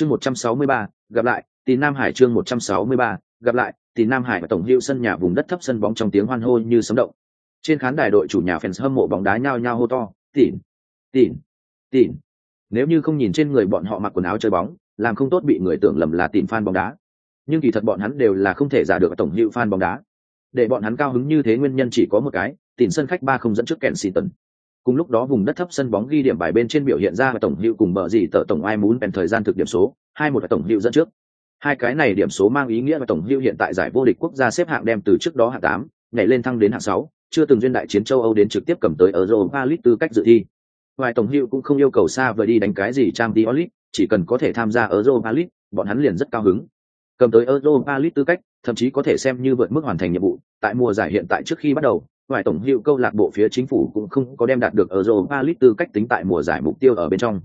chương một trăm sáu mươi ba, gặp lại tìm nam hải chương một trăm sáu mươi ba, gặp lại tìm nam hải và tổng hữu sân nhà vùng đất thấp sân bóng trong tiếng hoan hô như sấm động. Trên khán đài đội chủ nhà fans hâm mộ bóng đá nhao nhao hô to, tỉn tỉn tỉn. Nếu như không nhìn trên người bọn họ mặc quần áo chơi bóng, làm không tốt bị người tưởng lầm là tỉn fan bóng đá. Nhưng kỳ thật bọn hắn đều là không thể giả được tổng hữu fan bóng đá. Để bọn hắn cao hứng như thế nguyên nhân chỉ có một cái, tỉn sân khách ba không dẫn trước kèn xì tần cùng lúc đó vùng đất thấp sân bóng ghi điểm bài bên trên biểu hiện ra và tổng hiệu cùng bờ gì tờ tổng ai muốn bèn thời gian thực điểm số, hai một và tổng hiệu dẫn trước. Hai cái này điểm số mang ý nghĩa và tổng hiệu hiện tại giải vô địch quốc gia xếp hạng đem từ trước đó hạng tám, nhảy lên thăng đến hạng sáu, chưa từng duyên đại chiến châu âu đến trực tiếp cầm tới ở europa league tư cách dự thi. Ngoài tổng hiệu cũng không yêu cầu xa vời đi đánh cái gì trang t onlit chỉ cần có thể tham gia ở europa league, bọn hắn liền rất cao hứng. Cầm tới europa league tư cách, thậm chí có thể xem như vượt mức hoàn thành nhiệm vụ, tại mùa giải hiện tại trước khi bắt đầu ngoài tổng hiệu câu lạc bộ phía chính phủ cũng không có đem đạt được Europa League tư cách tính tại mùa giải mục tiêu ở bên trong.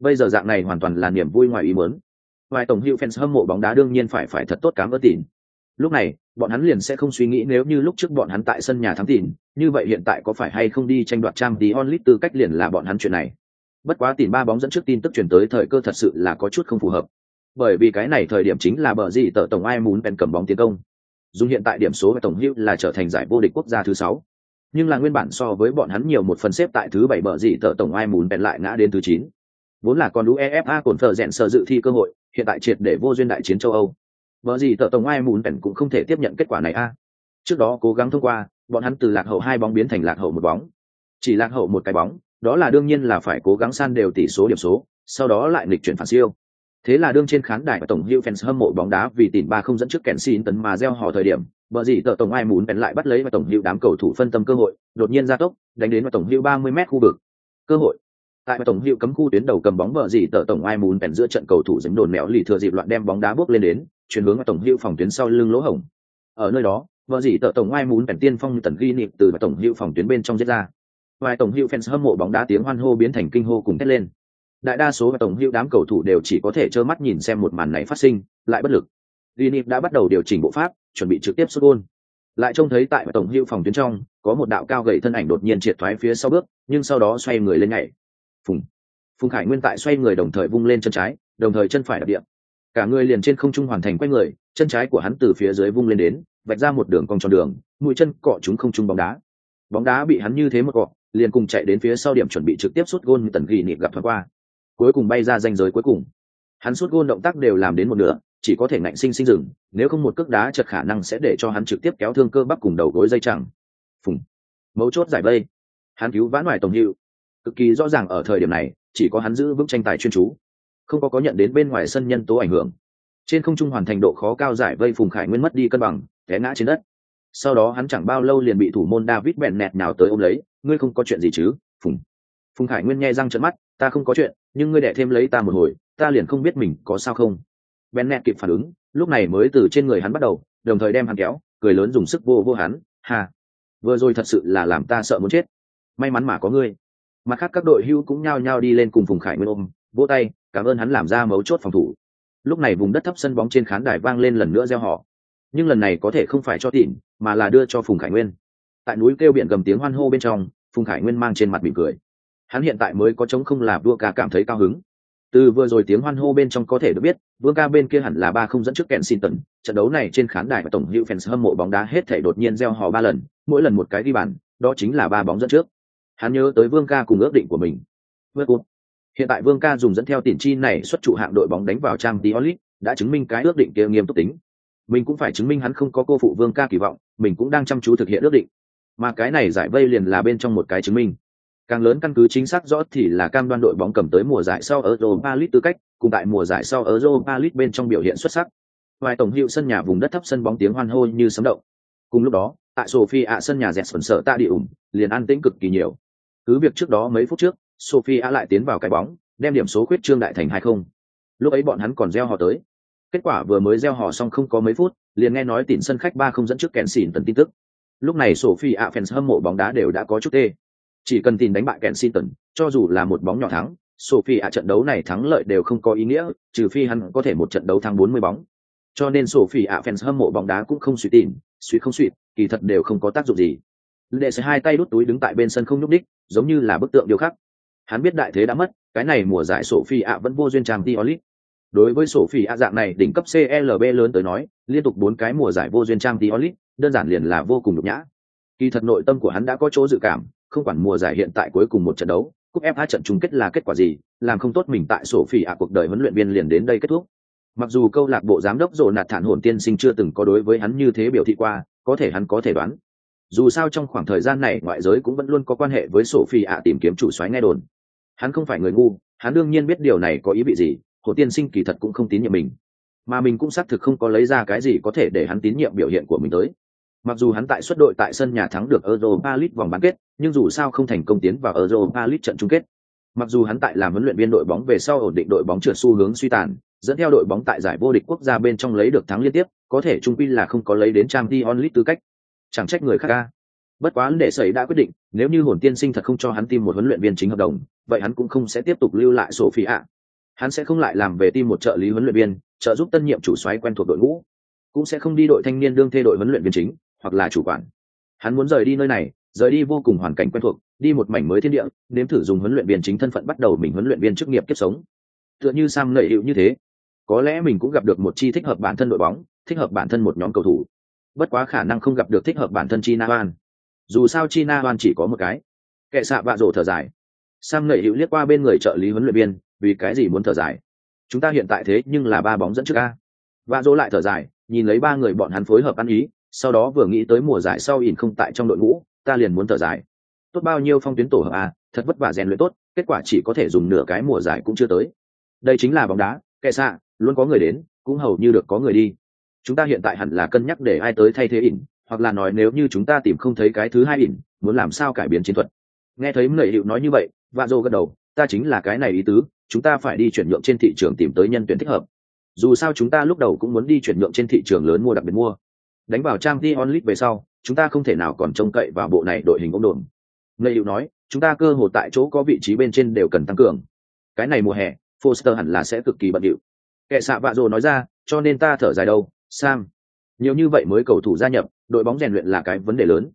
Bây giờ dạng này hoàn toàn là niềm vui ngoài ý muốn. Ngoài tổng hiệu fans hâm mộ bóng đá đương nhiên phải phải thật tốt cảm ơn tỉn. Lúc này, bọn hắn liền sẽ không suy nghĩ nếu như lúc trước bọn hắn tại sân nhà thắng tỉn, như vậy hiện tại có phải hay không đi tranh đoạt trang tí onlit tư cách liền là bọn hắn chuyện này. Bất quá tỉn ba bóng dẫn trước tin tức truyền tới thời cơ thật sự là có chút không phù hợp. Bởi vì cái này thời điểm chính là bờ gì tờ tổng ai muốn bèn cầm bóng tiến công dùng hiện tại điểm số và tổng hữu là trở thành giải vô địch quốc gia thứ sáu. Nhưng là nguyên bản so với bọn hắn nhiều một phần xếp tại thứ bảy bờ dị tờ tổng ai muốn bèn lại ngã đến thứ chín. Vốn là còn uefa cổn thờ rèn sợ dự thi cơ hội, hiện tại triệt để vô duyên đại chiến châu âu. Bờ gì tờ tổng ai muốn bèn cũng không thể tiếp nhận kết quả này a. Trước đó cố gắng thông qua, bọn hắn từ lạc hậu hai bóng biến thành lạc hậu một bóng. Chỉ lạc hậu một cái bóng, đó là đương nhiên là phải cố gắng san đều tỷ số điểm số, sau đó lại nghịch chuyển phản siêu. Thế là đương trên khán đài và tổng hữu fans hâm mộ bóng đá vì tìm ba không dẫn trước kèn xin tấn mà gieo hò thời điểm, bờ gì tờ tổng ai muốn bèn lại bắt lấy và tổng hữu đám cầu thủ phân tâm cơ hội, đột nhiên ra tốc, đánh đến và tổng hữu 30 mét khu vực. Cơ hội. Tại và tổng hữu cấm khu tuyến đầu cầm bóng bờ gì tờ tổng ai muốn bèn giữa trận cầu thủ dính đồn mèo lì thừa dịp loạn đem bóng đá bước lên đến, chuyển hướng và tổng hữu phòng tuyến sau lưng lỗ hổng. Ở nơi đó, bờ gì tờ tổng ai muốn bèn tiên phong tần ghi niệm từ và tổng hữu phòng tuyến bên trong giết ra. Vài tổng hữu fans hâm mộ bóng đá tiếng hoan hô biến thành kinh hô cùng thét lên đại đa số tổng hữu đám cầu thủ đều chỉ có thể trơ mắt nhìn xem một màn này phát sinh lại bất lực. Ginip đã bắt đầu điều chỉnh bộ pháp chuẩn bị trực tiếp xuất gôn. Lại trông thấy tại tổng hữu phòng tuyến trong có một đạo cao gầy thân ảnh đột nhiên triệt thoái phía sau bước nhưng sau đó xoay người lên nhảy. Phùng. Phùng khải nguyên tại xoay người đồng thời vung lên chân trái đồng thời chân phải đập điểm, cả người liền trên không trung hoàn thành quay người chân trái của hắn từ phía dưới vung lên đến vạch ra một đường cong tròn đường mũi chân cọ chúng không trung bóng đá. Bóng đá bị hắn như thế một cọ liền cùng chạy đến phía sau điểm chuẩn bị trực tiếp sút gôn như tần ghi nịp gặp thoáng qua cuối cùng bay ra danh giới cuối cùng. Hắn suốt gôn động tác đều làm đến một nửa, chỉ có thể ngạnh sinh sinh dừng nếu không một cước đá chật khả năng sẽ để cho hắn trực tiếp kéo thương cơ bắp cùng đầu gối dây chẳng. Phùng. Mấu chốt giải vây. Hắn cứu vãn ngoài tổng hiệu. Cực kỳ rõ ràng ở thời điểm này, chỉ có hắn giữ vững tranh tài chuyên chú. Không có có nhận đến bên ngoài sân nhân tố ảnh hưởng. Trên không trung hoàn thành độ khó cao giải vây phùng khải nguyên mất đi cân bằng, té ngã trên đất. Sau đó hắn chẳng bao lâu liền bị thủ môn david bèn nẹt nào tới ôm lấy, ngươi không có chuyện gì chứ? Phùng. Phùng khải nguyên nghe răng trận mắt, ta không có chuyện nhưng ngươi đẻ thêm lấy ta một hồi, ta liền không biết mình có sao không. Bennett kịp phản ứng, lúc này mới từ trên người hắn bắt đầu, đồng thời đem hắn kéo, cười lớn dùng sức vô vô hắn hà vừa rồi thật sự là làm ta sợ muốn chết. May mắn mà có ngươi. Mặt khác các đội hưu cũng nhao nhao đi lên cùng phùng khải nguyên ôm, vỗ tay, cảm ơn hắn làm ra mấu chốt phòng thủ. Lúc này vùng đất thấp sân bóng trên khán đài vang lên lần nữa gieo họ nhưng lần này có thể không phải cho tỉn, mà là đưa cho phùng khải nguyên. Tại núi kêu biển gầm tiếng hoan hô bên trong, phùng khải nguyên mang trên mặt mỉm cười hắn hiện tại mới có chống không là vua ca cảm thấy cao hứng. Từ vừa rồi tiếng hoan hô bên trong có thể được biết vương ca bên kia hẳn là ba không dẫn trước kèn xin tần. Trận đấu này trên khán đài và tổng hữu fans hâm mộ bóng đá hết thể đột nhiên gieo hò ba lần, mỗi lần một cái ghi bàn, đó chính là ba bóng dẫn trước. Hắn nhớ tới vương ca cùng ước định của mình. Vương cụt hiện tại vương ca dùng dẫn theo tiền chi này xuất trụ hạng đội bóng đánh vào trang diolit đã chứng minh cái ước định kia nghiêm túc tính. Mình cũng phải chứng minh hắn không có cô phụ vương ca kỳ vọng, mình cũng đang chăm chú thực hiện ước định. Mà cái này giải vây liền là bên trong một cái chứng minh. Càng lớn căn cứ chính xác rõ thì là cam đoan đội bóng cầm tới mùa giải sau Europa League tư cách, cùng tại mùa giải sau Europa League bên trong biểu hiện xuất sắc. Ngoài tổng hiệu sân nhà vùng đất thấp sân bóng tiếng hoan hô như sấm động. Cùng lúc đó, tại Sofia sân nhà dẹt phần sợ ta đi ủng, liền an tĩnh cực kỳ nhiều. Cứ việc trước đó mấy phút trước, Sofia lại tiến vào cái bóng, đem điểm số khuyết trương đại thành 2-0. Lúc ấy bọn hắn còn gieo họ tới. Kết quả vừa mới gieo họ xong không có mấy phút, liền nghe nói tỉn sân khách 3-0 dẫn trước kèn xỉn tần tin tức. Lúc này Sofia fans hâm mộ bóng đá đều đã có chút tê chỉ cần tìm đánh bại Kensington, cho dù là một bóng nhỏ thắng, Sophie ạ trận đấu này thắng lợi đều không có ý nghĩa, trừ phi hắn có thể một trận đấu thắng 40 bóng. Cho nên Sophie ạ fans hâm mộ bóng đá cũng không suy tìm, suy không suy, kỳ thật đều không có tác dụng gì. Lệ sẽ hai tay đút túi đứng tại bên sân không nhúc đích, giống như là bức tượng điêu khắc. Hắn biết đại thế đã mất, cái này mùa giải Sophie ạ vẫn vô duyên trang Diolit. đối với sổ phi dạng này đỉnh cấp clb lớn tới nói liên tục bốn cái mùa giải vô duyên trang tí đơn giản liền là vô cùng nhục nhã kỳ thật nội tâm của hắn đã có chỗ dự cảm không quản mùa giải hiện tại cuối cùng một trận đấu, cúp fa trận chung kết là kết quả gì, làm không tốt mình tại sổ phi a cuộc đời huấn luyện viên liền đến đây kết thúc. Mặc dù câu lạc bộ giám đốc rồ nạt thản hồn tiên sinh chưa từng có đối với hắn như thế biểu thị qua, có thể hắn có thể đoán. Dù sao trong khoảng thời gian này ngoại giới cũng vẫn luôn có quan hệ với sổ phỉ ạ tìm kiếm chủ soái nghe đồn. Hắn không phải người ngu, hắn đương nhiên biết điều này có ý vị gì hồ tiên sinh kỳ thật cũng không tín nhiệm mình. Mà mình cũng xác thực không có lấy ra cái gì có thể để hắn tín nhiệm biểu hiện của mình tới mặc dù hắn tại xuất đội tại sân nhà thắng được europa league vòng bán kết, nhưng dù sao không thành công tiến vào europa league trận chung kết. Mặc dù hắn tại làm huấn luyện viên đội bóng về sau ổn định đội bóng trượt xu hướng suy tàn, dẫn theo đội bóng tại giải vô địch quốc gia bên trong lấy được thắng liên tiếp, có thể trung quy là không có lấy đến trang Dion League tư cách. Chẳng trách người khác ca bất quá để sẩy đã quyết định, nếu như hồn tiên sinh thật không cho hắn tìm một huấn luyện viên chính hợp đồng, vậy hắn cũng không sẽ tiếp tục lưu lại sổ ạ hắn sẽ không lại làm về tim một trợ lý huấn luyện viên, trợ giúp tân nhiệm chủ soái quen thuộc đội ngũ. Cũng sẽ không đi đội thanh niên đương thê đội huấn luyện viên chính hoặc là chủ quản. Hắn muốn rời đi nơi này, rời đi vô cùng hoàn cảnh quen thuộc, đi một mảnh mới thiên địa, nếm thử dùng huấn luyện viên chính thân phận bắt đầu mình huấn luyện viên chức nghiệp kiếp sống. Tựa như sam nợ hiệu như thế. Có lẽ mình cũng gặp được một chi thích hợp bản thân đội bóng, thích hợp bản thân một nhóm cầu thủ. Bất quá khả năng không gặp được thích hợp bản thân chi na oan dù sao chi na oan chỉ có một cái. Kệ xạ vạ rổ thở dài. Sam nợ hiệu liếc qua bên người trợ lý huấn luyện viên, vì cái gì muốn thở dài? Chúng ta hiện tại thế nhưng là ba bóng dẫn trước a. Vạ rổ lại thở dài, nhìn lấy ba người bọn hắn phối hợp ăn ý sau đó vừa nghĩ tới mùa giải sau ỉn không tại trong đội ngũ, ta liền muốn thở dài. Tốt bao nhiêu phong tuyến tổ hợp à thật vất vả rèn luyện tốt, kết quả chỉ có thể dùng nửa cái mùa giải cũng chưa tới. Đây chính là bóng đá, kệ xạ, luôn có người đến, cũng hầu như được có người đi. Chúng ta hiện tại hẳn là cân nhắc để ai tới thay thế ỉn, hoặc là nói nếu như chúng ta tìm không thấy cái thứ hai ỉn, muốn làm sao cải biến chiến thuật. Nghe thấy nầy hiệu nói như vậy vạn dô gật đầu, ta chính là cái này ý tứ, chúng ta phải đi chuyển nhượng trên thị trường tìm tới nhân tuyển thích hợp. Dù sao chúng ta lúc đầu cũng muốn đi chuyển nhượng trên thị trường lớn mua đặc biệt mua đánh vào trang t onlit về sau, chúng ta không thể nào còn trông cậy vào bộ này đội hình ống đồn. Ngây hiệu nói, chúng ta cơ hồ tại chỗ có vị trí bên trên đều cần tăng cường. Cái này mùa hè, foster hẳn là sẽ cực kỳ bận điệu. Kệ xạ vạ rồ nói ra, cho nên ta thở dài đâu, sam. Nhiều như vậy mới cầu thủ gia nhập, đội bóng rèn luyện là cái vấn đề lớn.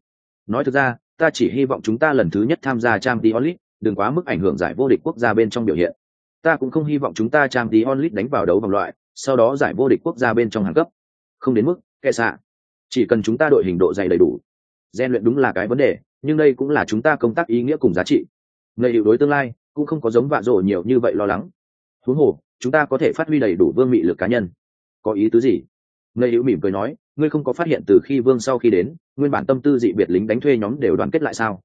Nói thực ra, ta chỉ hy vọng chúng ta lần thứ nhất tham gia trang t onlit đừng quá mức ảnh hưởng giải vô địch quốc gia bên trong biểu hiện. Ta cũng không hy vọng chúng ta trang tí onlit đánh vào đấu vòng loại, sau đó giải vô địch quốc gia bên trong hàng cấp. Không đến mức kệ xạ chỉ cần chúng ta đội hình độ dày đầy đủ gian luyện đúng là cái vấn đề, nhưng đây cũng là chúng ta công tác ý nghĩa cùng giá trị. Người hiệu đối tương lai cũng không có giống vạ rổ nhiều như vậy lo lắng. Huống hồ, chúng ta có thể phát huy đầy đủ vương mị lực cá nhân. Có ý tứ gì? Người hiệu mỉm cười nói, ngươi không có phát hiện từ khi vương sau khi đến, nguyên bản tâm tư dị biệt lính đánh thuê nhóm đều đoàn kết lại sao?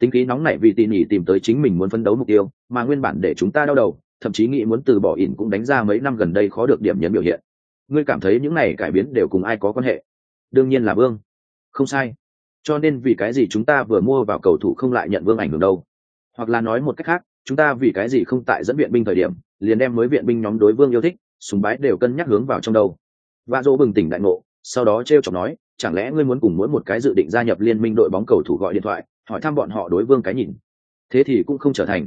Tính khí nóng nảy vì tỉ nỉ tìm tới chính mình muốn phấn đấu mục tiêu, mà nguyên bản để chúng ta đau đầu, thậm chí nghĩ muốn từ bỏ ỉn cũng đánh ra mấy năm gần đây khó được điểm nhấn biểu hiện. Ngươi cảm thấy những này cải biến đều cùng ai có quan hệ? Đương nhiên là vương. Không sai. Cho nên vì cái gì chúng ta vừa mua vào cầu thủ không lại nhận vương ảnh hưởng đâu? Hoặc là nói một cách khác, chúng ta vì cái gì không tại dẫn viện binh thời điểm, liền đem mới viện binh nhóm đối vương yêu thích súng bái đều cân nhắc hướng vào trong đầu và dỗ bừng tỉnh đại ngộ, sau đó t r e o chọc nói, chẳng lẽ ngươi muốn cùng mỗi một cái dự định gia nhập liên minh đội bóng cầu thủ gọi điện thoại, hỏi thăm bọn họ đối vương cái nhìn? Thế thì cũng không trở thành.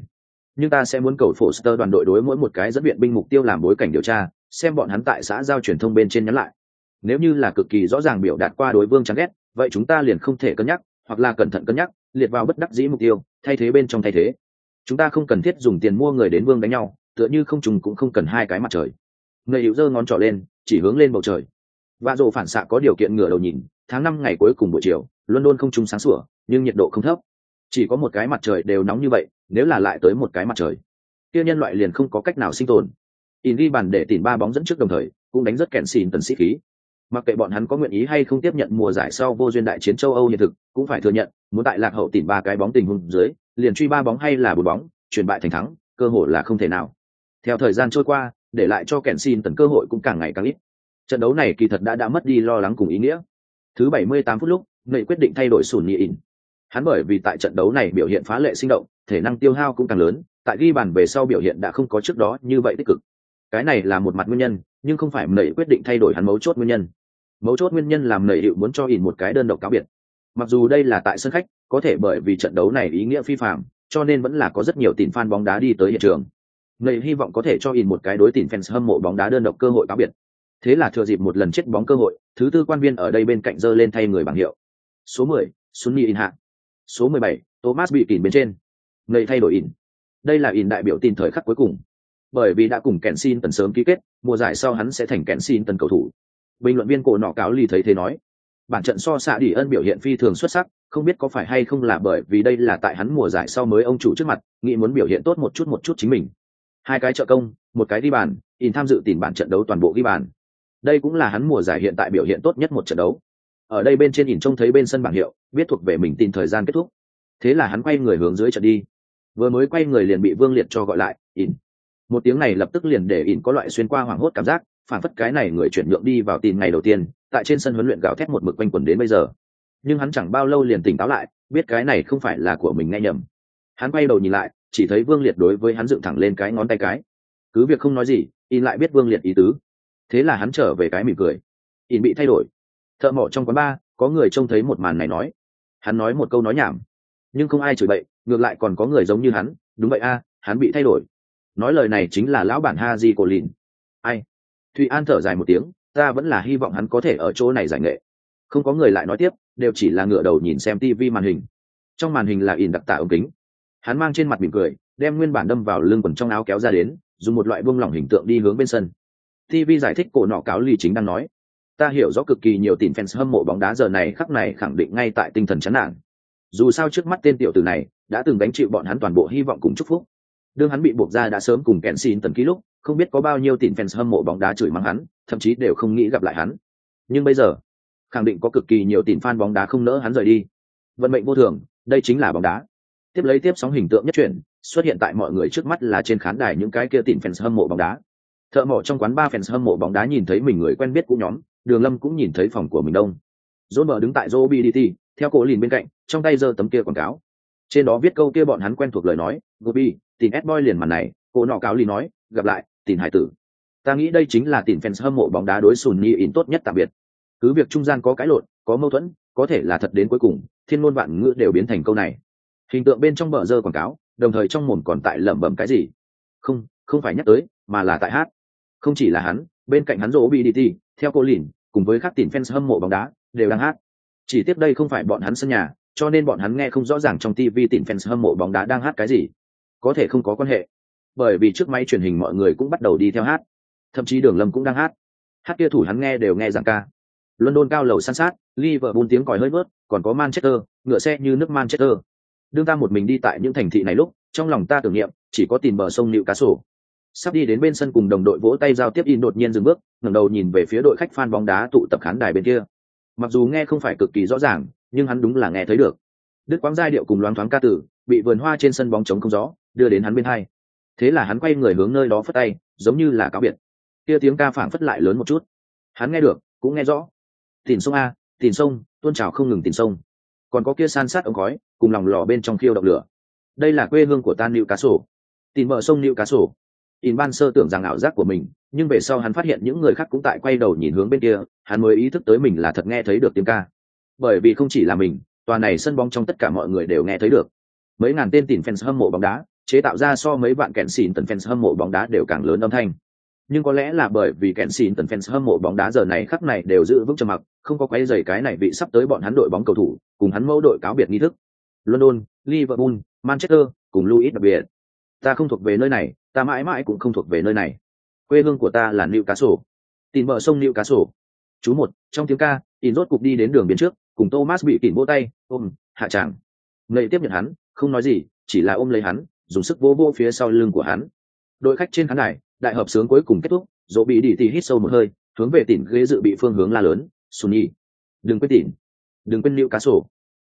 Nhưng ta sẽ muốn cầu phổ sơ đoàn đội đối mỗi một cái dẫn viện binh mục tiêu làm bối cảnh điều tra, xem bọn hắn tại xã giao truyền thông bên trên nhắn lại nếu như là cực kỳ rõ ràng biểu đạt qua đối vương chán ghét, vậy chúng ta liền không thể cân nhắc, hoặc là cẩn thận cân nhắc, liệt vào bất đắc dĩ mục tiêu, thay thế bên trong thay thế. Chúng ta không cần thiết dùng tiền mua người đến vương đánh nhau, tựa như không trùng cũng không cần hai cái mặt trời. Người hữu giơ ngón trỏ lên, chỉ hướng lên bầu trời. Và dù phản xạ có điều kiện ngửa đầu nhìn, tháng năm ngày cuối cùng buổi chiều, london không trùng sáng sủa, nhưng nhiệt độ không thấp. Chỉ có một cái mặt trời đều nóng như vậy, nếu là lại tới một cái mặt trời, kia nhân loại liền không có cách nào sinh tồn. In ghi bàn để tìm ba bóng dẫn trước đồng thời, cũng đánh rất kẹn xìn tần sĩ khí mặc kệ bọn hắn có nguyện ý hay không tiếp nhận mùa giải sau vô duyên đại chiến châu âu hiện thực, cũng phải thừa nhận, muốn tại lạc hậu tìm ba cái bóng tình huống dưới, liền truy ba bóng hay là bốn bóng, chuyển bại thành thắng, cơ hội là không thể nào. Theo thời gian trôi qua, để lại cho kèn xin tần cơ hội cũng càng ngày càng ít. Trận đấu này kỳ thật đã đã mất đi lo lắng cùng ý nghĩa. Thứ 78 phút lúc người quyết định thay đổi sùn nhị in hắn bởi vì tại trận đấu này biểu hiện phá lệ sinh động, thể năng tiêu hao cũng càng lớn, tại ghi bàn về sau biểu hiện đã không có trước đó như vậy tích cực. Cái này là một mặt nguyên nhân, nhưng không phải nảy quyết định thay đổi hắn mấu chốt nguyên nhân mấu chốt nguyên nhân làm nảy hiệu muốn cho ỉn một cái đơn độc cáo biệt. Mặc dù đây là tại sân khách, có thể bởi vì trận đấu này ý nghĩa phi phạm cho nên vẫn là có rất nhiều tìm fan bóng đá đi tới hiện trường. Nảy hy vọng có thể cho ỉn một cái đối tìm fans hâm mộ bóng đá đơn độc cơ hội cáo biệt. Thế là thừa dịp một lần chết bóng cơ hội, thứ tư quan viên ở đây bên cạnh giơ lên thay người bằng hiệu. Số mười sunny in hạ. Số mười bảy, thomas bị kỉn bên trên. Nảy thay đổi ỉn. Đây là ỉn đại biểu tin thời khắc cuối cùng. Bởi vì đã cùng kèn xin tần sớm ký kết, mùa giải sau hắn sẽ thành kèn xin tần cầu thủ bình luận viên cổ nọ cáo ly thấy thế nói. Bản trận so xạ đi ân biểu hiện phi thường xuất sắc, không biết có phải hay không là bởi vì đây là tại hắn mùa giải sau mới ông chủ trước mặt, nghĩ muốn biểu hiện tốt một chút một chút chính mình. Hai cái trợ công, một cái ghi bàn, in tham dự tìm bản trận đấu toàn bộ ghi bàn. Đây cũng là hắn mùa giải hiện tại biểu hiện tốt nhất một trận đấu. Ở đây bên trên nhìn trông thấy bên sân bảng hiệu, biết thuộc về mình tin thời gian kết thúc. Thế là hắn quay người hướng dưới trận đi. Vừa mới quay người liền bị vương liệt cho gọi lại, in. Một tiếng này lập tức liền để in có loại xuyên qua hoảng hốt cảm giác phản phất cái này người chuyển nhượng đi vào tin ngày đầu tiên, tại trên sân huấn luyện gào thét một mực quanh quẩn đến bây giờ. Nhưng hắn chẳng bao lâu liền tỉnh táo lại, biết cái này không phải là của mình nghe nhầm. Hắn quay đầu nhìn lại, chỉ thấy vương liệt đối với hắn dựng thẳng lên cái ngón tay cái. Cứ việc không nói gì, in lại biết vương liệt ý tứ. Thế là hắn trở về cái mỉm cười. In bị thay đổi. Thợ mỏ trong quán bar có người trông thấy một màn này nói. Hắn nói một câu nói nhảm. Nhưng không ai chửi bậy, ngược lại còn có người giống như hắn. Đúng vậy a, hắn bị thay đổi. Nói lời này chính là lão bản ha di cổ lìn ai? Thụy an thở dài một tiếng, ta vẫn là hy vọng hắn có thể ở chỗ này giải nghệ. Không có người lại nói tiếp, đều chỉ là ngựa đầu nhìn xem tv màn hình. Trong màn hình là in đặc tả ống kính. Hắn mang trên mặt mỉm cười, đem nguyên bản đâm vào lưng quần trong áo kéo ra đến, dùng một loại buông lỏng hình tượng đi hướng bên sân. tv giải thích cổ nọ cáo lì chính đang nói, ta hiểu rõ cực kỳ nhiều tìm fans hâm mộ bóng đá giờ này, khắc này khẳng định ngay tại tinh thần chán nản. Dù sao trước mắt tên tiểu tử này, đã từng đánh chịu bọn hắn toàn bộ hy vọng cùng chúc phúc đương hắn bị buộc ra đã sớm cùng kẹn xin tần ký lúc, không biết có bao nhiêu tin fans hâm mộ bóng đá chửi mắng hắn, thậm chí đều không nghĩ gặp lại hắn. Nhưng bây giờ, khẳng định có cực kỳ nhiều tin fan bóng đá không nỡ hắn rời đi. Vận mệnh vô thường, đây chính là bóng đá. Tiếp lấy tiếp sóng hình tượng nhất chuyển, xuất hiện tại mọi người trước mắt là trên khán đài những cái kia tin fans hâm mộ bóng đá. Thợ mỏ trong quán ba fans hâm mộ bóng đá nhìn thấy mình người quen biết cũ nhóm, đường lâm cũng nhìn thấy phòng của mình đông. Dỗ mở đứng tại joe bdt theo cổ lìn bên cạnh, trong tay giơ tấm kia quảng cáo. Trên đó viết câu kia bọn hắn quen thuộc lời nói, gobi tìm ép boy liền màn này, cô nọ cáo ly nói, gặp lại tìm hải tử. Ta nghĩ đây chính là tìm fans hâm mộ bóng đá đối sùn ni in tốt nhất tạm biệt. Cứ việc trung gian có cãi lộn, có mâu thuẫn, có thể là thật đến cuối cùng, thiên ngôn vạn ngữ đều biến thành câu này. Hình tượng bên trong bờ dơ quảng cáo, đồng thời trong mồm còn tại lẩm bẩm cái gì? Không không phải nhắc tới, mà là tại hát. Không chỉ là hắn, bên cạnh hắn rỗ bị đi ti theo cô lìn, cùng với các tìm fans hâm mộ bóng đá, đều đang hát. Chỉ tiếp đây không phải bọn hắn sân nhà, cho nên bọn hắn nghe không rõ ràng trong tv tìm fans hâm mộ bóng đá đang hát cái gì có thể không có quan hệ. Bởi vì trước máy truyền hình mọi người cũng bắt đầu đi theo hát. Thậm chí đường lâm cũng đang hát. Hát kia thủ hắn nghe đều nghe giảng ca. London cao lầu san sát, liverpool tiếng còi hơi bớt, còn có manchester, ngựa xe như nước manchester. Đương ta một mình đi tại những thành thị này lúc, trong lòng ta tưởng niệm, chỉ có tìm bờ sông nịu cá sổ sắp đi đến bên sân cùng đồng đội vỗ tay giao tiếp in đột nhiên dừng bước, ngẩng đầu nhìn về phía đội khách fan bóng đá tụ tập khán đài bên kia. Mặc dù nghe không phải cực kỳ rõ ràng, nhưng hắn đúng là nghe thấy được. Đức quáng giai điệu cùng loáng thoáng ca tử, bị vườn hoa trên sân bóng trống không gió đưa đến hắn bên hai. Thế là hắn quay người hướng nơi đó phất tay, giống như là cáo biệt. Kia tiếng ca phảng phất lại lớn một chút. Hắn nghe được, cũng nghe rõ. Tìm sông a tìm sông tuôn trào không ngừng tìm sông. Còn có kia san sát ống khói, cùng lòng lò bên trong khiêu động lửa. Đây là quê hương của tan nịu cá sổ. Tìm mở sông nịu cá sổ. In ban sơ tưởng rằng ảo giác của mình, nhưng về sau hắn phát hiện những người khác cũng tại quay đầu nhìn hướng bên kia, hắn mới ý thức tới mình là thật nghe thấy được tiếng ca. Bởi vì không chỉ là mình, tòa này sân bóng trong tất cả mọi người đều nghe thấy được. Mấy ngàn tên tìm fans hâm mộ bóng đá chế tạo ra so mấy bạn kẹn xỉn tần fans hâm mộ bóng đá đều càng lớn âm thanh. Nhưng có lẽ là bởi vì kẹn xỉn tần fans hâm mộ bóng đá giờ này khắc này đều giữ vững trầm mặc, không có quay dày cái này bị sắp tới bọn hắn đội bóng cầu thủ, cùng hắn mẫu đội cáo biệt nghi thức. London, liverpool, manchester, cùng louis đặc biệt. Ta không thuộc về nơi này, ta mãi mãi cũng không thuộc về nơi này. Quê hương của ta là newcastle. Cá sổ tìm bờ sông newcastle. Cá sổ chú một, trong tiếng ca in rốt cục đi đến đường biến trước, cùng thomas bị kỉn vỗ tay, ôm, hạ tràng. Ngậy tiếp nhận hắn, không nói gì, chỉ là ôm lấy hắn dùng sức vỗ vỗ phía sau lưng của hắn. Đội khách trên khán đài đại hợp sướng cuối cùng kết thúc dỗ bị đi tì hít sâu một hơi hướng về tỉnh ghế dự bị phương hướng la lớn sunny đừng quên tỉnh đừng quên lưu cá sổ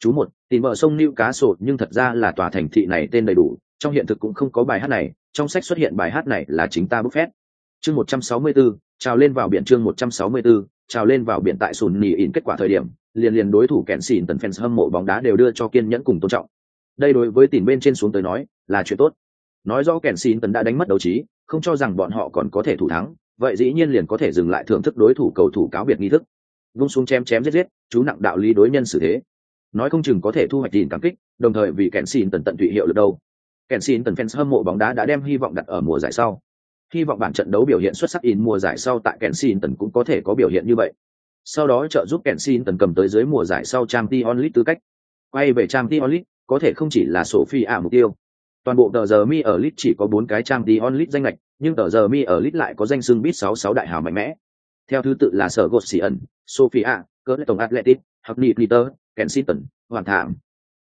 chú một tìm bờ sông lưu cá sổ nhưng thật ra là tòa thành thị này tên đầy đủ trong hiện thực cũng không có bài hát này trong sách xuất hiện bài hát này là chính ta bức phét. Chương một trăm sáu mươi 164, trào lên vào biển chương một trăm sáu mươi 164, trào lên vào biển tại sùn nỉ ỉn kết quả thời điểm liền liền đối thủ kẹn xỉn tần fans hâm mộ bóng đá đều đưa cho kiên nhẫn cùng tôn trọng. Đây đối với tìm bên trên xuống tới nói là chuyện tốt. Nói rõ kẹn xin tấn đã đánh mất đấu trí, không cho rằng bọn họ còn có thể thủ thắng, vậy dĩ nhiên liền có thể dừng lại thưởng thức đối thủ cầu thủ cáo biệt nghi thức. Vung xuống chém chém giết giết, chú nặng đạo lý đối nhân xử thế. Nói không chừng có thể thu hoạch tiền cảm kích, đồng thời vì kẹn xin tần tận tụy hiệu lực đâu. Kèn xin tần fans hâm mộ bóng đá đã đem hy vọng đặt ở mùa giải sau. Hy vọng bản trận đấu biểu hiện xuất sắc in mùa giải sau tại kèn xin tần cũng có thể có biểu hiện như vậy. Sau đó trợ giúp kèn xin tần cầm tới dưới mùa giải sau trang t onlit tư cách. Quay về trang t onlit có thể không chỉ là sổ phi ả mục tiêu Toàn bộ tờ giờ mi ở lit chỉ có bốn cái trang Dion onlit danh lệch, nhưng tờ giờ mi ở lit lại có danh xưng bit 66 đại hào mạnh mẽ. Theo thứ tự là Sở gột xỉ ẩn Sophia, Cỡ Tổng Athletic, Hackney Peter, Kensington, Hoàn Thảm.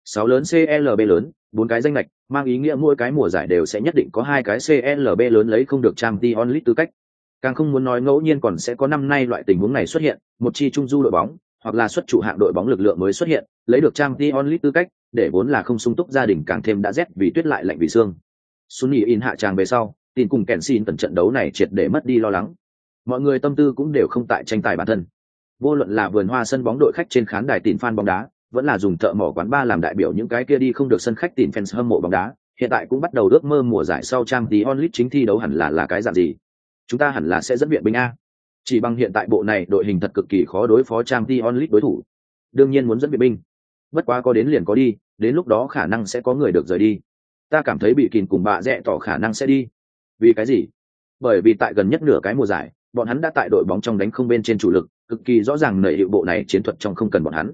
Sáu lớn CLB lớn, bốn cái danh lệch, mang ý nghĩa mỗi cái mùa giải đều sẽ nhất định có hai cái CLB lớn lấy không được trang Dion onlit tư cách. Càng không muốn nói ngẫu nhiên còn sẽ có năm nay loại tình huống này xuất hiện, một chi trung du đội bóng, hoặc là xuất chủ hạng đội bóng lực lượng mới xuất hiện, lấy được trang Dion Lee tư cách, để vốn là không sung túc gia đình càng thêm đã rét vì tuyết lại lạnh vì xương. Sunny in hạ tràng về sau, tin cùng kèn xin tận trận đấu này triệt để mất đi lo lắng. Mọi người tâm tư cũng đều không tại tranh tài bản thân. Vô luận là vườn hoa sân bóng đội khách trên khán đài tìm fan bóng đá, vẫn là dùng thợ mỏ quán ba làm đại biểu những cái kia đi không được sân khách tìm fans hâm mộ bóng đá, hiện tại cũng bắt đầu ước mơ mùa giải sau trang tí onlit chính thi đấu hẳn là là cái dạng gì. Chúng ta hẳn là sẽ dẫn viện binh a. Chỉ bằng hiện tại bộ này đội hình thật cực kỳ khó đối phó trang t onlit đối thủ. Đương nhiên muốn dẫn viện binh. Bất quá có đến liền có đi, đến lúc đó khả năng sẽ có người được rời đi. Ta cảm thấy bị kìn cùng bà rẽ tỏ khả năng sẽ đi. Vì cái gì? Bởi vì tại gần nhất nửa cái mùa giải, bọn hắn đã tại đội bóng trong đánh không bên trên chủ lực, cực kỳ rõ ràng nợ hiệu bộ này chiến thuật trong không cần bọn hắn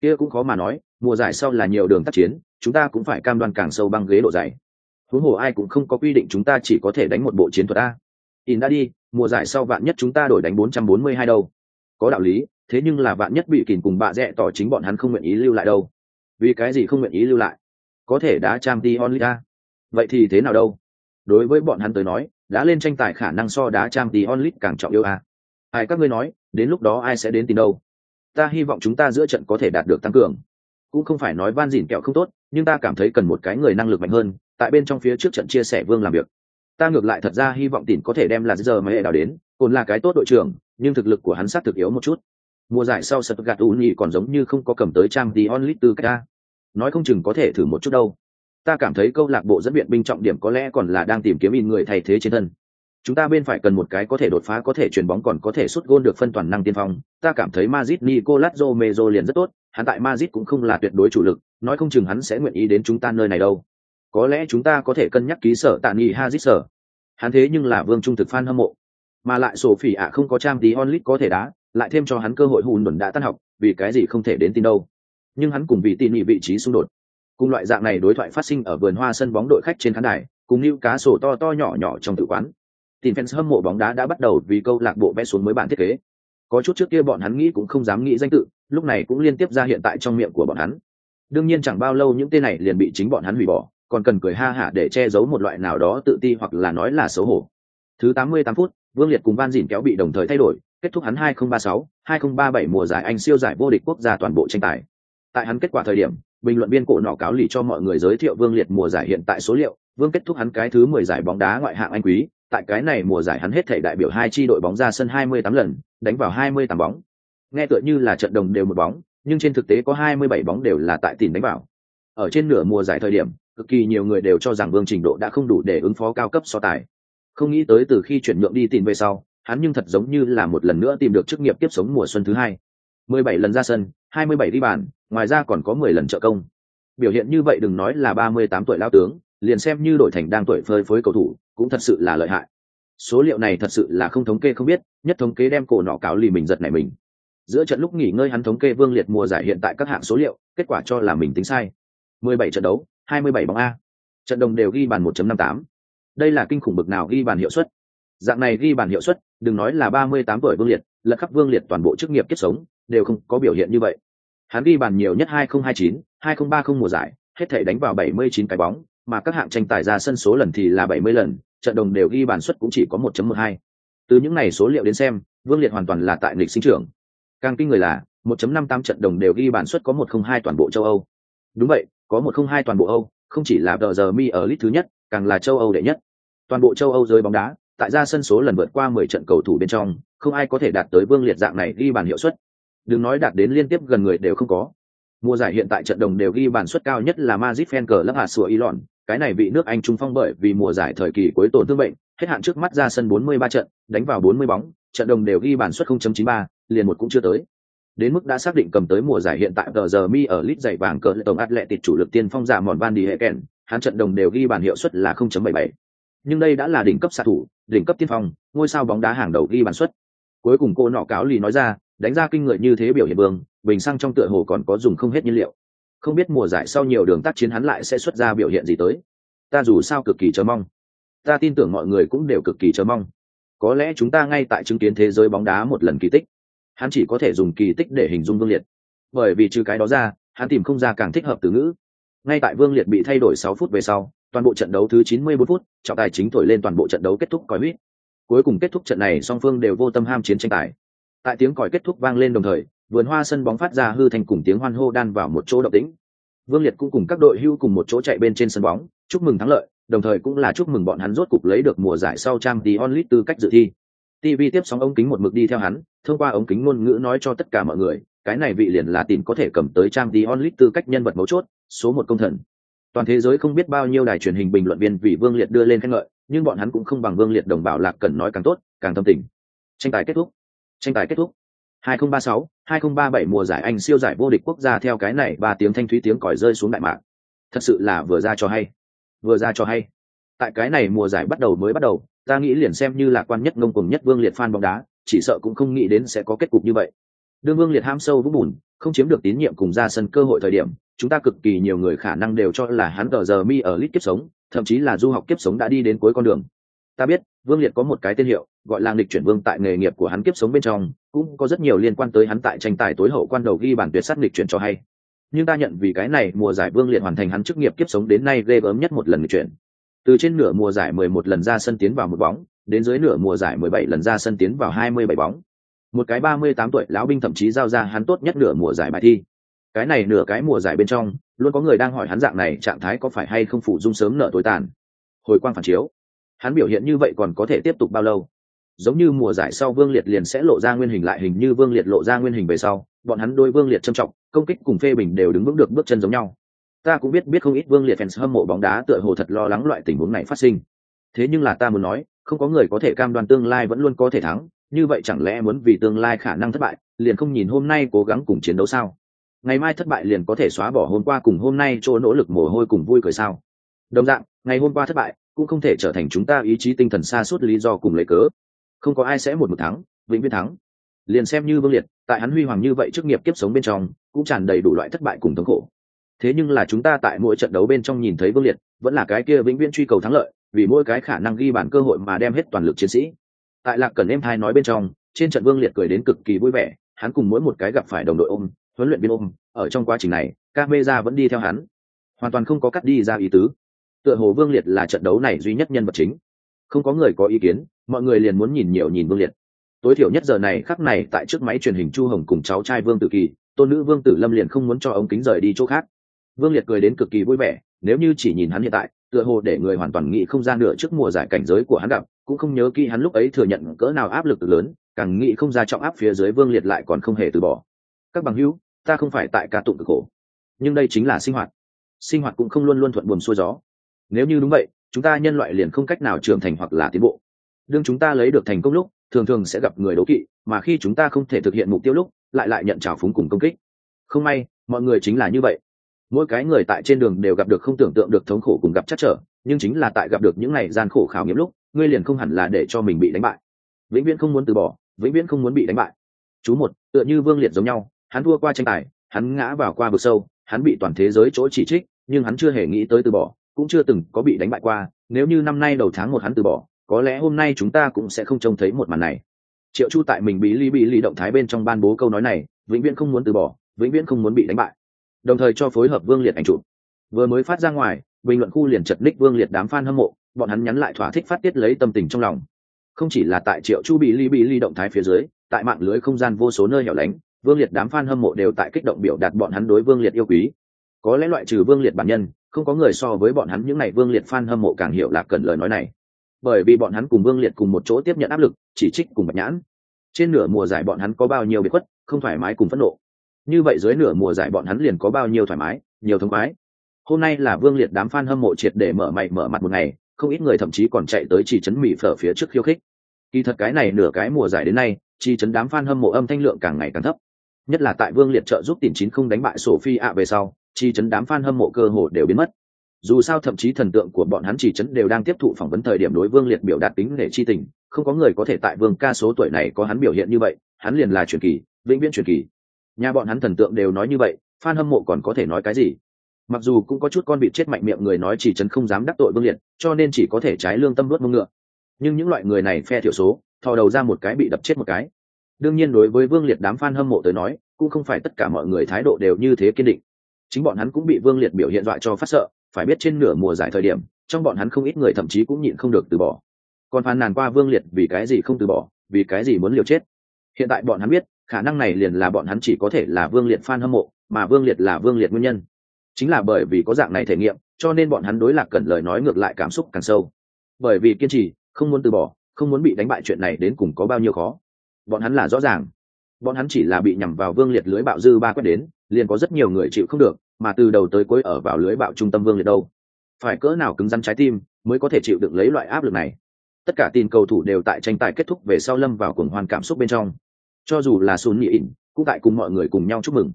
kia cũng khó mà nói mùa giải sau là nhiều đường tác chiến chúng ta cũng phải cam đoan càng sâu băng ghế độ dày huống hồ ai cũng không có quy định chúng ta chỉ có thể đánh một bộ chiến thuật a in đã đi mùa giải sau vạn nhất chúng ta đổi đánh 442 đâu. Có đạo lý, thế nhưng là vạn nhất bị kìm cùng bạ rẽ tỏ chính bọn hắn không nguyện ý lưu lại đâu. Vì cái gì không nguyện ý lưu lại? Có thể đá trang t à? vậy thì thế nào đâu? Đối với bọn hắn tới nói, đã lên tranh tài khả năng so đá trang t càng trọng yêu à? ai các ngươi nói, đến lúc đó ai sẽ đến tìm đâu? Ta hy vọng chúng ta giữa trận có thể đạt được tăng cường. Cũng không phải nói van dỉn kẹo không tốt, nhưng ta cảm thấy cần một cái người năng lực mạnh hơn, tại bên trong phía trước trận chia sẻ vương làm việc ta ngược lại thật ra hy vọng tỉn có thể đem là giờ mới đào đến cồn là cái tốt đội trưởng, nhưng thực lực của hắn sát thực yếu một chút. Mùa giải sau sật gạt uni còn giống như không có cầm tới trang tí onlit từ ca nói không chừng có thể thử một chút đâu. Ta cảm thấy câu lạc bộ dẫn viện binh trọng điểm có lẽ còn là đang tìm kiếm in người thay thế trên thân. Chúng ta bên phải cần một cái có thể đột phá, có thể chuyền bóng còn có thể sút gôn được phân toàn năng tiên phong. Ta cảm thấy mazit Nicolas Romero liền rất tốt, hắn tại mazit cũng không là tuyệt đối chủ lực, nói không chừng hắn sẽ nguyện ý đến chúng ta nơi này đâu. Có lẽ chúng ta có thể cân nhắc ký sở tạ nghị Hazit sở hắn thế nhưng là vương trung thực fan hâm mộ. Mà lại sổ phỉ ạ không có trang tí onlit có thể đá, lại thêm cho hắn cơ hội hùn đồn đã tan học, vì cái gì không thể đến tin đâu. Nhưng hắn cùng vì tin nghị vị trí xung đột. Cùng loại dạng này đối thoại phát sinh ở vườn hoa sân bóng đội khách trên khán đài, cùng lưu cá sổ to to nhỏ nhỏ trong tự quán. Tin fans hâm mộ bóng đá đã bắt đầu vì câu lạc bộ vẽ xuống mới bản thiết kế. Có chút trước kia bọn hắn nghĩ cũng không dám nghĩ danh tự, lúc này cũng liên tiếp ra hiện tại trong miệng của bọn hắn. Đương nhiên chẳng bao lâu những tên này liền bị chính bọn hắn hủy bỏ còn cần cười ha hả để che giấu một loại nào đó tự ti hoặc là nói là xấu hổ thứ 88 phút vương liệt cùng van dìn kéo bị đồng thời thay đổi kết thúc hắn 2036, 2037 mùa giải anh siêu giải vô địch quốc gia toàn bộ tranh tài tại hắn kết quả thời điểm bình luận viên cổ nọ cáo lì cho mọi người giới thiệu vương liệt mùa giải hiện tại số liệu vương kết thúc hắn cái thứ 10 giải bóng đá ngoại hạng anh quý tại cái này mùa giải hắn hết thể đại biểu hai chi đội bóng ra sân 28 lần, đánh vào 28 bóng. Nghe tựa như là trận đồng đều một bóng, nhưng trên thực tế có 27 bóng đều là tại tiền đánh vào. Ở trên nửa mùa giải thời điểm, cực kỳ nhiều người đều cho rằng Vương trình độ đã không đủ để ứng phó cao cấp so tài. Không nghĩ tới từ khi chuyển nhượng đi tìm về sau, hắn nhưng thật giống như là một lần nữa tìm được chức nghiệp tiếp sống mùa xuân thứ hai. 17 lần ra sân, 27 đi bàn, ngoài ra còn có 10 lần trợ công. Biểu hiện như vậy đừng nói là 38 tuổi lao tướng, liền xem như đội thành đang tuổi phơi phới cầu thủ, cũng thật sự là lợi hại số liệu này thật sự là không thống kê không biết nhất thống kê đem cổ nọ cáo lì mình giật này mình giữa trận lúc nghỉ ngơi hắn thống kê vương liệt mùa giải hiện tại các hạng số liệu kết quả cho là mình tính sai 17 trận đấu 27 bóng a trận đồng đều ghi bàn 1.58. đây là kinh khủng bực nào ghi bàn hiệu suất dạng này ghi bàn hiệu suất đừng nói là 38 tuổi vương liệt lật khắp vương liệt toàn bộ chức nghiệp kết sống đều không có biểu hiện như vậy hắn ghi bàn nhiều nhất 2029, 2030 mùa giải hết thể đánh vào 79 cái bóng mà các hạng tranh tài ra sân số lần thì là 70 lần, trận đồng đều ghi bàn suất cũng chỉ có 1.12. Từ những này số liệu đến xem, Vương Liệt hoàn toàn là tại lịch sinh trưởng. Càng kinh người là, 1.58 trận đồng đều ghi bàn suất có 102 toàn bộ châu Âu. Đúng vậy, có 102 toàn bộ Âu, không chỉ là tờ giờ mi ở Lít thứ nhất, càng là châu Âu đệ nhất. Toàn bộ châu Âu rơi bóng đá, tại ra sân số lần vượt qua 10 trận cầu thủ bên trong, không ai có thể đạt tới Vương Liệt dạng này ghi bàn hiệu suất. Đừng nói đạt đến liên tiếp gần người đều không có. Mùa giải hiện tại trận đồng đều ghi bàn suất cao nhất là Madrid Fenker lấp hạt sủa Elon, cái này bị nước Anh trung phong bởi vì mùa giải thời kỳ cuối tổn thương bệnh, hết hạn trước mắt ra sân 43 trận, đánh vào 40 bóng, trận đồng đều ghi bàn suất 0.93, liền một cũng chưa tới. Đến mức đã xác định cầm tới mùa giải hiện tại tờ giờ mi ở lít giày vàng cỡ lệ tổng atletic chủ lực tiên phong giả mòn van đi hệ kèn, hắn trận đồng đều ghi bàn hiệu suất là 0.77. Nhưng đây đã là đỉnh cấp xạ thủ, đỉnh cấp tiên phong, ngôi sao bóng đá hàng đầu ghi bàn suất. Cuối cùng cô nọ cáo lì nói ra, đánh ra kinh người như thế biểu hiện vương, bình xăng trong tựa hồ còn có dùng không hết nhiên liệu. Không biết mùa giải sau nhiều đường tác chiến hắn lại sẽ xuất ra biểu hiện gì tới. Ta dù sao cực kỳ chờ mong. Ta tin tưởng mọi người cũng đều cực kỳ chờ mong. Có lẽ chúng ta ngay tại chứng kiến thế giới bóng đá một lần kỳ tích hắn chỉ có thể dùng kỳ tích để hình dung vương liệt. Bởi vì trừ cái đó ra, hắn tìm không ra càng thích hợp từ ngữ. Ngay tại vương liệt bị thay đổi sáu phút về sau, toàn bộ trận đấu thứ 94 phút, trọng tài chính thổi lên toàn bộ trận đấu kết thúc còi huýt. Cuối cùng kết thúc trận này, song phương đều vô tâm ham chiến tranh tài. Tại tiếng còi kết thúc vang lên đồng thời, vườn hoa sân bóng phát ra hư thành cùng tiếng hoan hô đan vào một chỗ động tĩnh. Vương liệt cũng cùng các đội hưu cùng một chỗ chạy bên trên sân bóng, chúc mừng thắng lợi, đồng thời cũng là chúc mừng bọn hắn rốt cục lấy được mùa giải sau trang tí onlit tư cách dự thi tv tiếp sóng ống kính một mực đi theo hắn thông qua ống kính ngôn ngữ nói cho tất cả mọi người cái này vị liền là tìm có thể cầm tới trang tí onlit tư cách nhân vật mấu chốt số một công thần toàn thế giới không biết bao nhiêu đài truyền hình bình luận viên vì vương liệt đưa lên khen ngợi nhưng bọn hắn cũng không bằng vương liệt đồng bảo lạc cần nói càng tốt càng tâm tình tranh tài kết thúc tranh tài kết thúc 2036, 2037 mùa giải Anh siêu giải vô địch quốc gia theo cái này ba tiếng thanh thúy tiếng còi rơi xuống đại mạc. Thật sự là vừa ra cho hay. Vừa ra cho hay. Tại cái này mùa giải bắt đầu mới bắt đầu, ta nghĩ liền xem như là quan nhất ngông cuồng nhất Vương Liệt fan bóng đá, chỉ sợ cũng không nghĩ đến sẽ có kết cục như vậy. Đương Vương Liệt ham sâu vũng bùn, không chiếm được tín nhiệm cùng ra sân cơ hội thời điểm, chúng ta cực kỳ nhiều người khả năng đều cho là hắn tờ giờ mi ở lít kiếp sống, thậm chí là du học kiếp sống đã đi đến cuối con đường. Ta biết, Vương Liệt có một cái tên hiệu, gọi là nghịch chuyển vương tại nghề nghiệp của hắn kiếp sống bên trong, cũng có rất nhiều liên quan tới hắn tại tranh tài tối hậu quan đầu ghi bản tuyệt sát nghịch chuyển cho hay. Nhưng ta nhận vì cái này mùa giải Vương Liệt hoàn thành hắn chức nghiệp kiếp sống đến nay ghê gớm nhất một lần nghịch chuyển. Từ trên nửa mùa giải 11 lần ra sân tiến vào một bóng, đến dưới nửa mùa giải 17 lần ra sân tiến vào 27 bóng. Một cái 38 tuổi lão binh thậm chí giao ra hắn tốt nhất nửa mùa giải bài thi. Cái này nửa cái mùa giải bên trong, luôn có người đang hỏi hắn dạng này trạng thái có phải hay không phụ dung sớm nợ tối tàn. Hồi quang phản chiếu, hắn biểu hiện như vậy còn có thể tiếp tục bao lâu? giống như mùa giải sau vương liệt liền sẽ lộ ra nguyên hình lại hình như vương liệt lộ ra nguyên hình về sau bọn hắn đôi vương liệt trầm trọng công kích cùng phê bình đều đứng vững được bước chân giống nhau ta cũng biết biết không ít vương liệt fans hâm mộ bóng đá tựa hồ thật lo lắng loại tình huống này phát sinh. Thế nhưng là ta muốn nói, không có người có thể cam đoan tương lai vẫn luôn có thể thắng, như vậy chẳng lẽ muốn vì tương lai khả năng thất bại, liền không nhìn hôm nay cố gắng cùng chiến đấu sao? Ngày mai thất bại liền có thể xóa bỏ hôm qua cùng hôm nay chỗ nỗ lực mồ hôi cùng vui cười sao? Đồng dạng, ngày hôm qua thất bại, cũng không thể trở thành chúng ta ý chí tinh thần xa suốt lý do cùng lấy cớ. Không có ai sẽ một một thắng, vĩnh viễn thắng. Liền xem như vương liệt, tại hắn huy hoàng như vậy trước nghiệp kiếp sống bên trong, cũng tràn đầy đủ loại thất bại cùng thống khổ thế nhưng là chúng ta tại mỗi trận đấu bên trong nhìn thấy vương liệt, vẫn là cái kia vĩnh viễn truy cầu thắng lợi, vì mỗi cái khả năng ghi bản cơ hội mà đem hết toàn lực chiến sĩ. Tại lạc cần em hai nói bên trong, trên trận vương liệt cười đến cực kỳ vui vẻ, hắn cùng mỗi một cái gặp phải đồng đội ôm, huấn luyện viên ôm, ở trong quá trình này các mê ra vẫn đi theo hắn. Hoàn toàn không có cắt đi ra ý tứ. Tựa hồ vương liệt là trận đấu này duy nhất nhân vật chính. Không có người có ý kiến, mọi người liền muốn nhìn nhiều nhìn vương liệt. Tối thiểu nhất giờ này, khắc này, tại trước máy truyền hình chu hồng cùng cháu trai vương tử kỳ, tôn nữ vương tử lâm liền không muốn cho ống kính rời đi chỗ khác vương liệt cười đến cực kỳ vui vẻ, nếu như chỉ nhìn hắn hiện tại, tựa hồ để người hoàn toàn nghĩ không ra nửa trước mùa giải cảnh giới của hắn gặp, cũng không nhớ kỹ hắn lúc ấy thừa nhận cỡ nào áp lực lớn, càng nghĩ không ra trọng áp phía dưới vương liệt lại còn không hề từ bỏ. Các bằng hữu, ta không phải tại ca tụng cực khổ, nhưng đây chính là sinh hoạt. Sinh hoạt cũng không luôn luôn thuận buồm xuôi gió. Nếu như đúng vậy, chúng ta nhân loại liền không cách nào trưởng thành hoặc là tiến bộ. Đương chúng ta lấy được thành công lúc, thường thường sẽ gặp người đố kỵ, mà khi chúng ta không thể thực hiện mục tiêu lúc, lại lại nhận trào phúng cùng công kích. Không may, mọi người chính là như vậy mỗi cái người tại trên đường đều gặp được không tưởng tượng được thống khổ cùng gặp chắc trở, nhưng chính là tại gặp được những ngày gian khổ khảo nghiệm lúc, ngươi liền không hẳn là để cho mình bị đánh bại. Vĩnh viễn không muốn từ bỏ, vĩnh viễn không muốn bị đánh bại. Chú một, tựa như vương liệt giống nhau, hắn thua qua tranh tài, hắn ngã vào qua vực sâu, hắn bị toàn thế giới chỗ chỉ trích, nhưng hắn chưa hề nghĩ tới từ bỏ, cũng chưa từng có bị đánh bại qua, nếu như năm nay đầu tháng một hắn từ bỏ, có lẽ hôm nay chúng ta cũng sẽ không trông thấy một màn này. Triệu chu tại mình bí ly bí ly động thái bên trong ban bố câu nói này, vĩnh viễn không muốn từ bỏ, vĩnh viễn không muốn bị đánh bại đồng thời cho phối hợp vương liệt ảnh chụp. Vừa mới phát ra ngoài, bình luận khu liền chật ních vương liệt đám f a n hâm mộ, bọn hắn nhắn lại thỏa thích phát tiết lấy tâm tình trong lòng. Không chỉ là tại triệu chu bị ly bị ly động thái phía dưới, tại mạng lưới không gian vô số nơi hẻo lánh, vương liệt đám f a n hâm mộ đều tại kích động biểu đạt bọn hắn đối vương liệt yêu quý. Có lẽ loại trừ vương liệt bản nhân, không có người so với bọn hắn những n à y vương liệt f a n hâm mộ càng hiểu lạc cần lời nói này. Bởi vì bọn hắn cùng vương liệt cùng một chỗ tiếp nhận áp lực, chỉ trích cùng bạch nhãn. Trên nửa mùa giải bọn hắn có bao nhiêu bị khuất, không thoải mái cùng phẫn nộ như vậy dưới nửa mùa giải bọn hắn liền có bao nhiêu thoải mái, nhiều thông khoái. Hôm nay là vương liệt đám f a n hâm mộ triệt để mở mày mở mặt một ngày, không ít người thậm chí còn chạy tới chỉ trấn mỹ phở phía trước khiêu khích. Kỳ thật cái này nửa cái mùa giải đến nay chỉ trấn đám f a n hâm mộ âm thanh lượng càng ngày càng thấp. Nhất là tại vương liệt trợ giúp tìm chín không đánh bại sổ phi ạ về sau chi trấn đám f a n hâm mộ cơ hồ đều biến mất. Dù sao thậm chí thần tượng của bọn hắn chỉ trấn đều đang tiếp thụ phỏng vấn thời điểm đối vương liệt biểu đạt tính để chi tình, không có người có thể tại vương ca số tuổi này có hắn biểu hiện như vậy, hắn liền là truyền kỳ, vĩnh viễn truyền kỳ nhà bọn hắn thần tượng đều nói như vậy, phan hâm mộ còn có thể nói cái gì? Mặc dù cũng có chút con bị chết mạnh miệng người nói chỉ chấn không dám đắc tội vương liệt, cho nên chỉ có thể trái lương tâm đuốt mông ngựa. Nhưng những loại người này phe thiểu số, thò đầu ra một cái bị đập chết một cái. Đương nhiên đối với vương liệt đám f a n hâm mộ tới nói, cũng không phải tất cả mọi người thái độ đều như thế kiên định. Chính bọn hắn cũng bị vương liệt biểu hiện dọa cho phát sợ, phải biết trên nửa mùa giải thời điểm, trong bọn hắn không ít người thậm chí cũng nhịn không được từ bỏ. Còn phàn nàn qua vương liệt vì cái gì không từ bỏ, vì cái gì muốn liều chết. Hiện tại bọn hắn biết khả năng này liền là bọn hắn chỉ có thể là vương liệt fan hâm mộ, mà vương liệt là vương liệt nguyên nhân. Chính là bởi vì có dạng này thể nghiệm, cho nên bọn hắn đối lạc cần lời nói ngược lại cảm xúc càng sâu. Bởi vì kiên trì, không muốn từ bỏ, không muốn bị đánh bại chuyện này đến cùng có bao nhiêu khó. Bọn hắn là rõ ràng. Bọn hắn chỉ là bị nhằm vào vương liệt lưới bạo dư ba quét đến, liền có rất nhiều người chịu không được, mà từ đầu tới cuối ở vào lưới bạo trung tâm vương liệt đâu. Phải cỡ nào cứng rắn trái tim mới có thể chịu được lấy loại áp lực này? Tất cả tin cầu thủ đều tại tranh tài kết thúc về sau lâm vào cuồng hoan cảm xúc bên trong cho dù là sùn nhị ỉn cũng tại cùng mọi người cùng nhau chúc mừng.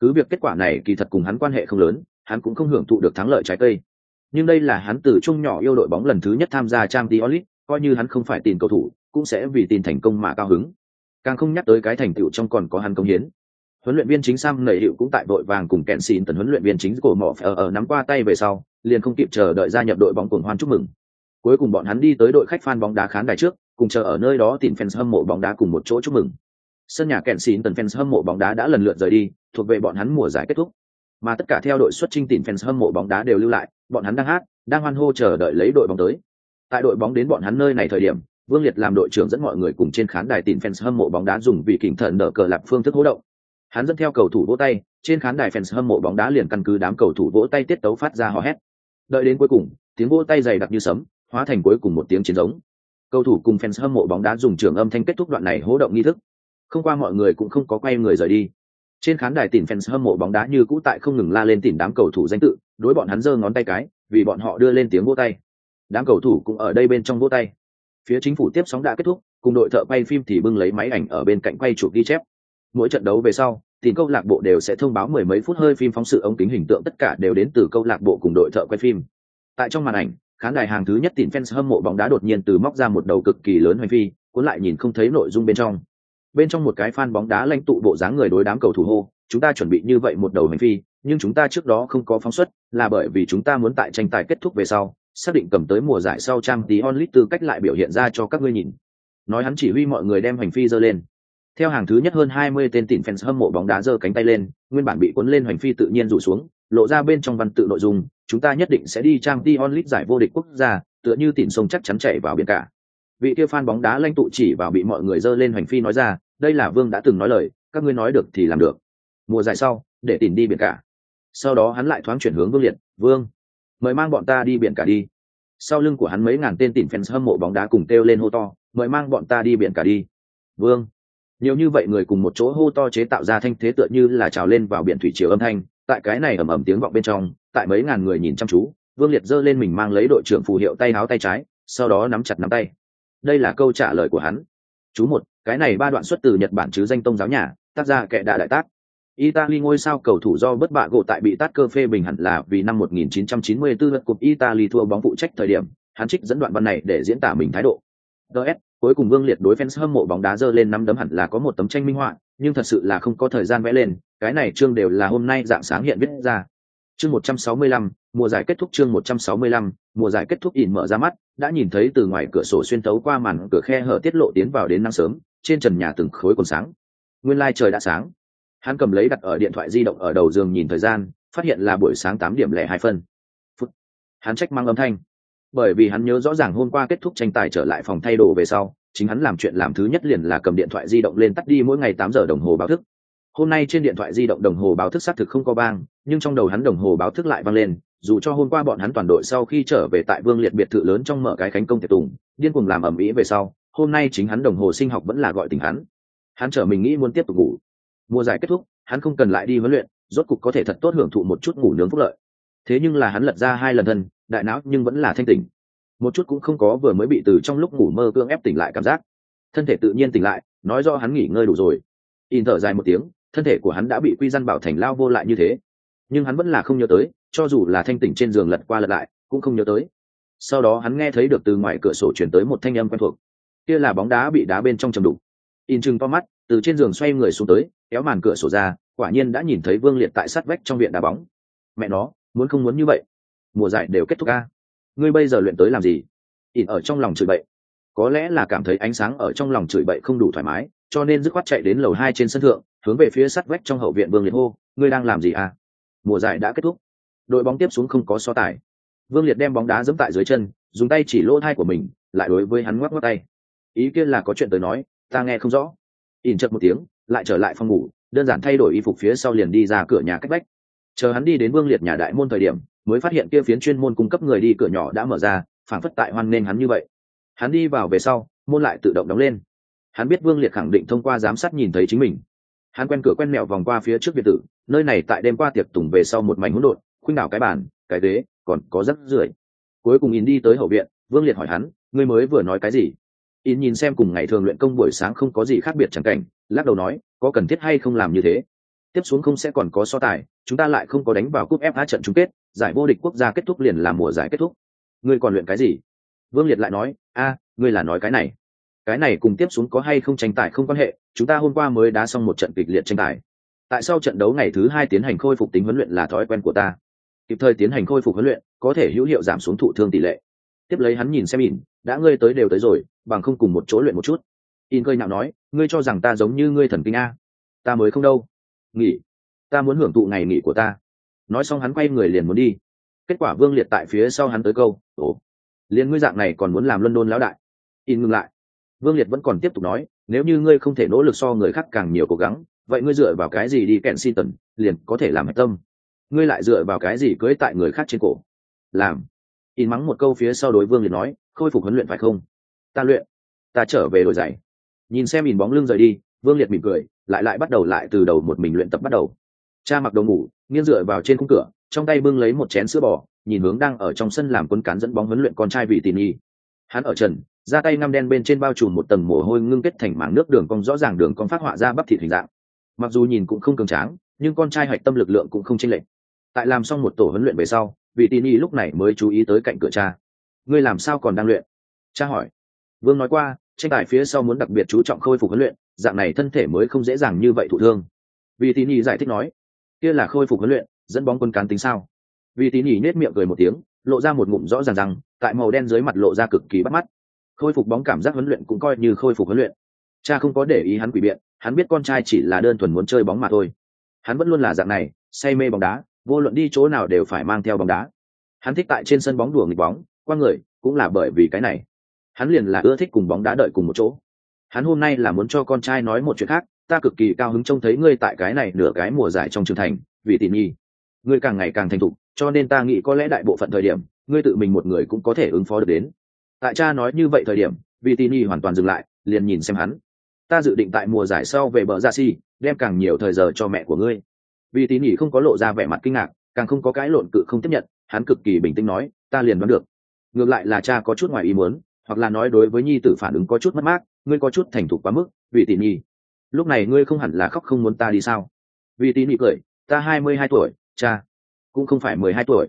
Cứ việc kết quả này kỳ thật cùng hắn quan hệ không lớn, hắn cũng không hưởng thụ được thắng lợi trái cây. Nhưng đây là hắn từ trung nhỏ yêu đội bóng lần thứ nhất tham gia trang t onlit coi như hắn không phải tìm cầu thủ, cũng sẽ vì tin thành công mà cao hứng. Càng không nhắc tới cái thành tựu trong còn có hắn công hiến. Huấn luyện viên chính sam nảy hiệu cũng tại đội vàng cùng kẹn xin tần huấn luyện viên chính của mỏ ở ở nắm qua tay về sau, liền không kịp chờ đợi gia nhập đội bóng cuồng hoan chúc mừng. Cuối cùng bọn hắn đi tới đội khách fan bóng đá khán đài trước, cùng chờ ở nơi đó tìm fans hâm mộ bóng đá cùng một chỗ chúc mừng sân nhà kẹn xìn tần fans hâm mộ bóng đá đã lần lượt rời đi, thuộc về bọn hắn mùa giải kết thúc. Mà tất cả theo đội xuất trinh tìm fans hâm mộ bóng đá đều lưu lại, bọn hắn đang hát, đang hoan hô chờ đợi lấy đội bóng tới. Tại đội bóng đến bọn hắn nơi này thời điểm, vương liệt làm đội trưởng dẫn mọi người cùng trên khán đài tìm fans hâm mộ bóng đá dùng vị kỉnh thần nở cờ lạp phương thức hỗ động. Hắn dẫn theo cầu thủ vỗ tay, trên khán đài fans hâm mộ bóng đá liền căn cứ đám cầu thủ vỗ tay tiết tấu phát ra hò hét. Đợi đến cuối cùng, tiếng vỗ tay dày đặc như sấm, hóa thành cuối cùng một tiếng chiến giống. Cầu thủ cùng fans hâm mộ bóng đá dùng trường âm thanh kết thúc đoạn này hỗ động nghi thức không qua mọi người cũng không có quay người rời đi. Trên khán đài tìm fans hâm mộ bóng đá như cũ tại không ngừng la lên tìm đám cầu thủ danh tự, đối bọn hắn giơ ngón tay cái, vì bọn họ đưa lên tiếng vỗ tay. Đám cầu thủ cũng ở đây bên trong vỗ tay. Phía chính phủ tiếp sóng đã kết thúc, cùng đội thợ quay phim thì bưng lấy máy ảnh ở bên cạnh quay chụp ghi chép. Mỗi trận đấu về sau, tìm câu lạc bộ đều sẽ thông báo mười mấy phút hơi phim phóng sự ống kính hình tượng tất cả đều đến từ câu lạc bộ cùng đội thợ quay phim. Tại trong màn ảnh, khán đài hàng thứ nhất tìm fans hâm mộ bóng đá đột nhiên từ móc ra một đầu cực kỳ lớn hoành phi, cuốn lại nhìn không thấy nội dung bên trong bên trong một cái fan bóng đá lãnh tụ bộ dáng người đối đám cầu thủ hô, chúng ta chuẩn bị như vậy một đầu hành phi, nhưng chúng ta trước đó không có phóng xuất, là bởi vì chúng ta muốn tại tranh tài kết thúc về sau, xác định cầm tới mùa giải sau trang tí onlit tư cách lại biểu hiện ra cho các ngươi nhìn. Nói hắn chỉ huy mọi người đem hành phi dơ lên. Theo hàng thứ nhất hơn 20 tên tỉn fans hâm mộ bóng đá giơ cánh tay lên, nguyên bản bị cuốn lên hành phi tự nhiên rủ xuống, lộ ra bên trong văn tự nội dung, chúng ta nhất định sẽ đi trang tí onlit giải vô địch quốc gia, tựa như tỉn sông chắc chắn chạy vào biển cả. Vị kia fan bóng đá lanh tụ chỉ vào bị mọi người giơ lên hành phi nói ra đây là vương đã từng nói lời, các ngươi nói được thì làm được. Mùa giải sau, để tìm đi biển cả. Sau đó hắn lại thoáng chuyển hướng vương liệt, vương, mời mang bọn ta đi biển cả đi. Sau lưng của hắn mấy ngàn tên tìm fans hâm mộ bóng đá cùng kêu lên hô to, mời mang bọn ta đi biển cả đi. Vương. Nhiều như vậy người cùng một chỗ hô to chế tạo ra thanh thế tựa như là trào lên vào biển thủy triều âm thanh, tại cái này ầm ầm tiếng vọng bên trong, tại mấy ngàn người nhìn chăm chú, vương liệt giơ lên mình mang lấy đội trưởng phù hiệu tay áo tay trái, sau đó nắm chặt nắm tay. Đây là câu trả lời của hắn. Chú một cái này ba đoạn xuất từ nhật bản chứ danh tông giáo nhà tác gia kệ đà đại tác Italy ngôi sao cầu thủ do bất bạ gỗ tại bị tát cơ phê bình hẳn là vì năm 1994 lượt cục Italy thua bóng phụ trách thời điểm, hắn trích dẫn đoạn văn này để diễn tả mình thái độ. DS, cuối cùng Vương Liệt đối fans hâm mộ bóng đá dơ lên năm đấm hẳn là có một tấm tranh minh họa, nhưng thật sự là không có thời gian vẽ lên, cái này chương đều là hôm nay dạng sáng hiện viết ra. Chương 165, mùa giải kết thúc chương 165, mùa giải kết thúc ỉn mở ra mắt, đã nhìn thấy từ ngoài cửa sổ xuyên tấu qua màn cửa khe hở tiết lộ tiến vào đến năm sớm, trên trần nhà từng khối còn sáng. Nguyên lai trời đã sáng hắn cầm lấy đặt ở điện thoại di động ở đầu giường nhìn thời gian, phát hiện là buổi sáng tám điểm lẻ hai phân Phút. hắn trách mang âm thanh bởi vì hắn nhớ rõ ràng hôm qua kết thúc tranh tài trở lại phòng thay đồ về sau, chính hắn làm chuyện làm thứ nhất liền là cầm điện thoại di động lên tắt đi mỗi ngày tám giờ đồng hồ báo thức hôm nay trên điện thoại di động đồng hồ báo thức xác thực không có bang nhưng trong đầu hắn đồng hồ báo thức lại vang lên, dù cho hôm qua bọn hắn toàn đội sau khi trở về tại vương liệt biệt thự lớn trong mở cái khánh công tiệc tùng, điên cuồng làm ẩm ĩ về sau hôm nay chính hắn đồng hồ sinh học vẫn là gọi tình hắn. Hắn trở mình nghĩ muốn tiếp tục ngủ. Mùa giải kết thúc, hắn không cần lại đi huấn luyện, rốt cục có thể thật tốt hưởng thụ một chút ngủ nướng phúc lợi. Thế nhưng là hắn lật ra hai lần thân, đại não nhưng vẫn là thanh tỉnh. Một chút cũng không có vừa mới bị từ trong lúc ngủ mơ cương ép tỉnh lại cảm giác. Thân thể tự nhiên tỉnh lại, nói do hắn nghỉ ngơi đủ rồi. In thở dài một tiếng, thân thể của hắn đã bị quy dân bảo thành lao vô lại như thế. Nhưng hắn vẫn là không nhớ tới, cho dù là thanh tỉnh trên giường lật qua lật lại, cũng không nhớ tới. Sau đó hắn nghe thấy được từ ngoài cửa sổ chuyển tới một thanh âm quen thuộc kia là bóng đá bị đá bên trong chầm đục. In chừng to mắt, từ trên giường xoay người xuống tới, kéo màn cửa sổ ra, quả nhiên đã nhìn thấy vương liệt tại sát vách trong viện đá bóng. Mẹ nó, muốn không muốn như vậy? Mùa giải đều kết thúc ca ngươi bây giờ luyện tới làm gì? In ở trong lòng chửi bậy. Có lẽ là cảm thấy ánh sáng ở trong lòng chửi bậy không đủ thoải mái, cho nên dứt khoát chạy đến lầu hai trên sân thượng, hướng về phía sát vách trong hậu viện vương liệt hô, ngươi đang làm gì à? Mùa giải đã kết thúc. Đội bóng tiếp xuống không có so tài. Vương liệt đem bóng đá dẫm tại dưới chân, dùng tay chỉ lỗ thai của mình, lại đối với hắn ngoắc ngoắc tay ý kiến là có chuyện tới nói, ta nghe không rõ. Ỉn chật một tiếng, lại trở lại phòng ngủ, đơn giản thay đổi y phục phía sau liền đi ra cửa nhà cách vách. Chờ hắn đi đến vương liệt nhà đại môn thời điểm, mới phát hiện kia phiến chuyên môn cung cấp người đi cửa nhỏ đã mở ra phản phất tại hoan nên hắn như vậy. Hắn đi vào về sau, môn lại tự động đóng lên. Hắn biết vương liệt khẳng định thông qua giám sát nhìn thấy chính mình. Hắn quen cửa quen mẹo vòng qua phía trước biệt tử nơi này tại đêm qua tiệc tùng về sau một mảnh hỗn độn, khuynh đảo cái bàn, cái ghế, còn có rất rưởi cuối cùng in đi tới hậu viện, vương liệt hỏi hắn, ngươi mới vừa nói cái gì? In nhìn xem cùng ngày thường luyện công buổi sáng không có gì khác biệt chẳng cảnh, lắc đầu nói, có cần thiết hay không làm như thế? Tiếp xuống không sẽ còn có so tài, chúng ta lại không có đánh vào cúp fa trận chung kết, giải vô địch quốc gia kết thúc liền là mùa giải kết thúc. Ngươi còn luyện cái gì? Vương liệt lại nói, a, ngươi là nói cái này. Cái này cùng tiếp xuống có hay không tranh tài không quan hệ, chúng ta hôm qua mới đá xong một trận kịch liệt tranh tài. Tại sao trận đấu ngày thứ hai tiến hành khôi phục tính huấn luyện là thói quen của ta. Kịp thời tiến hành khôi phục huấn luyện, có thể hữu hiệu giảm xuống thụ thương tỷ lệ. Tiếp lấy hắn nhìn xem ỉn đã ngươi tới đều tới rồi, bằng không cùng một chỗ luyện một chút. In cơi nhạo nói, ngươi cho rằng ta giống như ngươi thần kinh a. Ta mới không đâu. Nghỉ. Ta muốn hưởng thụ ngày nghỉ của ta. Nói xong hắn quay người liền muốn đi. Kết quả vương liệt tại phía sau hắn tới câu, ồ, liền ngươi dạng này còn muốn làm luân đôn lão đại? In ngừng lại. Vương liệt vẫn còn tiếp tục nói, nếu như ngươi không thể nỗ lực so người khác càng nhiều cố gắng, vậy ngươi dựa vào cái gì đi kẹn si tần, liền có thể làm hạch tâm. Ngươi lại dựa vào cái gì cưới tại người khác trên cổ? Làm in mắng một câu phía sau đối vương liệt nói, khôi phục huấn luyện phải không? Ta luyện, ta trở về đổi giày. Nhìn xem nhìn bóng lưng rời đi, vương liệt mỉm cười, lại lại bắt đầu lại từ đầu một mình luyện tập bắt đầu. Cha mặc đồ ngủ, nghiêng dựa vào trên khung cửa, trong tay bưng lấy một chén sữa bò, nhìn hướng đang ở trong sân làm quân cán dẫn bóng huấn luyện con trai vị tỉ nhi hắn ở trần, ra tay ngăm đen bên trên bao trùm một tầng mồ hôi ngưng kết thành mảng nước đường cong rõ ràng đường cong phát họa ra bắp thịt hình dạng. Mặc dù nhìn cũng không cường tráng, nhưng con trai hạch tâm lực lượng cũng không chênh lệch. Tại làm xong một tổ huấn luyện về sau vị tỉ y lúc này mới chú ý tới cạnh cửa cha. Ngươi làm sao còn đang luyện? Cha hỏi. Vương nói qua, tranh tài phía sau muốn đặc biệt chú trọng khôi phục huấn luyện, dạng này thân thể mới không dễ dàng như vậy thụ thương. Vì tín nhì giải thích nói, kia là khôi phục huấn luyện, dẫn bóng quân cán tính sao? Vì tín nhì nết miệng cười một tiếng, lộ ra một ngụm rõ ràng rằng, tại màu đen dưới mặt lộ ra cực kỳ bắt mắt. Khôi phục bóng cảm giác huấn luyện cũng coi như khôi phục huấn luyện. Cha không có để ý hắn quỷ biện, hắn biết con trai chỉ là đơn thuần muốn chơi bóng mà thôi. Hắn vẫn luôn là dạng này, say mê bóng đá vô luận đi chỗ nào đều phải mang theo bóng đá. Hắn thích tại trên sân bóng đùa nghịch bóng, qua người, cũng là bởi vì cái này. Hắn liền là ưa thích cùng bóng đá đợi cùng một chỗ. Hắn hôm nay là muốn cho con trai nói một chuyện khác, ta cực kỳ cao hứng trông thấy ngươi tại cái này nửa cái mùa giải trong trường thành, vì tỉ nhi ngươi càng ngày càng thành thục, cho nên ta nghĩ có lẽ đại bộ phận thời điểm, ngươi tự mình một người cũng có thể ứng phó được đến. Tại cha nói như vậy thời điểm, vì tỉ nhi hoàn toàn dừng lại, liền nhìn xem hắn. Ta dự định tại mùa giải sau về bờ ra si, đem càng nhiều thời giờ cho mẹ của ngươi vì tỉ nỉ không có lộ ra vẻ mặt kinh ngạc, càng không có cái lộn cự không tiếp nhận, hắn cực kỳ bình tĩnh nói, ta liền đoán được. Ngược lại là cha có chút ngoài ý muốn, hoặc là nói đối với nhi tử phản ứng có chút mất mát, ngươi có chút thành thục quá mức, vì tỉ nhi lúc này ngươi không hẳn là khóc không muốn ta đi sao? Vì tỉ nhi cười, ta hai mươi hai tuổi, cha cũng không phải mười hai tuổi.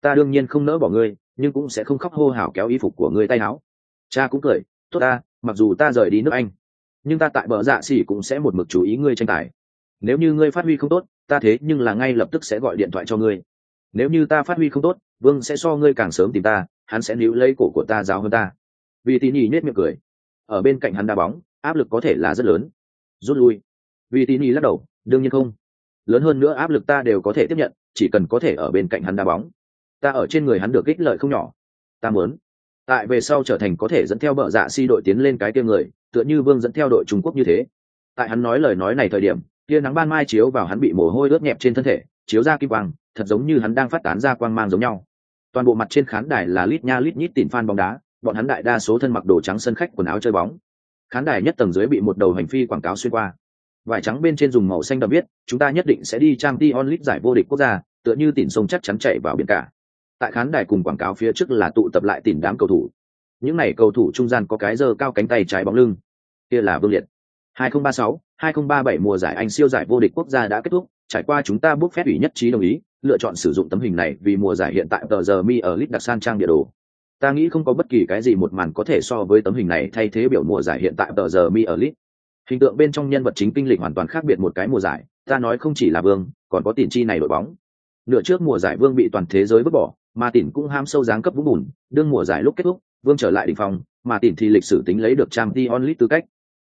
Ta đương nhiên không nỡ bỏ ngươi, nhưng cũng sẽ không khóc hô hào kéo y phục của ngươi tay áo. Cha cũng cười, tốt ta, mặc dù ta rời đi nước anh, nhưng ta tại bờ dạ xỉ cũng sẽ một mực chú ý ngươi tranh tài. Nếu như ngươi phát huy không tốt ta thế nhưng là ngay lập tức sẽ gọi điện thoại cho ngươi. Nếu như ta phát huy không tốt, vương sẽ so ngươi càng sớm tìm ta, hắn sẽ níu lấy cổ của ta giáo hơn ta. Vì tín nhì nết miệng cười. Ở bên cạnh hắn đá bóng, áp lực có thể là rất lớn. Rút lui. Vì tín nhì lắc đầu, đương nhiên không. Lớn hơn nữa áp lực ta đều có thể tiếp nhận, chỉ cần có thể ở bên cạnh hắn đá bóng. Ta ở trên người hắn được ích lợi không nhỏ. Ta muốn. Tại về sau trở thành có thể dẫn theo bờ dạ si đội tiến lên cái kia người, tựa như vương dẫn theo đội trung quốc như thế. Tại hắn nói lời nói này thời điểm tia nắng ban mai chiếu vào hắn bị mồ hôi ướt nhẹp trên thân thể, chiếu ra kim quang, thật giống như hắn đang phát tán ra quang mang giống nhau. Toàn bộ mặt trên khán đài là lít nha lít nhít tìm phan bóng đá, bọn hắn đại đa số thân mặc đồ trắng sân khách, quần áo chơi bóng. Khán đài nhất tầng dưới bị một đầu hành phi quảng cáo xuyên qua. Vải trắng bên trên dùng màu xanh đậm biết chúng ta nhất định sẽ đi trang t onlit giải vô địch quốc gia, tựa như tỉnh sông chắc chắn chạy vào biển cả. Tại khán đài cùng quảng cáo phía trước là tụ tập lại tìm đám cầu thủ. Những n à y cầu thủ trung gian có cái dơ cao cánh tay trái bóng lưng. Kia là vương liệt. 2036, 2037 mùa giải Anh siêu giải vô địch quốc gia đã kết thúc, trải qua chúng ta bước phép ủy nhất trí đồng ý, lựa chọn sử dụng tấm hình này vì mùa giải hiện tại tờ giờ mi ở lit đặc san trang địa đồ. Ta nghĩ không có bất kỳ cái gì một màn có thể so với tấm hình này thay thế biểu mùa giải hiện tại tờ giờ mi ở lit hình tượng bên trong nhân vật chính kinh lịch hoàn toàn khác biệt một cái mùa giải ta nói không chỉ là vương còn có tiền chi này đội bóng. Nửa trước mùa giải vương bị toàn thế giới vứt bỏ mà tỉn cũng ham sâu dáng cấp vũng bùn đương mùa giải lúc kết thúc vương trở lại đỉnh phòng mà tỉn thì lịch sử tính lấy được trang t tư cách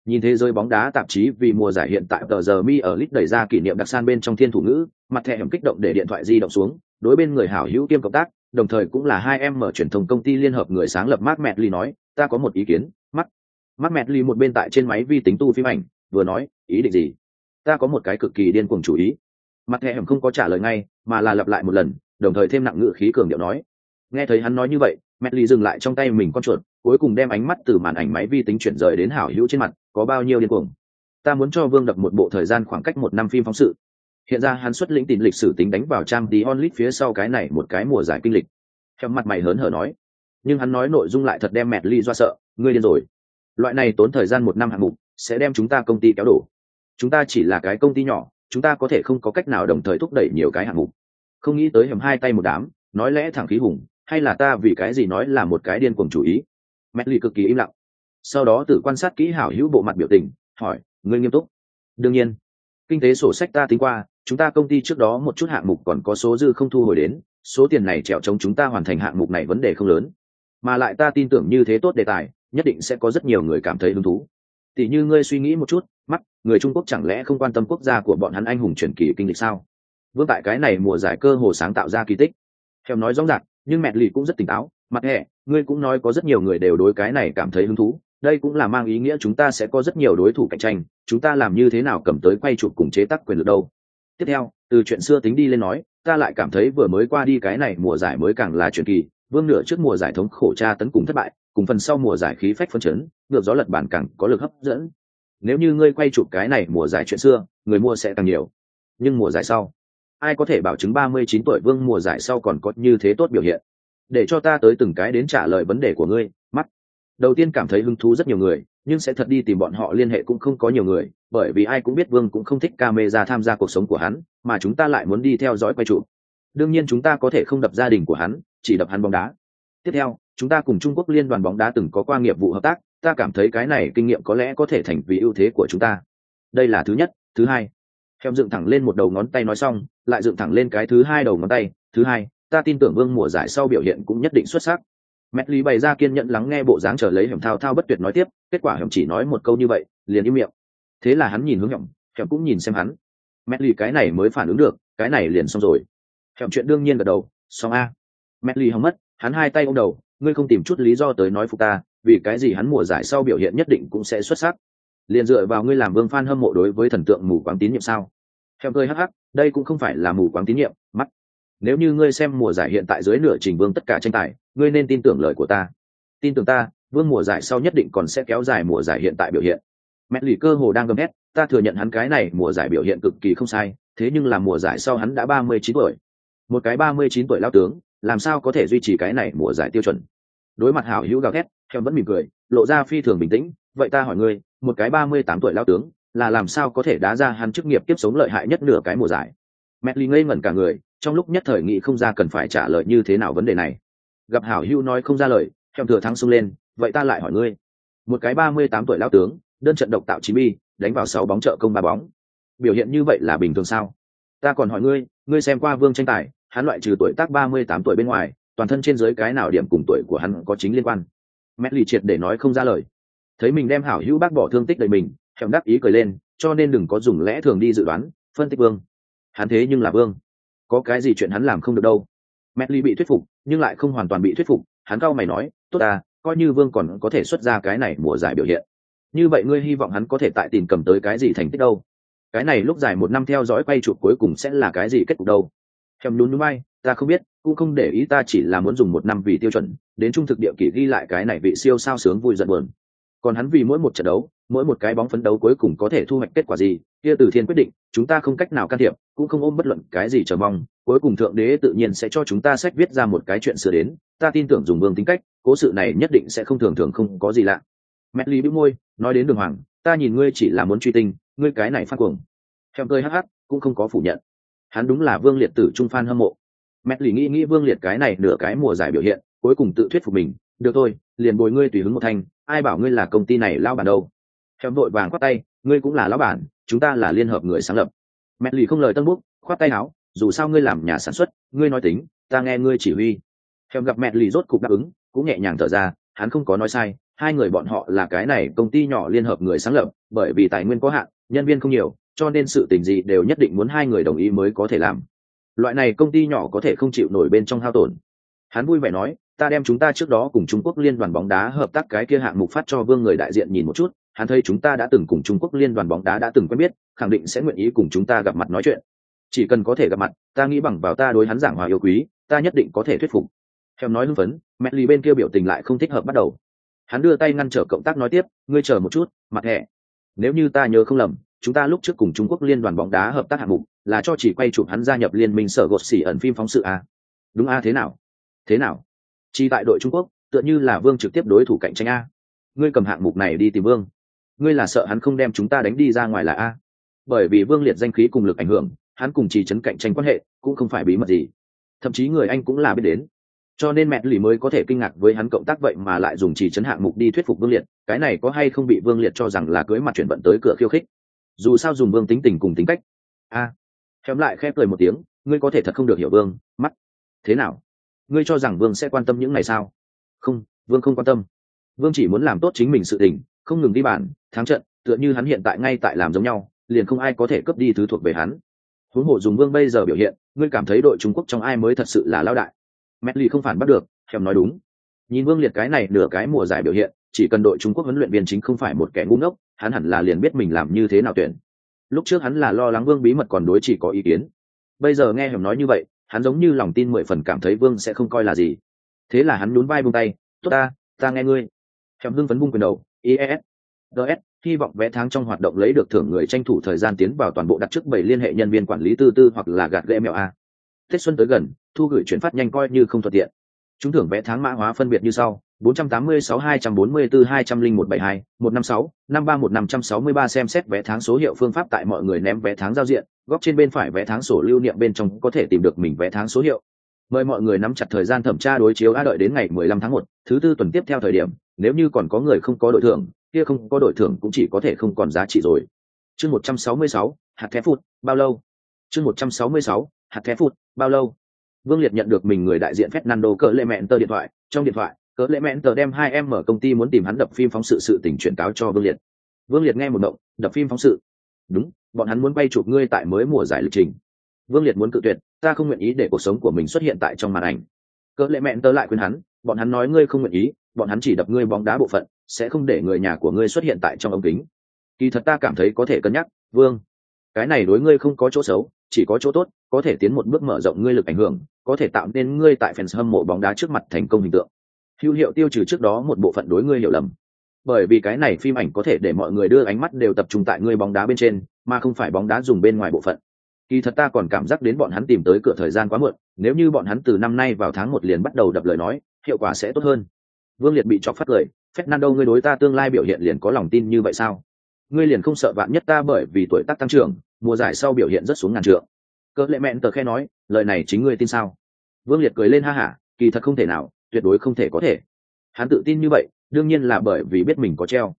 nhìn thế giới bóng đá tạp chí vì mùa giải hiện tại, tờ giờ mi ở lit đẩy ra kỷ niệm đặc san bên trong thiên thủ ngữ, mặt thẻ hiểm kích động để điện thoại di động xuống, đối bên người hảo hữu kiêm cộng tác, đồng thời cũng là hai em mở truyền thông công ty liên hợp người sáng lập mark medley nói, ta có một ý kiến mắt mark medley một bên tại trên máy vi tính tu phim ảnh, vừa nói, ý định gì? Ta có một cái cực kỳ điên cuồng chủ ý. Mặt thẻ hiểm không có trả lời ngay, mà là lặp lại một lần, đồng thời thêm nặng ngữ khí cường điệu nói, nghe thấy hắn nói như vậy medley dừng lại trong tay mình con chuột, cuối cùng đem ánh mắt từ màn ảnh máy vi tính chuyển rời đến hảo hữu trên mặt, có bao nhiêu điên cuồng. Ta muốn cho vương đập một bộ thời gian khoảng cách một năm phim phóng sự. Hiện ra hắn xuất lĩnh tìm lịch sử tính đánh vào trang tí onlit phía sau cái này một cái mùa giải kinh lịch. Theo mặt mày hớn hở nói, nhưng hắn nói nội dung lại thật đem mẹ ly do sợ, ngươi điên rồi. Loại này tốn thời gian một năm hạng mục, sẽ đem chúng ta công ty kéo đổ. Chúng ta chỉ là cái công ty nhỏ, chúng ta có thể không có cách nào đồng thời thúc đẩy nhiều cái hạng mục. Không nghĩ tới hầm hai tay một đám, nói lẽ thẳng khí hùng hay là ta vì cái gì nói là một cái điên cuồng chủ ý? Mẹ ly cực kỳ im lặng. Sau đó tự quan sát kỹ hảo hữu bộ mặt biểu tình, hỏi, ngươi nghiêm túc? Đương nhiên. Kinh tế sổ sách ta tính qua, chúng ta công ty trước đó một chút hạng mục còn có số dư không thu hồi đến, số tiền này trèo chống chúng ta hoàn thành hạng mục này vấn đề không lớn. Mà lại ta tin tưởng như thế tốt đề tài, nhất định sẽ có rất nhiều người cảm thấy hứng thú. Tỷ như ngươi suy nghĩ một chút, mắt, người trung quốc chẳng lẽ không quan tâm quốc gia của bọn hắn anh hùng truyền kỳ kinh lịch sao? Vương tại cái này mùa giải cơ hồ sáng tạo ra kỳ tích. Theo nói rõ ràng nhưng mẹ lì cũng rất tỉnh táo, mặt hẹ, ngươi cũng nói có rất nhiều người đều đối cái này cảm thấy hứng thú. Đây cũng là mang ý nghĩa chúng ta sẽ có rất nhiều đối thủ cạnh tranh. Chúng ta làm như thế nào cầm tới quay chụp cùng chế tác quyền lực đâu? Tiếp theo, từ chuyện xưa tính đi lên nói, ta lại cảm thấy vừa mới qua đi cái này mùa giải mới càng là truyền kỳ. Vương nửa trước mùa giải thống khổ tra tấn cùng thất bại, cùng phần sau mùa giải khí phách phân chấn, ngược gió lật bản càng có lực hấp dẫn. Nếu như ngươi quay chụp cái này mùa giải chuyện xưa, người mua sẽ càng nhiều. Nhưng mùa giải sau ai có thể bảo chứng ba mươi chín tuổi vương mùa giải sau còn có như thế tốt biểu hiện? Để cho ta tới từng cái đến trả lời vấn đề của ngươi, mắt. Đầu tiên cảm thấy hứng thú rất nhiều người, nhưng sẽ thật đi tìm bọn họ liên hệ cũng không có nhiều người, bởi vì ai cũng biết vương cũng không thích camera tham gia cuộc sống của hắn, mà chúng ta lại muốn đi theo dõi quay trụ đương nhiên chúng ta có thể không đập gia đình của hắn, chỉ đập hắn bóng đá. Tiếp theo, chúng ta cùng trung quốc liên đoàn bóng đá từng có qua nghiệp vụ hợp tác, ta cảm thấy cái này kinh nghiệm có lẽ có thể thành vì ưu thế của chúng ta. Đây là thứ nhất. Thứ hai theo dựng thẳng lên một đầu ngón tay nói xong, lại dựng thẳng lên cái thứ hai đầu ngón tay. Thứ hai, ta tin tưởng vương mùa giải sau biểu hiện cũng nhất định xuất sắc. Mẹ lý bày ra kiên nhẫn lắng nghe bộ dáng trở lấy hiểm thao thao bất tuyệt nói tiếp, kết quả hiểm chỉ nói một câu như vậy, liền im miệng. Thế là hắn nhìn hướng hiểm hiểm cũng nhìn xem hắn. Mẹ lý cái này mới phản ứng được, cái này liền xong rồi. Hiểm chuyện đương nhiên gật đầu, xong a. Mẹ lý hỏng mất, hắn hai tay ôm đầu, ngươi không tìm chút lý do tới nói phục ta, vì cái gì hắn mùa giải sau biểu hiện nhất định cũng sẽ xuất sắc. Liền dựa vào ngươi làm vương phan hâm mộ đối với thần tượng mù quáng tín nhiệm sao? Theo ngươi hắc hắc, đây cũng không phải là mù quáng tín nhiệm, mắt. Nếu như ngươi xem mùa giải hiện tại dưới nửa trình vương tất cả tranh tài, ngươi nên tin tưởng lời của ta. Tin tưởng ta, vương mùa giải sau nhất định còn sẽ kéo dài mùa giải hiện tại biểu hiện. Mẹ lì cơ hồ đang gầm hét ta thừa nhận hắn cái này mùa giải biểu hiện cực kỳ không sai, thế nhưng là mùa giải sau hắn đã ba mươi chín tuổi. Một cái ba mươi chín tuổi lao tướng, làm sao có thể duy trì cái này mùa giải tiêu chuẩn? Đối mặt hảo hữu gào thét theo vẫn mỉm cười, lộ ra phi thường bình tĩnh, vậy ta hỏi ngươi, một cái ba mươi tám tuổi lao tướng là làm sao có thể đá ra hắn chức nghiệp tiếp sống lợi hại nhất nửa cái mùa giải. Mẹ lì ngây ngẩn cả người, trong lúc nhất thời nghị không ra cần phải trả lời như thế nào vấn đề này. Gặp hảo hữu nói không ra lời theo thừa thắng xông lên, vậy ta lại hỏi ngươi. Một cái ba mươi tám tuổi lao tướng, đơn trận độc tạo chín bi, đánh vào sáu bóng trợ công ba bóng. Biểu hiện như vậy là bình thường sao? Ta còn hỏi ngươi ngươi xem qua vương tranh tài, hắn loại trừ tuổi tác ba mươi tám tuổi bên ngoài, toàn thân trên dưới cái nào điểm cùng tuổi của hắn có chính liên quan? Mẹ lì triệt để nói không ra lời. Thấy mình đem hảo hữu bác bỏ thương tích đầy mình hẻm đắc ý cười lên, cho nên đừng có dùng lẽ thường đi dự đoán, phân tích vương. Hắn thế nhưng là vương. Có cái gì chuyện hắn làm không được đâu. Mẹ ly bị thuyết phục, nhưng lại không hoàn toàn bị thuyết phục. Hắn cau mày nói, tốt à coi như vương còn có thể xuất ra cái này mùa giải biểu hiện. Như vậy ngươi hy vọng hắn có thể tại tìm cầm tới cái gì thành tích đâu? Cái này lúc dài một năm theo dõi quay chụp cuối cùng sẽ là cái gì kết cục đâu? Hèm nhún núi bay ta không biết, cũng không để ý ta chỉ là muốn dùng một năm vì tiêu chuẩn, đến trung thực địa kỷ ghi lại cái này vị siêu sao sướng vui giận buồn còn hắn vì mỗi một trận đấu, mỗi một cái bóng phấn đấu cuối cùng có thể thu hoạch kết quả gì, kia từ thiên quyết định, chúng ta không cách nào can thiệp, cũng không ôm bất luận cái gì chờ mong. Cuối cùng thượng đế tự nhiên sẽ cho chúng ta sách viết ra một cái chuyện sửa đến. Ta tin tưởng dùng vương tính cách, cố sự này nhất định sẽ không thường thường không có gì lạ. Mẹ lý bĩu môi, nói đến đường hoàng, ta nhìn ngươi chỉ là muốn truy tinh, ngươi cái này phát cuồng. Theo hắc hắc, cũng không có phủ nhận. Hắn đúng là vương liệt tử trung phan hâm mộ. Mẹ lý nghĩ nghĩ vương liệt cái này nửa cái mùa giải biểu hiện, cuối cùng tự thuyết phục mình, được thôi, liền bồi ngươi tùy hứng một thanh ai bảo ngươi là công ty này lao bản đâu? Theo vội vàng khoát tay, ngươi cũng là lao bản, chúng ta là liên hợp người sáng lập. Mẹ lì không lời tân búc khoát tay áo, dù sao ngươi làm nhà sản xuất, ngươi nói tính, ta nghe ngươi chỉ huy. Theo gặp mẹ lì rốt cục đáp ứng, cũng nhẹ nhàng thở ra, hắn không có nói sai, hai người bọn họ là cái này công ty nhỏ liên hợp người sáng lập, bởi vì tài nguyên có hạn, nhân viên không nhiều, cho nên sự tình gì đều nhất định muốn hai người đồng ý mới có thể làm. Loại này công ty nhỏ có thể không chịu nổi bên trong hao tổn. Hắn vui vẻ nói ta đem chúng ta trước đó cùng trung quốc liên đoàn bóng đá hợp tác cái kia hạng mục phát cho vương người đại diện nhìn một chút, hắn thấy chúng ta đã từng cùng trung quốc liên đoàn bóng đá đã từng quen biết, khẳng định sẽ nguyện ý cùng chúng ta gặp mặt nói chuyện. Chỉ cần có thể gặp mặt, ta nghĩ bằng vào ta đối hắn giảng hòa yêu quý, ta nhất định có thể thuyết phục. Theo nói hưng phấn, mẹ bên kia biểu tình lại không thích hợp bắt đầu. Hắn đưa tay ngăn trở cộng tác nói tiếp, ngươi chờ một chút, mặt hẹ. nếu như ta nhớ không lầm, chúng ta lúc trước cùng trung quốc liên đoàn bóng đá hợp tác hạng mục, là cho chỉ quay chụp hắn gia nhập liên minh sở gột xỉ ẩn phim phóng sự a đúng a, thế nào? Thế nào? Chỉ tại đội trung quốc tựa như là vương trực tiếp đối thủ cạnh tranh a. Ngươi cầm hạng mục này đi tìm vương. Ngươi là sợ hắn không đem chúng ta đánh đi ra ngoài là a. Bởi vì vương liệt danh khí cùng lực ảnh hưởng hắn cùng chỉ chấn cạnh tranh quan hệ cũng không phải bí mật gì. Thậm chí người anh cũng là biết đến. Cho nên mẹ lì mới có thể kinh ngạc với hắn cộng tác vậy mà lại dùng chỉ chấn hạng mục đi thuyết phục vương liệt cái này có hay không bị vương liệt cho rằng là cưới mặt chuyển vận tới cửa khiêu khích? Dù sao dùng vương tính tình cùng tính cách. A. À, lại khép cười một tiếng ngươi có thể thật không được hiểu vương mắt. Thế nào? Ngươi cho rằng vương sẽ quan tâm những ngày sao không vương không quan tâm vương chỉ muốn làm tốt chính mình sự tình không ngừng đi bàn thắng trận tựa như hắn hiện tại ngay tại làm giống nhau liền không ai có thể cướp đi thứ thuộc về hắn huống hộ dùng vương bây giờ biểu hiện ngươi cảm thấy đội trung quốc trong ai mới thật sự là lao đại Medley không phản bắt được, hẻm nói đúng. Nhìn Vương Liệt cái này nửa cái mùa giải biểu hiện, chỉ cần đội Trung Quốc huấn luyện viên chính không phải một kẻ ngu ngốc, hắn hẳn là liền biết mình làm như thế nào tuyển. Lúc trước hắn là lo lắng Vương bí mật còn đối chỉ có ý kiến. Bây giờ nghe hẻm nói như vậy, hắn giống như lòng tin mười phần cảm thấy Vương sẽ không coi là gì. Thế là hắn nhún vai buông tay, "Tốt ta, ta nghe ngươi." Hẻm hưng phấn bung quyền đầu, "IES, DS, hy vọng vẽ tháng trong hoạt động lấy được thưởng người tranh thủ thời gian tiến vào toàn bộ đặt trước bảy liên hệ nhân viên quản lý tư tư hoặc là gạt gệ mèo a tết xuân tới gần thu gửi chuyển phát nhanh coi như không thuận tiện chúng thưởng vẽ tháng mã hóa phân biệt như sau 486 244 20172 156 531 563 xem xét vé tháng số hiệu phương pháp tại mọi người ném vé tháng giao diện góc trên bên phải vé tháng sổ lưu niệm bên trong có thể tìm được mình vé tháng số hiệu. Mời mọi người nắm chặt thời gian thẩm tra đối chiếu a đợi đến ngày 15 tháng 1, thứ tư tuần tiếp theo thời điểm nếu như còn có người không có đội thưởng kia không có đội thưởng cũng chỉ có thể không còn giá trị rồi. Chương 166, hạt thép phút bao lâu? Chương 166, hạt thép phút bao lâu? Vương liệt nhận được mình người đại diện fernando cỡ lệ mẹn tờ điện thoại. Trong điện thoại cỡ lệ mẹn tờ đem hai em mở công ty muốn tìm hắn đập phim phóng sự sự tình chuyển cáo cho vương liệt. Vương liệt nghe một động đập phim phóng sự. Đúng bọn hắn muốn bay chụp ngươi tại mới mùa giải lịch trình. Vương liệt muốn cự tuyệt, ta không nguyện ý để cuộc sống của mình xuất hiện tại trong màn ảnh. Cỡ lệ mẹn tớ lại khuyên hắn, bọn hắn nói ngươi không nguyện ý, bọn hắn chỉ đập ngươi bóng đá bộ phận, sẽ không để người nhà của ngươi xuất hiện tại trong ống kính. Kỳ thật ta cảm thấy có thể cân nhắc, vương, cái này đối ngươi không có chỗ xấu, chỉ có chỗ tốt, có thể tiến một bước mở rộng ngươi lực ảnh hưởng, có thể tạo nên ngươi tại fans hâm mộ bóng đá trước mặt thành công hình tượng. Hữu hiệu tiêu trừ trước đó một bộ phận đối ngươi hiểu lầm bởi vì cái này phim ảnh có thể để mọi người đưa ánh mắt đều tập trung tại người bóng đá bên trên, mà không phải bóng đá dùng bên ngoài bộ phận. Kỳ thật ta còn cảm giác đến bọn hắn tìm tới cửa thời gian quá muộn, nếu như bọn hắn từ năm nay vào tháng một liền bắt đầu đập lời nói, hiệu quả sẽ tốt hơn. Vương liệt bị chọc phát lời fernando, ngươi đối ta tương lai biểu hiện liền có lòng tin như vậy sao? Ngươi liền không sợ vạn nhất ta bởi vì tuổi tác tăng trưởng, mùa giải sau biểu hiện rất xuống ngàn trượng. Cỡ lệ mẹn tờ khe nói, lời này chính ngươi tin sao? Vương liệt cười lên ha hả, kỳ thật không thể nào, tuyệt đối không thể có thể. Hắn tự tin như vậy đương nhiên là bởi vì biết mình có treo.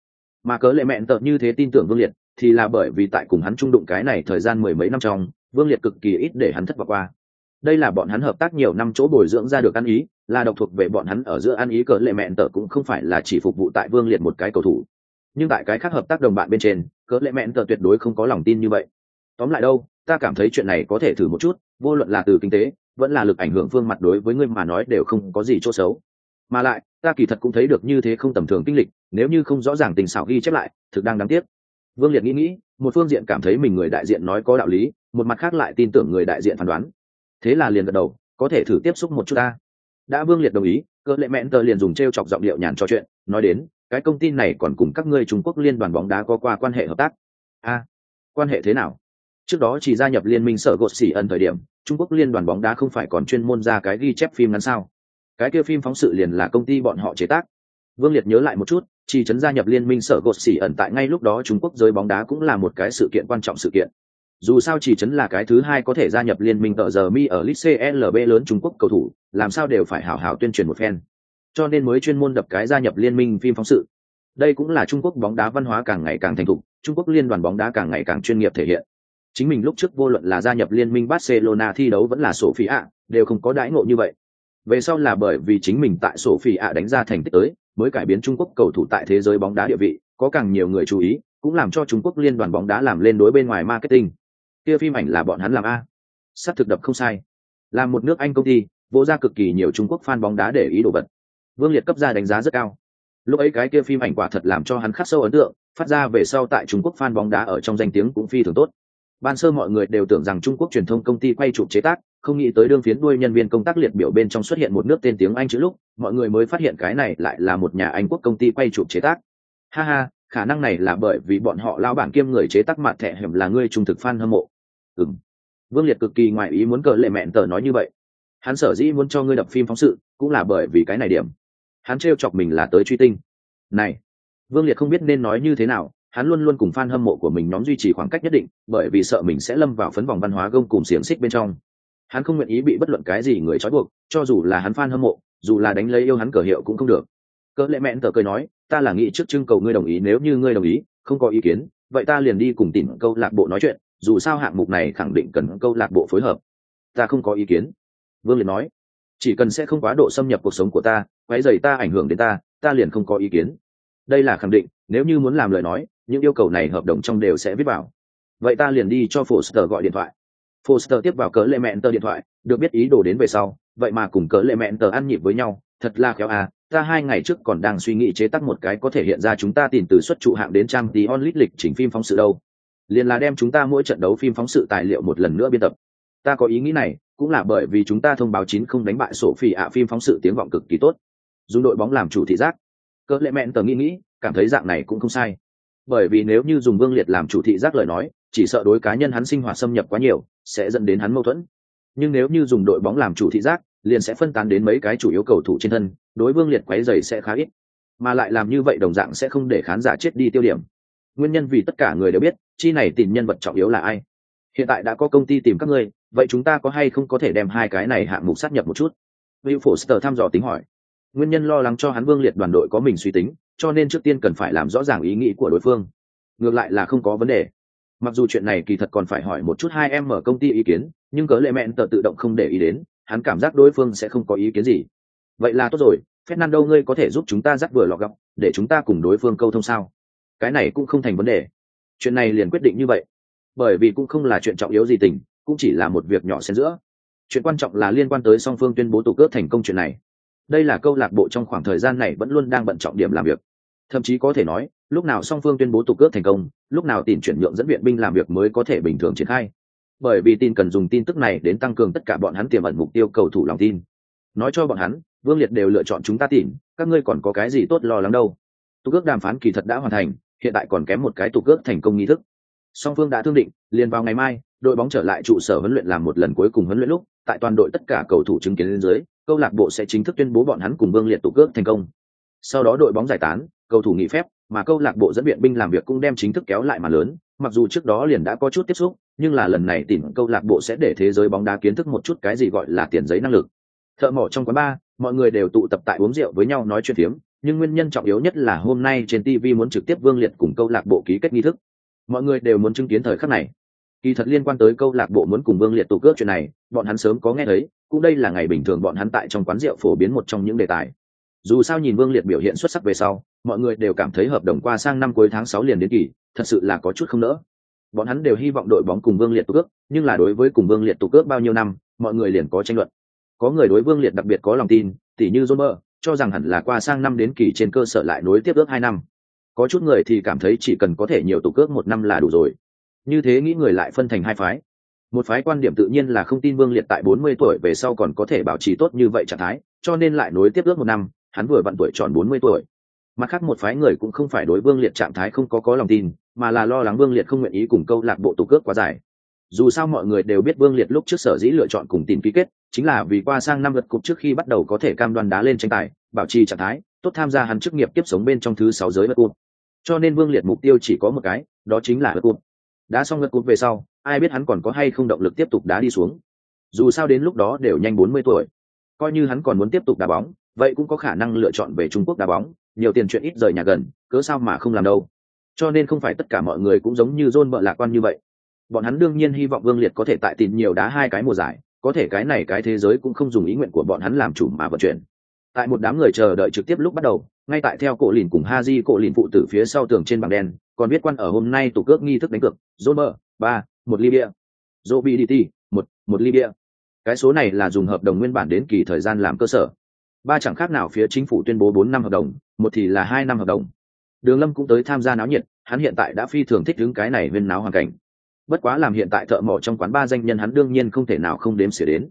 Mà cớ lệ mẹn tợn như thế tin tưởng vương liệt, thì là bởi vì tại cùng hắn trung đụng cái này thời gian mười mấy năm trong, vương liệt cực kỳ ít để hắn thất vọng qua. Đây là bọn hắn hợp tác nhiều năm chỗ bồi dưỡng ra được ăn ý, là độc thuộc về bọn hắn ở giữa ăn ý cớ lệ mẹn tợn cũng không phải là chỉ phục vụ tại vương liệt một cái cầu thủ. Nhưng tại cái khác hợp tác đồng bạn bên trên, cớ lệ mẹn tợn tuyệt đối không có lòng tin như vậy. Tóm lại đâu, ta cảm thấy chuyện này có thể thử một chút, vô luận là từ kinh tế, vẫn là lực ảnh hưởng phương mặt đối với ngươi mà nói đều không có gì chỗ xấu mà lại, ta kỳ thật cũng thấy được như thế không tầm thường kinh lịch, nếu như không rõ ràng tình xảo ghi chép lại, thực đang đáng tiếc. Vương liệt nghĩ nghĩ, một phương diện cảm thấy mình người đại diện nói có đạo lý, một mặt khác lại tin tưởng người đại diện phán đoán. Thế là liền gật đầu, có thể thử tiếp xúc một chút ta. Đã vương liệt đồng ý cỡ lệ mẹn tờ liền dùng t r e o chọc giọng điệu nhàn trò chuyện, nói đến, cái công ty này còn cùng các ngươi trung quốc liên đoàn bóng đá có qua quan hệ hợp tác. A, quan hệ thế nào? Trước đó chỉ gia nhập liên minh sở gột xỉ ẩn thời điểm, trung quốc liên đoàn bóng đá không phải còn chuyên môn ra cái ghi chép phim ngắn sao? Cái kia phim phóng sự liền là công ty bọn họ chế tác. Vương liệt nhớ lại một chút chỉ trấn gia nhập liên minh sở gột xỉ ẩn tại ngay lúc đó trung quốc giới bóng đá cũng là một cái sự kiện quan trọng sự kiện. Dù sao chỉ trấn là cái thứ hai có thể gia nhập liên minh tờ giờ mi ở lit clb lớn trung quốc cầu thủ, làm sao đều phải hào hào tuyên truyền một phen. Cho nên mới chuyên môn đập cái gia nhập liên minh phim phóng sự. Đây cũng là trung quốc bóng đá văn hóa càng ngày càng thành thục, trung quốc liên đoàn bóng đá càng ngày càng chuyên nghiệp thể hiện. Chính mình lúc trước vô luận là gia nhập liên minh barcelona thi đấu vẫn là sổ phí ạ đều không có đãi ngộ như vậy về sau là bởi vì chính mình tại sổ phi ạ đánh ra thành tích tới, mới cải biến trung quốc cầu thủ tại thế giới bóng đá địa vị, có càng nhiều người chú ý, cũng làm cho trung quốc liên đoàn bóng đá làm lên đối bên ngoài marketing. Kia phim ảnh là bọn hắn làm a. Sắp thực đập không sai. Là một nước anh công ty, vô ra cực kỳ nhiều trung quốc fan bóng đá để ý đồ vật. Vương liệt cấp ra đánh giá rất cao. Lúc ấy cái kia phim ảnh quả thật làm cho hắn khắc sâu ấn tượng, phát ra về sau tại trung quốc fan bóng đá ở trong danh tiếng cũng phi thường tốt. Ban sơ mọi người đều tưởng rằng trung quốc truyền thông công ty quay chụp chế tác không nghĩ tới đương phiến đuôi nhân viên công tác liệt biểu bên trong xuất hiện một nước tên tiếng anh chữ lúc, mọi người mới phát hiện cái này lại là một nhà anh quốc công ty quay chụp chế tác. Ha ha, khả năng này là bởi vì bọn họ lao bản kiêm người chế tác mặt thẻ hiểm là người trung thực fan hâm mộ. Ừ vương liệt cực kỳ ngoại ý muốn cờ lệ mẹn tờ nói như vậy. Hắn sở dĩ muốn cho ngươi đập phim phóng sự, cũng là bởi vì cái này điểm. Hắn trêu chọc mình là tới truy tinh. Này, vương liệt không biết nên nói như thế nào, hắn luôn luôn cùng fan hâm mộ của mình nhóm duy trì khoảng cách nhất định, bởi vì sợ mình sẽ lâm vào phấn vòng văn hóa gông cùng xiềng xích bên trong hắn không nguyện ý bị bất luận cái gì người trói buộc, cho dù là hắn fan hâm mộ, dù là đánh lấy yêu hắn cờ hiệu cũng không được. Cỡ lệ mẹn tờ cười nói, ta là nghĩ trước trưng cầu ngươi đồng ý, nếu như ngươi đồng ý, không có ý kiến, vậy ta liền đi cùng tìm câu lạc bộ nói chuyện, dù sao hạng mục này khẳng định cần câu lạc bộ phối hợp. Ta không có ý kiến, vương liệt nói. Chỉ cần sẽ không quá độ xâm nhập cuộc sống của ta quái dày ta ảnh hưởng đến ta ta liền không có ý kiến. Đây là khẳng định, nếu như muốn làm lời nói, những yêu cầu này hợp đồng trong đều sẽ viết vào. Vậy ta liền đi cho foster gọi điện thoại foster tiếp vào cỡ lệ mẹn tờ điện thoại, được biết ý đồ đến về sau, vậy mà cùng cỡ lệ mẹn tờ ăn nhịp với nhau, thật là khéo à ta hai ngày trước còn đang suy nghĩ chế tác một cái có thể hiện ra chúng ta tìm từ xuất trụ hạng đến trang tí onlit lịch chỉnh phim phóng sự đâu. Liền là đem chúng ta mỗi trận đấu phim phóng sự tài liệu một lần nữa biên tập. Ta có ý nghĩ này, cũng là bởi vì chúng ta thông báo chín không đánh bại sổ phi ạ, phim phóng sự tiếng vọng cực kỳ tốt. Dùng đội bóng làm chủ thị giác. Cỡ lệ mẹn tờ nghĩ nghĩ, cảm thấy dạng này cũng không sai bởi vì nếu như dùng vương liệt làm chủ thị giác lời nói, chỉ sợ đối cá nhân hắn sinh hoạt xâm nhập quá nhiều, sẽ dẫn đến hắn mâu thuẫn. Nhưng nếu như dùng đội bóng làm chủ thị giác, liền sẽ phân tán đến mấy cái chủ yếu cầu thủ trên thân, đối vương liệt quáy dày sẽ khá ít. Mà lại làm như vậy đồng dạng sẽ không để khán giả chết đi tiêu điểm. Nguyên nhân vì tất cả người đều biết, chi này tìm nhân vật trọng yếu là ai. Hiện tại đã có công ty tìm các ngươi, vậy chúng ta có hay không có thể đem hai cái này hạng mục sát nhập một chút? Will Foster thăm dò tính hỏi. Nguyên nhân lo lắng cho hắn Vương Liệt đoàn đội có mình suy tính, cho nên trước tiên cần phải làm rõ ràng ý nghĩ của đối phương. Ngược lại là không có vấn đề. Mặc dù chuyện này kỳ thật còn phải hỏi một chút hai em ở công ty ý kiến, nhưng cớ lệ mẹn tự tự động không để ý đến, hắn cảm giác đối phương sẽ không có ý kiến gì. Vậy là tốt rồi, Fernando ngươi có thể giúp chúng ta dắt vừa lọt gọc để chúng ta cùng đối phương câu thông sao? Cái này cũng không thành vấn đề. Chuyện này liền quyết định như vậy. Bởi vì cũng không là chuyện trọng yếu gì tình, cũng chỉ là một việc nhỏ xen giữa chuyện quan trọng là liên quan tới song phương tuyên bố tụ cướp thành công chuyện này đây là câu lạc bộ trong khoảng thời gian này vẫn luôn đang bận trọng điểm làm việc. Thậm chí có thể nói, lúc nào song phương tuyên bố tụ cướp thành công, lúc nào tìm chuyển nhượng dẫn viện binh làm việc mới có thể bình thường triển khai. Bởi vì tin cần dùng tin tức này đến tăng cường tất cả bọn hắn tiềm ẩn mục tiêu cầu thủ lòng tin. Nói cho bọn hắn, vương liệt đều lựa chọn chúng ta tìm, các ngươi còn có cái gì tốt lo lắng đâu. Tụ cướp đàm phán kỳ thật đã hoàn thành, hiện tại còn kém một cái tụ cướp thành công nghi thức. Song phương đã thương định, liền vào ngày mai, đội bóng trở lại trụ sở huấn luyện làm một lần cuối cùng huấn luyện lúc, tại toàn đội tất cả cầu thủ chứng kiến lên dưới câu lạc bộ sẽ chính thức tuyên bố bọn hắn cùng vương liệt tụ cước thành công. Sau đó đội bóng giải tán, cầu thủ nghỉ phép, mà câu lạc bộ dẫn viện binh làm việc cũng đem chính thức kéo lại mà lớn. Mặc dù trước đó liền đã có chút tiếp xúc, nhưng là lần này tìm câu lạc bộ sẽ để thế giới bóng đá kiến thức một chút cái gì gọi là tiền giấy năng lực. Thợ mỏ trong quán bar mọi người đều tụ tập tại uống rượu với nhau nói chuyện phiếm, nhưng nguyên nhân trọng yếu nhất là hôm nay trên tv muốn trực tiếp vương liệt cùng câu lạc bộ ký kết nghi thức. Mọi người đều muốn chứng kiến thời khắc này. Kỳ thật liên quan tới câu lạc bộ muốn cùng vương liệt tụ cướp chuyện này, bọn hắn sớm có nghe thấy cũng đây là ngày bình thường bọn hắn tại trong quán rượu phổ biến một trong những đề tài. Dù sao nhìn vương liệt biểu hiện xuất sắc về sau, mọi người đều cảm thấy hợp đồng qua sang năm cuối tháng sáu liền đến kỳ, thật sự là có chút không nỡ. Bọn hắn đều hy vọng đội bóng cùng vương liệt tụ cướp nhưng là đối với cùng vương liệt tụ cướp bao nhiêu năm, mọi người liền có tranh luận. Có người đối vương liệt đặc biệt có lòng tin, tỉ như john mơ cho rằng hẳn là qua sang năm đến kỳ trên cơ sở lại nối tiếp ước hai năm. Có chút người thì cảm thấy chỉ cần có thể nhiều tụ cướp một năm là đủ rồi. Như thế nghĩ người lại phân thành hai phái một phái quan điểm tự nhiên là không tin vương liệt tại bốn mươi tuổi về sau còn có thể bảo trì tốt như vậy trạng thái, cho nên lại nối tiếp ước một năm, hắn vừa vặn tuổi tròn bốn mươi tuổi. Mặt khác một phái người cũng không phải đối vương liệt trạng thái không có có lòng tin, mà là lo lắng vương liệt không nguyện ý cùng câu lạc bộ tụ cước quá dài. Dù sao mọi người đều biết vương liệt lúc trước sở dĩ lựa chọn cùng tìm ký kết, chính là vì qua sang năm lượt cục trước khi bắt đầu có thể cam đoan đá lên tranh tài, bảo trì trạng thái, tốt tham gia hắn chức nghiệp tiếp sống bên trong thứ sáu giới lượt cục. Cho nên vương liệt mục tiêu chỉ có một cái, đó chính là lượt cục đã xong lượt cúp về sau, ai biết hắn còn có hay không động lực tiếp tục đá đi xuống. Dù sao đến lúc đó đều nhanh bốn mươi tuổi. Coi như hắn còn muốn tiếp tục đá bóng, vậy cũng có khả năng lựa chọn về trung quốc đá bóng, nhiều tiền chuyện ít rời nhà gần, cớ sao mà không làm đâu. Cho nên không phải tất cả mọi người cũng giống như john vợ lạc quan như vậy. Bọn hắn đương nhiên hy vọng vương liệt có thể tại tìm nhiều đá hai cái mùa giải, có thể cái này cái thế giới cũng không dùng ý nguyện của bọn hắn làm chủ mà vận chuyển. Tại một đám người chờ đợi trực tiếp lúc bắt đầu, ngay tại theo cổ lìn cùng ha di cổ lìn phụ tử phía sau tường trên bảng đen còn viết quan ở hôm nay tủ cước nghi thức đánh cược dôn mơ ba, một libya dô ti một một libya cái số này là dùng hợp đồng nguyên bản đến kỳ thời gian làm cơ sở. Ba chẳng khác nào phía chính phủ tuyên bố bốn năm hợp đồng, một thì là hai năm hợp đồng. Đường lâm cũng tới tham gia náo nhiệt, hắn hiện tại đã phi thường thích đứng cái này viên náo hoàn cảnh. Bất quá làm hiện tại thợ mỏ trong quán ba danh nhân hắn đương nhiên không thể nào không đếm xỉa đến.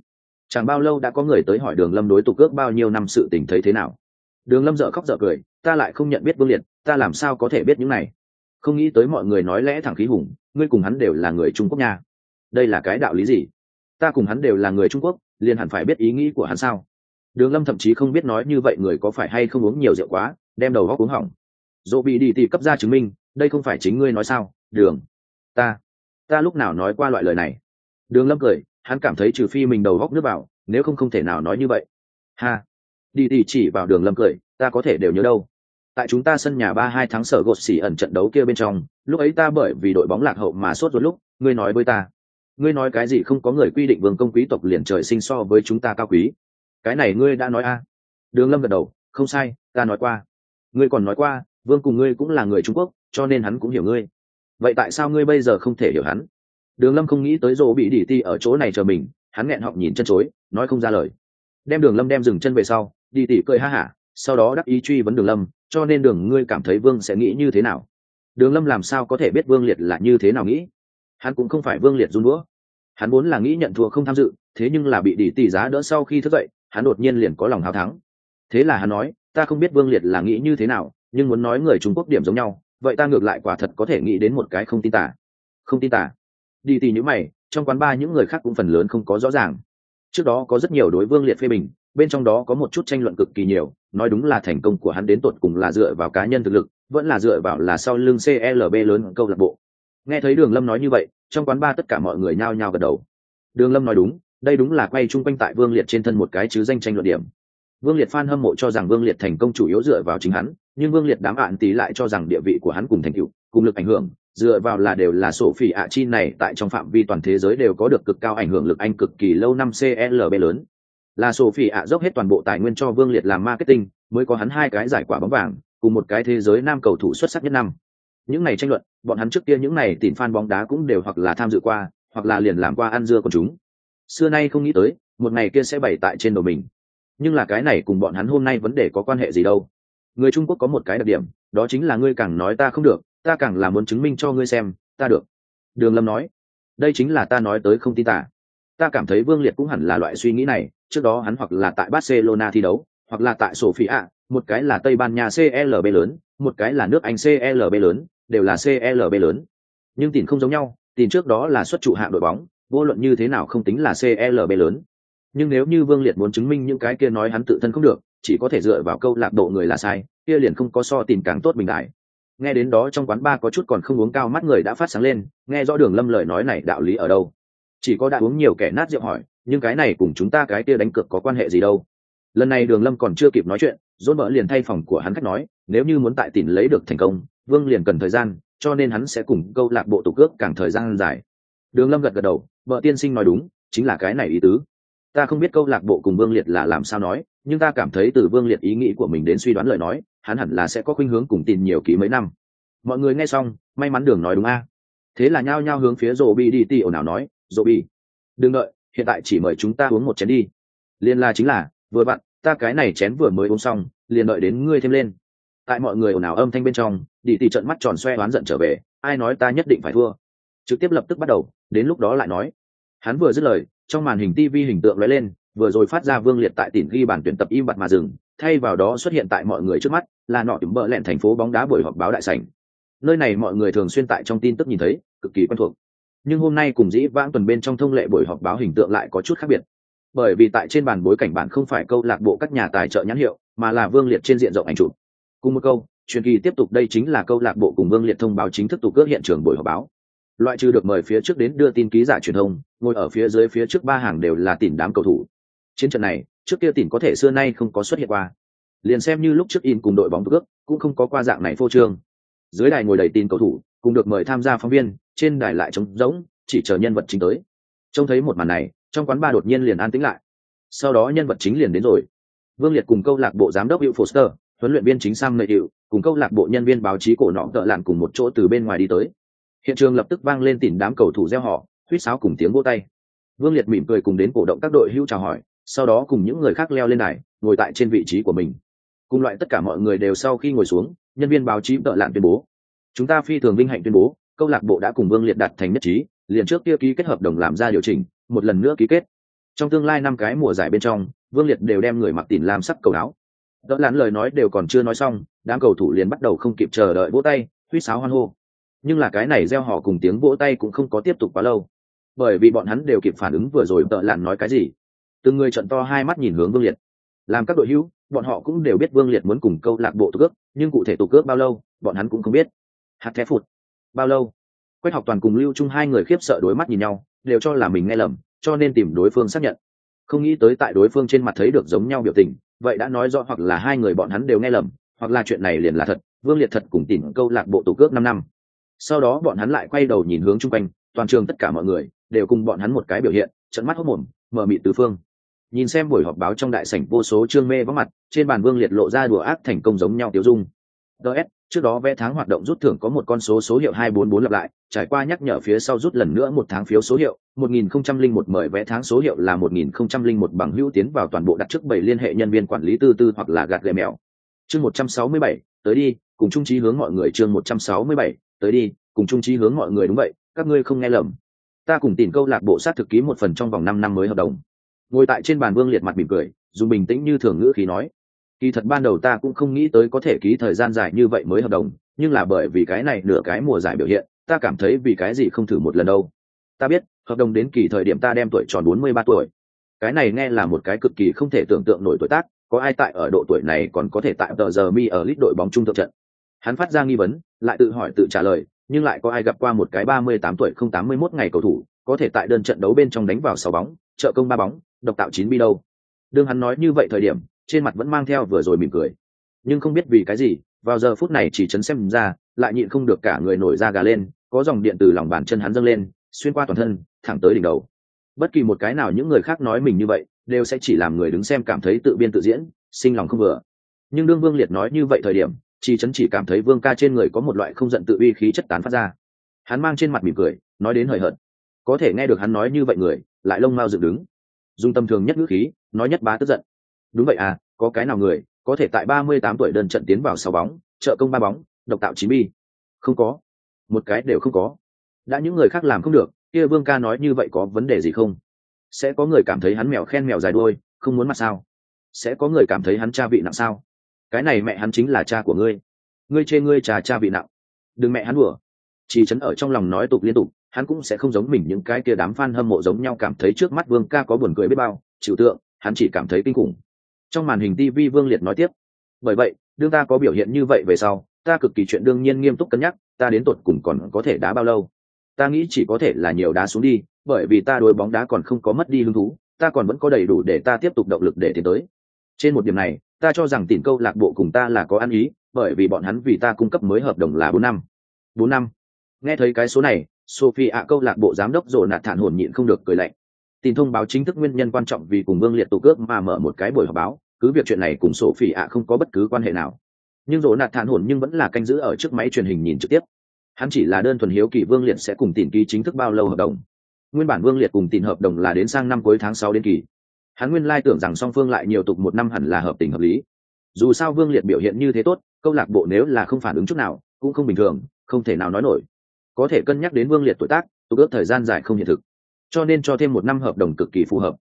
Chẳng bao lâu đã có người tới hỏi đường lâm đối tục ước bao nhiêu năm sự tình thấy thế nào. Đường lâm dợ khóc dợ cười, ta lại không nhận biết vương liệt, ta làm sao có thể biết những này? Không nghĩ tới mọi người nói lẽ thẳng khí hùng, ngươi cùng hắn đều là người trung quốc nha. Đây là cái đạo lý gì? Ta cùng hắn đều là người trung quốc, liền hẳn phải biết ý nghĩ của hắn sao? Đường lâm thậm chí không biết nói như vậy người có phải hay không uống nhiều rượu quá, đem đầu góc uống hỏng. Dỗ bị đi tỉ cấp ra chứng minh, đây không phải chính ngươi nói sao? Đường. Ta. Ta lúc nào nói qua loại lời này? Đường lâm cười, hắn cảm thấy trừ phi mình đầu góc nước vào, nếu không không thể nào nói như vậy. Ha. Đi tì chỉ vào đường lâm cười, ta có thể đều nhớ đâu tại chúng ta sân nhà ba hai tháng sở gột xỉ ẩn trận đấu kia bên trong, lúc ấy ta bởi vì đội bóng lạc hậu mà sốt ruột lúc, ngươi nói với ta. Ngươi nói cái gì không có người quy định vương công quý tộc liền trời sinh so với chúng ta cao quý. Cái này ngươi đã nói a? Đường lâm gật đầu, không sai, ta nói qua. Ngươi còn nói qua, vương cùng ngươi cũng là người trung quốc, cho nên hắn cũng hiểu ngươi. Vậy tại sao ngươi bây giờ không thể hiểu hắn? Đường lâm không nghĩ tới rỗ bị đỉ ti ở chỗ này chờ mình, hắn nghẹn họng nhìn chân chối, nói không ra lời. Đem đường lâm đem dừng chân về sau đi tỉ cười ha hả, sau đó đắc ý truy vấn đường lâm cho nên đường ngươi cảm thấy vương sẽ nghĩ như thế nào? Đường lâm làm sao có thể biết vương liệt là như thế nào nghĩ? Hắn cũng không phải vương liệt run đũa. Hắn muốn là nghĩ nhận thua không tham dự, thế nhưng là bị đỉ tỷ giá đỡ sau khi thức dậy, hắn đột nhiên liền có lòng hào thắng. Thế là hắn nói, ta không biết vương liệt là nghĩ như thế nào, nhưng muốn nói người trung quốc điểm giống nhau, vậy ta ngược lại quả thật có thể nghĩ đến một cái không tin tả không tin tả đi tì những mày, trong quán ba những người khác cũng phần lớn không có rõ ràng. Trước đó có rất nhiều đối vương liệt phê bình bên trong đó có một chút tranh luận cực kỳ nhiều, nói đúng là thành công của hắn đến tột cùng là dựa vào cá nhân thực lực, vẫn là dựa vào là sau lưng clb lớn câu lạc bộ. Nghe thấy đường lâm nói như vậy, trong quán ba tất cả mọi người nhao nhao gật đầu. Đường lâm nói đúng, đây đúng là quay chung quanh tại vương liệt trên thân một cái chứ danh tranh luận điểm. Vương liệt Phan hâm mộ cho rằng vương liệt thành công chủ yếu dựa vào chính hắn, nhưng vương liệt đám bạn tí lại cho rằng địa vị của hắn cùng thành tựu, cùng lực ảnh hưởng, dựa vào là đều là sổ phỉ ạ chi này tại trong phạm vi toàn thế giới đều có được cực cao ảnh hưởng lực anh cực kỳ lâu năm clb lớn là sophie ạ, dốc hết toàn bộ tài nguyên cho vương liệt làm marketing, mới có hắn hai cái giải quả bóng vàng, cùng một cái thế giới nam cầu thủ xuất sắc nhất năm. Những ngày tranh luận, bọn hắn trước kia những ngày tìm fan bóng đá cũng đều hoặc là tham dự qua, hoặc là liền làm qua ăn dưa của chúng. Xưa nay không nghĩ tới, một ngày kia sẽ bày tại trên đầu mình. Nhưng là cái này cùng bọn hắn hôm nay vấn đề có quan hệ gì đâu. Người trung quốc có một cái đặc điểm, đó chính là ngươi càng nói ta không được, ta càng là muốn chứng minh cho ngươi xem, ta được. Đường lâm nói, đây chính là ta nói tới không tin tả. Ta cảm thấy vương liệt cũng hẳn là loại suy nghĩ này trước đó hắn hoặc là tại barcelona thi đấu, hoặc là tại sofia, một cái là tây ban nha clb lớn, một cái là nước anh clb lớn, đều là clb lớn. Nhưng tiền không giống nhau tiền trước đó là xuất trụ hạng đội bóng, vô luận như thế nào không tính là clb lớn. Nhưng nếu như vương liệt muốn chứng minh những cái kia nói hắn tự thân không được, chỉ có thể dựa vào câu lạc độ người là sai, kia liền không có so tìm càng tốt bình đại. Nghe đến đó trong quán ba có chút còn không uống cao mắt người đã phát sáng lên, nghe rõ đường lâm lời nói này đạo lý ở đâu. Chỉ có đã uống nhiều kẻ nát rượu hỏi nhưng cái này cùng chúng ta cái kia đánh cược có quan hệ gì đâu. Lần này đường lâm còn chưa kịp nói chuyện, dôn mỡ liền thay phòng của hắn khách nói, nếu như muốn tại tỉnh lấy được thành công, vương liền cần thời gian, cho nên hắn sẽ cùng câu lạc bộ tổ cước càng thời gian dài. Đường lâm gật gật đầu vợ tiên sinh nói đúng, chính là cái này ý tứ. Ta không biết câu lạc bộ cùng vương liệt là làm sao nói, nhưng ta cảm thấy từ vương liệt ý nghĩ của mình đến suy đoán lời nói, hắn hẳn là sẽ có khuynh hướng cùng tin nhiều ký mấy năm. Mọi người nghe xong, may mắn đường nói đúng a. Thế là nhao nhao hướng phía rô bi đi ti ồn ào nói rô bi, đừng đợi hiện tại chỉ mời chúng ta uống một chén đi. Liên la chính là, vừa bạn ta cái này chén vừa mới uống xong, liền đợi đến ngươi thêm lên. Tại mọi người ồn ào âm thanh bên trong đi tỷ trận mắt tròn xoe oán giận trở về, ai nói ta nhất định phải thua. Trực tiếp lập tức bắt đầu, đến lúc đó lại nói. Hắn vừa dứt lời, trong màn hình tv hình tượng lóe lên, vừa rồi phát ra vương liệt tại tỉnh ghi bản tuyển tập im bặt mà dừng, thay vào đó xuất hiện tại mọi người trước mắt, là nọ tìm bợ lẹn thành phố bóng đá buổi họp báo đại sảnh. Nơi này mọi người thường xuyên tại trong tin tức nhìn thấy, cực kỳ quen thuộc nhưng hôm nay cùng dĩ vãng tuần bên trong thông lệ buổi họp báo hình tượng lại có chút khác biệt. Bởi vì tại trên bàn bối cảnh bản không phải câu lạc bộ các nhà tài trợ nhãn hiệu, mà là vương liệt trên diện rộng ảnh chụp. Cùng một câu, truyền kỳ tiếp tục đây chính là câu lạc bộ cùng vương liệt thông báo chính thức tụ cước hiện trường buổi họp báo. Loại trừ được mời phía trước đến đưa tin ký giả truyền thông, ngồi ở phía dưới phía trước ba hàng đều là tìm đám cầu thủ. Chiến trận này, trước kia tìm có thể xưa nay không có xuất hiện qua. Liền xem như lúc trước in cùng đội bóng cước cũng không có qua dạng này phô trương. Dưới đài ngồi đầy tin cầu thủ, cùng được mời tham gia phóng viên trên đài lại trống rỗng, chỉ chờ nhân vật chính tới. Trông thấy một màn này, trong quán ba đột nhiên liền an tĩnh lại. Sau đó nhân vật chính liền đến rồi. Vương liệt cùng câu lạc bộ giám đốc hữu foster, huấn luyện viên chính sam nội hiệu cùng câu lạc bộ nhân viên báo chí cổ nọ tợ lặn cùng một chỗ từ bên ngoài đi tới. Hiện trường lập tức vang lên tìm đám cầu thủ gieo họ huýt sáo cùng tiếng vô tay. Vương liệt mỉm cười cùng đến cổ động các đội hữu chào hỏi, sau đó cùng những người khác leo lên này ngồi tại trên vị trí của mình. Cùng loại tất cả mọi người đều sau khi ngồi xuống, nhân viên báo chí tợ lặn tuyên bố, chúng ta phi thường vinh hạnh tuyên bố câu lạc bộ đã cùng vương liệt đạt thành nhất trí liền trước kia ký kết hợp đồng làm ra điều chỉnh một lần nữa ký kết. Trong tương lai năm cái mùa giải bên trong vương liệt đều đem người mặc tỉn làm sắc cầu áo. Đỡ lán lời nói đều còn chưa nói xong đám cầu thủ liền bắt đầu không kịp chờ đợi vỗ tay huýt sáo hoan hô. Nhưng là cái này gieo họ cùng tiếng vỗ tay cũng không có tiếp tục quá lâu. Bởi vì bọn hắn đều kịp phản ứng vừa rồi tợ lán nói cái gì. Từng người trận to hai mắt nhìn hướng vương liệt. Làm các đội hữu bọn họ cũng đều biết vương liệt muốn cùng câu lạc bộ tục cước, nhưng cụ thể tục cước bao lâu bọn hắn cũng không biết. Hạt thẻ phụt bao lâu? Quách học toàn cùng lưu trung hai người khiếp sợ đối mắt nhìn nhau, đều cho là mình nghe lầm, cho nên tìm đối phương xác nhận. Không nghĩ tới tại đối phương trên mặt thấy được giống nhau biểu tình, vậy đã nói rõ hoặc là hai người bọn hắn đều nghe lầm, hoặc là chuyện này liền là thật, vương liệt thật cùng tìm câu lạc bộ tổ cước năm năm. Sau đó bọn hắn lại quay đầu nhìn hướng chung quanh, toàn trường tất cả mọi người đều cùng bọn hắn một cái biểu hiện trận mắt hốc mồm, mở mịt tứ phương. Nhìn xem buổi họp báo trong đại sảnh vô số trương mê vắng mặt, trên bàn vương liệt lộ ra đùa ác thành công giống nhau tiêu dung. Ts trước đó vé tháng hoạt động rút thưởng có một con số số hiệu 244 lặp lại trải qua nhắc nhở phía sau rút lần nữa một tháng phiếu số hiệu 1001 mời vé tháng số hiệu là 1001 bằng hữu tiến vào toàn bộ đặt trước bảy liên hệ nhân viên quản lý tư tư hoặc là gạt lệ mèo. Chương 167, tới đi cùng trung trí hướng mọi người chương 167, tới đi cùng trung trí hướng mọi người đúng vậy các ngươi không nghe lầm. Ta cùng tìm câu lạc bộ sát thực ký một phần trong vòng năm năm mới hợp đồng. Ngồi tại trên bàn vương liệt mặt mỉm cười dùng bình tĩnh như thường ngữ khí nói kỳ thật ban đầu ta cũng không nghĩ tới có thể ký thời gian dài như vậy mới hợp đồng, nhưng là bởi vì cái này nửa cái mùa giải biểu hiện, ta cảm thấy vì cái gì không thử một lần đâu. Ta biết, hợp đồng đến kỳ thời điểm ta đem tuổi tròn bốn mươi ba tuổi. Cái này nghe là một cái cực kỳ không thể tưởng tượng nổi tuổi tác, có ai tại ở độ tuổi này còn có thể tại tờ giờ mi ở lít đội bóng trung thượng trận? Hắn phát ra nghi vấn, lại tự hỏi tự trả lời, nhưng lại có ai gặp qua một cái ba mươi tám tuổi không tám mươi mốt ngày cầu thủ, có thể tại đơn trận đấu bên trong đánh vào sáu bóng, trợ công ba bóng, độc tạo chín bi đâu? Đương hắn nói như vậy thời điểm trên mặt vẫn mang theo vừa rồi mỉm cười. Nhưng không biết vì cái gì, vào giờ phút này chỉ chấn xem ra, lại nhịn không được cả người nổi da gà lên, có dòng điện từ lòng bàn chân hắn dâng lên, xuyên qua toàn thân, thẳng tới đỉnh đầu. Bất kỳ một cái nào những người khác nói mình như vậy, đều sẽ chỉ làm người đứng xem cảm thấy tự biên tự diễn, sinh lòng không vừa. Nhưng đương vương liệt nói như vậy thời điểm chỉ chấn chỉ cảm thấy vương ca trên người có một loại không giận tự uy khí chất tán phát ra. Hắn mang trên mặt mỉm cười, nói đến hời hợt. Có thể nghe được hắn nói như vậy người, lại lông mao dựng đứng. Dùng tâm thường nhất ngữ khí, nói nhất bá tức giận đúng vậy à có cái nào người có thể tại ba mươi tám tuổi đơn trận tiến vào sáu bóng, trợ công ba bóng, độc tạo chín bi không có. Một cái đều không có. Đã những người khác làm không được, kia vương ca nói như vậy có vấn đề gì không? Sẽ có người cảm thấy hắn mèo khen mèo dài đuôi, không muốn mặt sao? Sẽ có người cảm thấy hắn cha vị nặng sao? Cái này mẹ hắn chính là cha của ngươi. Ngươi chê ngươi trà cha vị nặng. Đừng mẹ hắn đùa. Chỉ chấn ở trong lòng nói tục liên tục, hắn cũng sẽ không giống mình những cái kia đám fan hâm mộ giống nhau cảm thấy trước mắt vương ca có buồn cười biết bao chịu tượng, hắn chỉ cảm thấy kinh khủng trong màn hình tv vương liệt nói tiếp. Bởi vậy, đương ta có biểu hiện như vậy về sau, ta cực kỳ chuyện đương nhiên nghiêm túc cân nhắc, ta đến tột cùng còn có thể đá bao lâu? Ta nghĩ chỉ có thể là nhiều đá xuống đi, bởi vì ta đối bóng đá còn không có mất đi hứng thú, ta còn vẫn có đầy đủ để ta tiếp tục động lực để tiến tới. Trên một điểm này, ta cho rằng tìm câu lạc bộ cùng ta là có ăn ý, bởi vì bọn hắn vì ta cung cấp mới hợp đồng là bốn năm. Bốn năm? Nghe thấy cái số này sophie ạ câu lạc bộ giám đốc rồi nạt thản hồn nhịn không được cười lạnh. Tin thông báo chính thức nguyên nhân quan trọng vì cùng vương liệt tổ cước mà mở một cái buổi họp báo cứ việc chuyện này cùng sổ phỉ ạ không có bất cứ quan hệ nào. Nhưng rỗ nạt thản hồn nhưng vẫn là canh giữ ở trước máy truyền hình nhìn trực tiếp. Hắn chỉ là đơn thuần hiếu kỳ vương liệt sẽ cùng tìm ký chính thức bao lâu hợp đồng. Nguyên bản vương liệt cùng tìm hợp đồng là đến sang năm cuối tháng sáu đến kỳ. Hắn nguyên lai tưởng rằng song phương lại nhiều tục một năm hẳn là hợp tình hợp lý. Dù sao vương liệt biểu hiện như thế tốt, câu lạc bộ nếu là không phản ứng chút nào, cũng không bình thường, không thể nào nói nổi. Có thể cân nhắc đến vương liệt tuổi tác, tục ước thời gian dài không hiện thực. Cho nên cho thêm một năm hợp đồng cực kỳ phù hợp.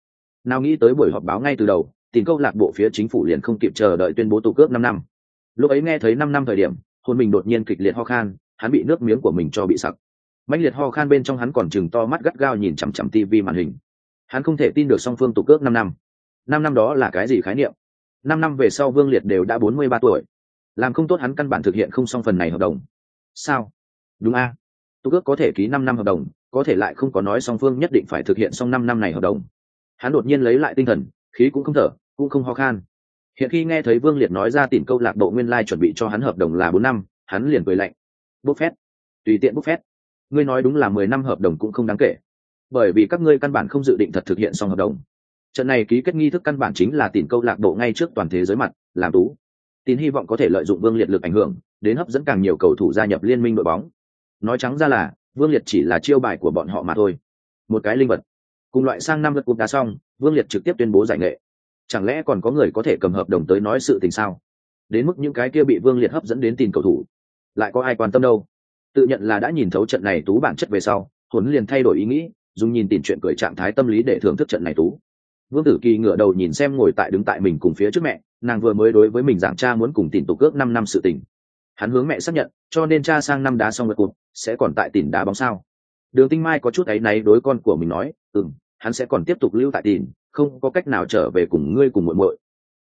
Nào nghĩ tới buổi họp báo ngay từ đầu tìm câu lạc bộ phía chính phủ liền không kịp chờ đợi tuyên bố tụ cước năm năm. Lúc ấy nghe thấy năm năm thời điểm, hồn mình đột nhiên kịch liệt ho khan, hắn bị nước miếng của mình cho bị sặc. Mạnh liệt ho khan bên trong hắn còn chừng to mắt gắt gao nhìn chằm chằm tivi màn hình. Hắn không thể tin được song phương tụ cước năm năm. Năm năm đó là cái gì khái niệm? Năm năm về sau vương liệt đều đã bốn mươi ba tuổi. Làm không tốt hắn căn bản thực hiện không xong phần này hợp đồng. Sao? Đúng a. À? tụ cước có thể ký năm năm hợp đồng, có thể lại không có nói song phương nhất định phải thực hiện xong năm năm này hợp đồng. Hắn đột nhiên lấy lại tinh thần, khí cũng không thở cũng không ho khan. Hiện khi nghe thấy vương liệt nói ra tìm câu lạc bộ nguyên lai chuẩn bị cho hắn hợp đồng là bốn năm, hắn liền cười lạnh. Bốc phét. Tùy tiện bốc phét. Ngươi nói đúng là mười năm hợp đồng cũng không đáng kể. Bởi vì các ngươi căn bản không dự định thật thực hiện xong hợp đồng. Trận này ký kết nghi thức căn bản chính là tìm câu lạc bộ ngay trước toàn thế giới mặt, làm tú. Tin hy vọng có thể lợi dụng vương liệt lực ảnh hưởng, đến hấp dẫn càng nhiều cầu thủ gia nhập liên minh đội bóng. Nói trắng ra là, vương liệt chỉ là chiêu bài của bọn họ mà thôi. Một cái linh vật. Cùng loại sang năm lượt cúp đá xong, vương liệt trực tiếp tuyên bố giải nghệ chẳng lẽ còn có người có thể cầm hợp đồng tới nói sự tình sao? Đến mức những cái kia bị vương liệt hấp dẫn đến tìm cầu thủ, lại có ai quan tâm đâu? Tự nhận là đã nhìn thấu trận này tú bản chất về sau, huấn liền thay đổi ý nghĩ, dùng nhìn tìm chuyện cười trạng thái tâm lý để thưởng thức trận này tú. Vương tử kỳ ngửa đầu nhìn xem ngồi tại đứng tại mình cùng phía trước mẹ, nàng vừa mới đối với mình giảng cha muốn cùng tìm tổ cước năm năm sự tình. Hắn hướng mẹ xác nhận, cho nên cha sang năm đá xong lượt cụt sẽ còn tại tìm đá bóng sao? Đường tinh mai có chút áy náy đối con của mình nói ừ hắn sẽ còn tiếp tục lưu tại tìm không có cách nào trở về cùng ngươi cùng muội muội.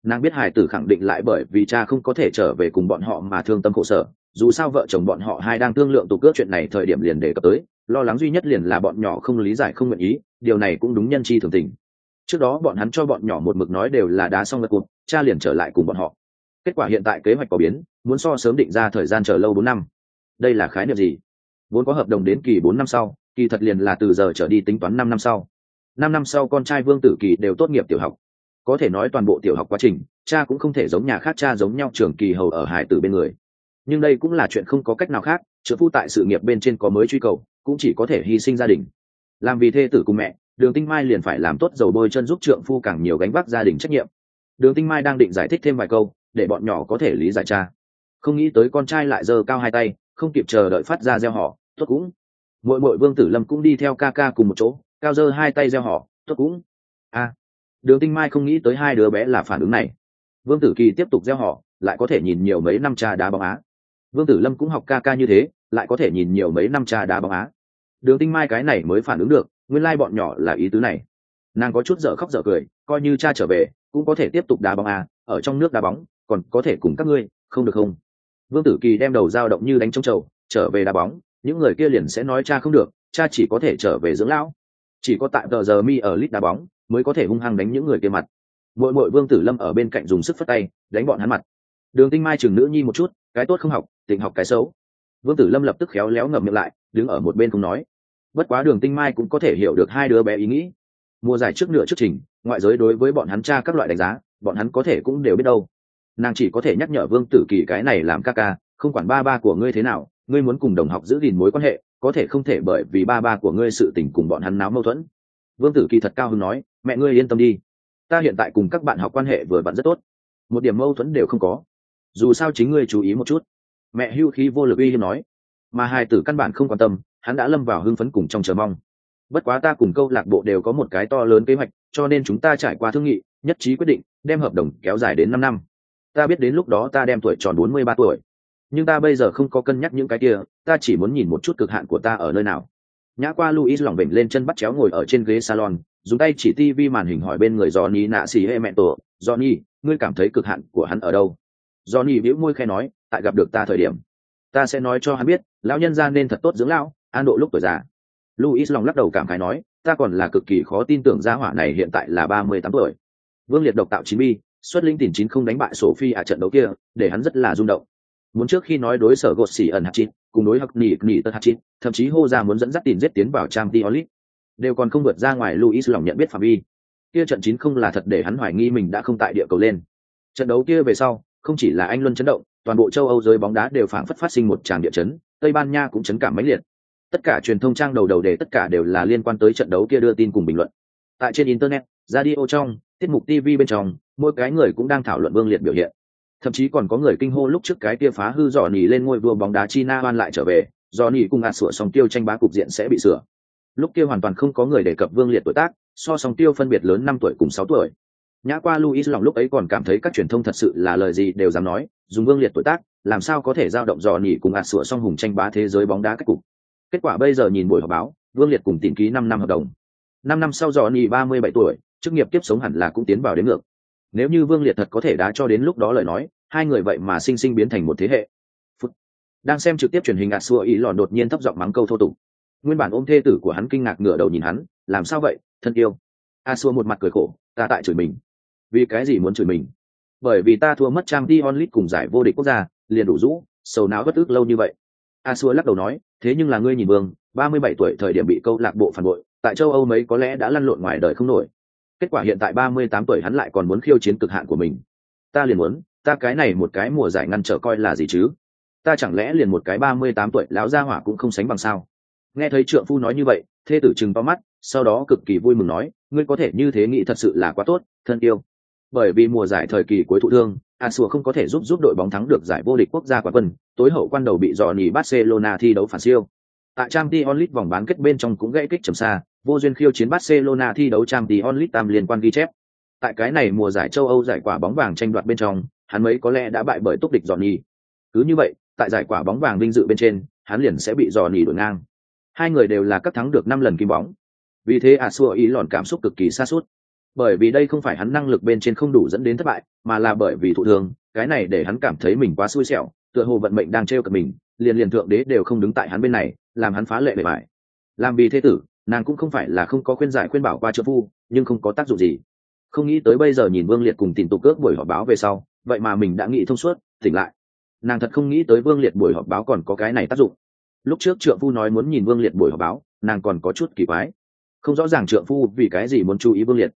Nàng biết hải tử khẳng định lại bởi vì cha không có thể trở về cùng bọn họ mà thương tâm khổ sở, dù sao vợ chồng bọn họ hai đang thương lượng tụ cước chuyện này thời điểm liền đề cập tới, lo lắng duy nhất liền là bọn nhỏ không lý giải không nguyện ý, điều này cũng đúng nhân chi thường tình. Trước đó bọn hắn cho bọn nhỏ một mực nói đều là đá xong lật cuộc cha liền trở lại cùng bọn họ. Kết quả hiện tại kế hoạch có biến, muốn so sớm định ra thời gian chờ lâu bốn năm. Đây là khái niệm gì? Vốn có hợp đồng đến kỳ bốn năm sau, kỳ thật liền là từ giờ trở đi tính toán năm năm sau năm năm sau con trai vương tử kỳ đều tốt nghiệp tiểu học. Có thể nói toàn bộ tiểu học quá trình, cha cũng không thể giống nhà khác cha giống nhau trường kỳ hầu ở hải tử bên người. Nhưng đây cũng là chuyện không có cách nào khác, trợ phu tại sự nghiệp bên trên có mới truy cầu, cũng chỉ có thể hy sinh gia đình. Làm vì thê tử cùng mẹ, đường tinh mai liền phải làm tốt dầu bôi chân giúp trượng phu càng nhiều gánh vác gia đình trách nhiệm. Đường tinh mai đang định giải thích thêm vài câu, để bọn nhỏ có thể lý giải cha. Không nghĩ tới con trai lại giơ cao hai tay, không kịp chờ đợi phát ra gieo họ tốt cũng. Mỗi mỗi vương tử lâm cũng đi theo ca ca cùng một chỗ cao dơ hai tay gieo họ, tốt cũng. A đường tinh mai không nghĩ tới hai đứa bé là phản ứng này. Vương tử kỳ tiếp tục gieo họ, lại có thể nhìn nhiều mấy năm cha đá bóng á. Vương tử lâm cũng học ca ca như thế, lại có thể nhìn nhiều mấy năm cha đá bóng á. Đường tinh mai cái này mới phản ứng được, nguyên lai bọn nhỏ là ý tứ này. Nàng có chút dở khóc dở cười, coi như cha trở về, cũng có thể tiếp tục đá bóng à ở trong nước đá bóng, còn có thể cùng các ngươi, không được không? Vương tử kỳ đem đầu dao động như đánh trong trầu, trở về đá bóng, những người kia liền sẽ nói cha không được, cha chỉ có thể trở về dưỡng lão chỉ có tại tờ giờ mi ở lít đá bóng mới có thể hung hăng đánh những người kia mặt. Mỗi mỗi vương tử lâm ở bên cạnh dùng sức phất tay, đánh bọn hắn mặt. Đường tinh mai chừng nữ nhi một chút, cái tốt không học tình học cái xấu. Vương tử lâm lập tức khéo léo ngậm miệng lại, đứng ở một bên không nói. Bất quá đường tinh mai cũng có thể hiểu được hai đứa bé ý nghĩ. Mùa giải trước nửa trước trình, ngoại giới đối với bọn hắn tra các loại đánh giá, bọn hắn có thể cũng đều biết đâu. Nàng chỉ có thể nhắc nhở vương tử kỳ cái này làm ca ca, không quản ba ba của ngươi thế nào, ngươi muốn cùng đồng học giữ gìn mối quan hệ có thể không thể bởi vì ba ba của ngươi sự tình cùng bọn hắn náo mâu thuẫn. Vương tử kỳ thật cao hưng nói, mẹ ngươi yên tâm đi, ta hiện tại cùng các bạn học quan hệ vừa vặn rất tốt, một điểm mâu thuẫn đều không có. Dù sao chính ngươi chú ý một chút. Mẹ hưu khí vô lực uy hiếm nói, mà hai tử căn bản không quan tâm, hắn đã lâm vào hưng phấn cùng trong chờ mong. Bất quá ta cùng câu lạc bộ đều có một cái to lớn kế hoạch, cho nên chúng ta trải qua thương nghị, nhất trí quyết định, đem hợp đồng kéo dài đến năm năm. Ta biết đến lúc đó ta đem tuổi tròn bốn mươi ba tuổi nhưng ta bây giờ không có cân nhắc những cái kia, ta chỉ muốn nhìn một chút cực hạn của ta ở nơi nào. Nhã qua luis lỏng bệnh lên chân bắt chéo ngồi ở trên ghế salon, dùng tay chỉ tivi màn hình hỏi bên người johnny nạ xì hệ mẹ tổ, johnny, ngươi cảm thấy cực hạn của hắn ở đâu? Johnny bĩu môi khe nói, tại gặp được ta thời điểm, ta sẽ nói cho hắn biết, lão nhân ra nên thật tốt dưỡng lão, an độ lúc tuổi già. Luis lòng lắc đầu cảm khái nói, ta còn là cực kỳ khó tin tưởng gia hỏa này hiện tại là ba mươi tám tuổi. Vương liệt độc tạo chín bi, xuất linh tìm chín không đánh bại sophie ở trận đấu kia, để hắn rất là rung động muốn trước khi nói đối sở gột xỉ ẩn hạt chít cùng đối hắc nỉ nỉ tật hạt chít thậm chí hô ra muốn dẫn dắt tìm giết tiến vào trang tiolit đều còn không vượt ra ngoài luis lòng nhận biết phạm vi. Kia trận chín không là thật để hắn hoài nghi mình đã không tại địa cầu lên. Trận đấu kia về sau, không chỉ là anh luân chấn động, toàn bộ châu âu giới bóng đá đều phảng phất phát sinh một tràng địa chấn, tây ban nha cũng chấn cảm mãnh liệt. Tất cả truyền thông trang đầu đầu đề tất cả đều là liên quan tới trận đấu kia đưa tin cùng bình luận. Tại trên internet, radio trong, tiết mục tv bên trong, mỗi cái người cũng đang thảo luận vương liệt biểu hiện thậm chí còn có người kinh hô lúc trước cái kia phá hư dò nỉ lên ngôi vua bóng đá china oan lại trở về dò nỉ cùng ạt sửa song tiêu tranh bá cục diện sẽ bị sửa. Lúc kia hoàn toàn không có người đề cập vương liệt tuổi tác, so song tiêu phân biệt lớn năm tuổi cùng sáu tuổi. Nhã qua luis lòng lúc ấy còn cảm thấy các truyền thông thật sự là lời gì đều dám nói, dùng vương liệt tuổi tác, làm sao có thể giao động dò nỉ cùng ạt sửa song hùng tranh bá thế giới bóng đá cách cục. Kết quả bây giờ nhìn buổi họp báo, vương liệt cùng tìm ký năm năm hợp đồng. Năm năm sau dò nỉ ba mươi bảy tuổi, chức nghiệp tiếp sống hẳn là cũng tiến vào đến ngược nếu như vương liệt thật có thể đá cho đến lúc đó lời nói, hai người vậy mà sinh sinh biến thành một thế hệ. Phút. đang xem trực tiếp truyền hình ạt xua ý lòn đột nhiên thấp giọng mắng câu thô tục. Nguyên bản ôm thê tử của hắn kinh ngạc ngửa đầu nhìn hắn, làm sao vậy, thân yêu? A xua một mặt cười khổ, ta tại chửi mình. Vì cái gì muốn chửi mình? Bởi vì ta thua mất trang đi onlit cùng giải vô địch quốc gia, liền đủ rũ, sầu não bất ức lâu như vậy. A xua lắc đầu nói, thế nhưng là ngươi nhìn vương, ba mươi bảy tuổi thời điểm bị câu lạc bộ phản bội, tại châu âu mấy có lẽ đã lăn lộn ngoài đời không nổi kết quả hiện tại ba mươi tám tuổi hắn lại còn muốn khiêu chiến cực hạn của mình. Ta liền muốn, ta cái này một cái mùa giải ngăn trở coi là gì chứ? Ta chẳng lẽ liền một cái ba mươi tám tuổi lão gia hỏa cũng không sánh bằng sao? Nghe thấy trượng phu nói như vậy, thê tử chừng to mắt, sau đó cực kỳ vui mừng nói, ngươi có thể như thế nghĩ thật sự là quá tốt, thân yêu. Bởi vì mùa giải thời kỳ cuối thụ thương, a sùa không có thể giúp giúp đội bóng thắng được giải vô địch quốc gia quả quân, tối hậu quan đầu bị dò nỉ barcelona thi đấu phản siêu. Tại trang t onlit vòng bán kết bên trong cũng gãy kích trầm xa vô duyên khiêu chiến barcelona thi đấu trang t onlit tam liên quan ghi chép. Tại cái này mùa giải châu âu giải quả bóng vàng tranh đoạt bên trong, hắn mấy có lẽ đã bại bởi túc địch Johnny. cứ như vậy, tại giải quả bóng vàng vinh dự bên trên, hắn liền sẽ bị Johnny đuổi ngang. Hai người đều là các thắng được năm lần kim bóng. Vì thế a xua ý lòn cảm xúc cực kỳ xa suốt bởi vì đây không phải hắn năng lực bên trên không đủ dẫn đến thất bại, mà là bởi vì thụ thương, cái này để hắn cảm thấy mình quá xui xẻo, tựa hồ vận mệnh đang trêu cợt mình, liền liền thượng đế đều không đứng tại hắn bên này, làm hắn phá lệ bề bài làm vì thế tử nàng cũng không phải là không có khuyên giải khuyên bảo qua trợ phu, nhưng không có tác dụng gì. Không nghĩ tới bây giờ nhìn vương liệt cùng tìm tục cước buổi họp báo về sau, vậy mà mình đã nghĩ thông suốt, tỉnh lại. Nàng thật không nghĩ tới vương liệt buổi họp báo còn có cái này tác dụng. Lúc trước trượng phu nói muốn nhìn vương liệt buổi họp báo, nàng còn có chút kỳ quái. Không rõ ràng trượng phu vì cái gì muốn chú ý vương liệt.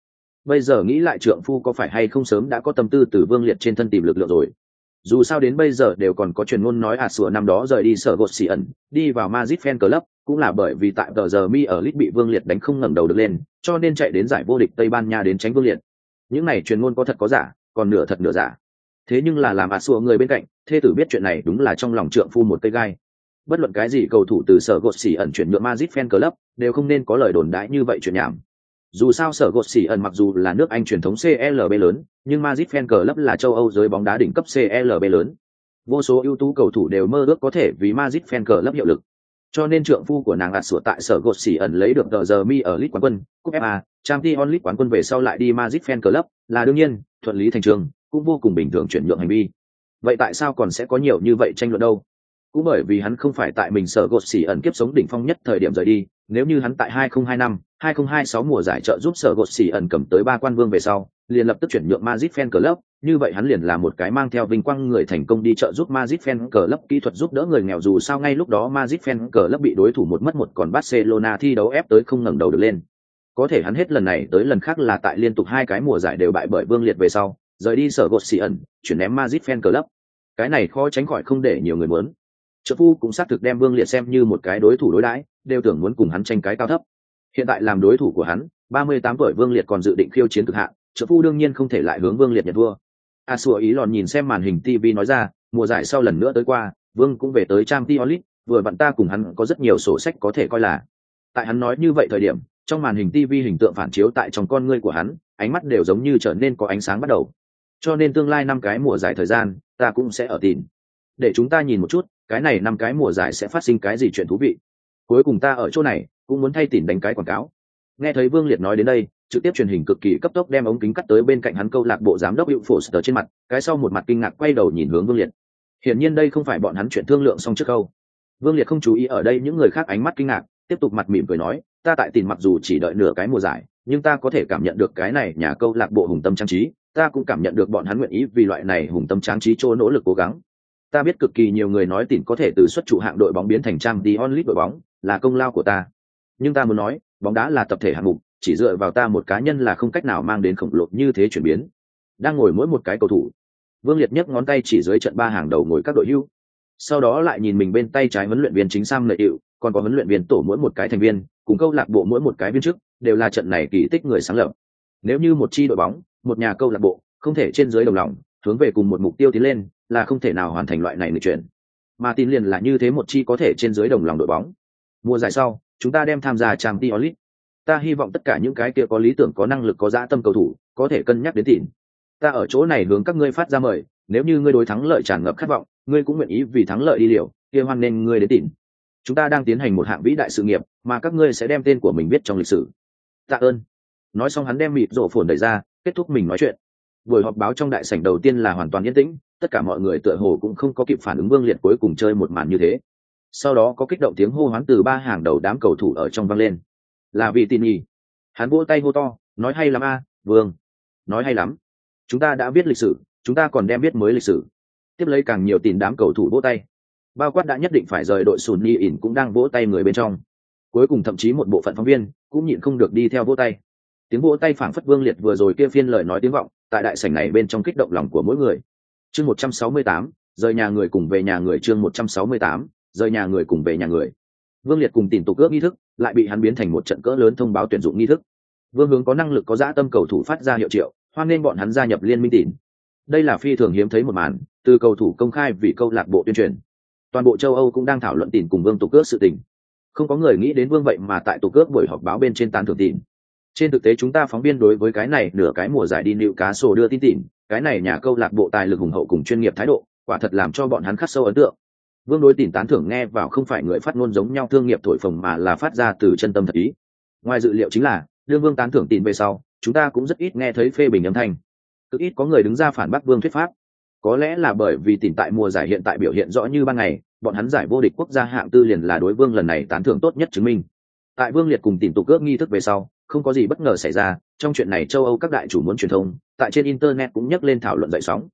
Bây giờ nghĩ lại trượng phu có phải hay không sớm đã có tâm tư từ vương liệt trên thân tìm lực lượng rồi. Dù sao đến bây giờ đều còn có truyền ngôn nói à sủa năm đó rời đi sở gột xì ẩn, đi vào mazit fan club cũng là bởi vì tại tờ giờ mi ở lit bị vương liệt đánh không ngẩng đầu được lên cho nên chạy đến giải vô địch tây ban nha đến tránh vương liệt những này truyền ngôn có thật có giả còn nửa thật nửa giả thế nhưng là làm à xua người bên cạnh thê tử biết chuyện này đúng là trong lòng trượng phu một cây gai bất luận cái gì cầu thủ từ sở gột xỉ ẩn chuyển nhượng Madrid fan club đều không nên có lời đồn đãi như vậy chuyện nhảm. Dù sao sở gột xỉ ẩn mặc dù là nước Anh truyền thống CLB lớn, nhưng Madrid fan club là châu Âu giới bóng đá đỉnh cấp CLB lớn. Vô số ưu tú cầu thủ đều mơ ước có thể vì Madrid fan club hiệu lực. Cho nên trượng phu của nàng ạt sủa tại sở gột xỉ ẩn lấy được tờ giờ mi ở lit quán quân, cúp FA, Champions League quán quân về sau lại đi magic fan club, là đương nhiên, thuận lý thành trường, cũng vô cùng bình thường chuyển nhượng hành vi. Vậy tại sao còn sẽ có nhiều như vậy tranh luận đâu? cũng bởi vì hắn không phải tại mình sở gột xỉ ẩn kiếp sống đỉnh phong nhất thời điểm rời đi nếu như hắn tại 2025, 2026 mùa giải trợ giúp sở gột xỉ ẩn cầm tới ba quan vương về sau liền lập tức chuyển nhượng Madrid Fan Club, như vậy hắn liền là một cái mang theo vinh quang người thành công đi trợ giúp Madrid Fan Club kỹ thuật giúp đỡ người nghèo dù sao ngay lúc đó Madrid Fan Club bị đối thủ một mất một còn Barcelona thi đấu ép tới không ngẩng đầu được lên. Có thể hắn hết lần này tới lần khác là tại liên tục hai cái mùa giải đều bại bởi Vương Liệt về sau, rời đi sở gột xì ẩn, chuyển ném Madrid Fan Club. Cái này khó tránh khỏi không để nhiều người muốn trợ phu cũng xác thực đem vương liệt xem như một cái đối thủ đối đãi đều tưởng muốn cùng hắn tranh cái cao thấp hiện tại làm đối thủ của hắn ba mươi tám tuổi vương liệt còn dự định khiêu chiến cực hạn trợ phu đương nhiên không thể lại hướng vương liệt nhận vua. a sùa ý lòn nhìn xem màn hình tv nói ra, mùa giải sau lần nữa tới qua, vương cũng về tới trang t vừa vặn ta cùng hắn có rất nhiều sổ sách có thể coi là. Tại hắn nói như vậy thời điểm, trong màn hình tv hình tượng phản chiếu tại trong con ngươi của hắn, ánh mắt đều giống như trở nên có ánh sáng bắt đầu. Cho nên tương lai năm cái mùa giải thời gian, ta cũng sẽ ở tìm. Để chúng ta nhìn một chút, cái này năm cái mùa giải sẽ phát sinh cái gì chuyện thú vị. Cuối cùng ta ở chỗ này, cũng muốn thay tìm đánh cái quảng cáo. Nghe thấy vương liệt nói đến đây trực tiếp truyền hình cực kỳ cấp tốc đem ống kính cắt tới bên cạnh hắn câu lạc bộ giám đốc hữu phổ sờ trên mặt, cái sau một mặt kinh ngạc quay đầu nhìn hướng vương liệt. Hiển nhiên đây không phải bọn hắn chuyện thương lượng xong trước câu. Vương liệt không chú ý ở đây những người khác ánh mắt kinh ngạc, tiếp tục mặt mỉm cười nói, ta tại tìm mặc dù chỉ đợi nửa cái mùa giải, nhưng ta có thể cảm nhận được cái này nhà câu lạc bộ hùng tâm trang trí, ta cũng cảm nhận được bọn hắn nguyện ý vì loại này hùng tâm trang trí chỗ nỗ lực cố gắng. Ta biết cực kỳ nhiều người nói tìm có thể từ xuất trụ hạng đội bóng biến thành trang đi onlit đội bóng, là công lao của ta. Nhưng ta muốn nói, bóng đá là tập thể hạng mục chỉ dựa vào ta một cá nhân là không cách nào mang đến khổng lồ như thế chuyển biến. Đang ngồi mỗi một cái cầu thủ, vương liệt nhấc ngón tay chỉ dưới trận ba hàng đầu ngồi các đội hưu. Sau đó lại nhìn mình bên tay trái huấn luyện viên chính sam lợi hiệu còn có huấn luyện viên tổ mỗi một cái thành viên, cùng câu lạc bộ mỗi một cái viên chức, đều là trận này kỳ tích người sáng lập. Nếu như một chi đội bóng, một nhà câu lạc bộ, không thể trên dưới đồng lòng, hướng về cùng một mục tiêu tiến lên, là không thể nào hoàn thành loại này người chuyển mà tin liền là như thế một chi có thể trên dưới đồng lòng đội bóng. Mùa giải sau, chúng ta đem tham gia trang t onlit ta hy vọng tất cả những cái kia có lý tưởng, có năng lực, có dã tâm cầu thủ, có thể cân nhắc đến tỉn. Ta ở chỗ này hướng các ngươi phát ra mời, nếu như ngươi đối thắng lợi tràn ngập khát vọng, ngươi cũng nguyện ý vì thắng lợi đi liều, kia hoan nên ngươi đến tỉn. Chúng ta đang tiến hành một hạng vĩ đại sự nghiệp, mà các ngươi sẽ đem tên của mình viết trong lịch sử. Tạ ơn. Nói xong hắn đem mịt rổ phồn đẩy ra, kết thúc mình nói chuyện. Buổi họp báo trong đại sảnh đầu tiên là hoàn toàn yên tĩnh, tất cả mọi người tựa hồ cũng không có kịp phản ứng vương liệt cuối cùng chơi một màn như thế. Sau đó có kích động tiếng hô hoán từ ba hàng đầu đám cầu thủ ở trong vang lên là vì tin nhì hắn vỗ tay hô to, nói hay lắm a, vương. Nói hay lắm. Chúng ta đã viết lịch sử, chúng ta còn đem viết mới lịch sử. Tiếp lấy càng nhiều tin đám cầu thủ vỗ tay. Bao quát đã nhất định phải rời đội sùn ni ỉn cũng đang vỗ tay người bên trong. Cuối cùng thậm chí một bộ phận phóng viên cũng nhịn không được đi theo vỗ tay. Tiếng vỗ tay phảng phất vương liệt vừa rồi kia phiên lời nói tiếng vọng, tại đại sảnh này bên trong kích động lòng của mỗi người. Chương một trăm sáu mươi tám, rời nhà người cùng về nhà người chương một trăm sáu mươi tám, rời nhà người cùng về nhà người vương liệt cùng tìm tục ước nghi thức, lại bị hắn biến thành một trận cỡ lớn thông báo tuyển dụng nghi thức. Vương hướng có năng lực có dã tâm cầu thủ phát ra hiệu triệu, hoan nên bọn hắn gia nhập liên minh tỉn đây là phi thường hiếm thấy một màn, từ cầu thủ công khai vì câu lạc bộ tuyên truyền. Toàn bộ châu âu cũng đang thảo luận tỉn cùng vương tục ước sự tình. Không có người nghĩ đến vương vậy mà tại tục ước buổi họp báo bên trên tán thưởng tỉn trên thực tế chúng ta phóng viên đối với cái này nửa cái mùa giải đi nịu cá sổ đưa tin tỉn cái này nhà câu lạc bộ tài lực hùng hậu cùng chuyên nghiệp thái độ, quả thật làm cho bọn hắn khắc sâu ấn tượng vương đối tỉn tán thưởng nghe vào không phải người phát ngôn giống nhau thương nghiệp thổi phồng mà là phát ra từ chân tâm thật ý. Ngoài dự liệu chính là, đương vương tán thưởng tỉn về sau, chúng ta cũng rất ít nghe thấy phê bình âm thanh. Cực ít có người đứng ra phản bác vương thuyết pháp. Có lẽ là bởi vì tỉn tại mùa giải hiện tại biểu hiện rõ như ban ngày, bọn hắn giải vô địch quốc gia hạng tư liền là đối vương lần này tán thưởng tốt nhất chứng minh. Tại vương liệt cùng tỉn tụ cướp nghi thức về sau, không có gì bất ngờ xảy ra, trong chuyện này châu âu các đại chủ muốn truyền thông, tại trên internet cũng nhắc lên thảo luận dậy sóng.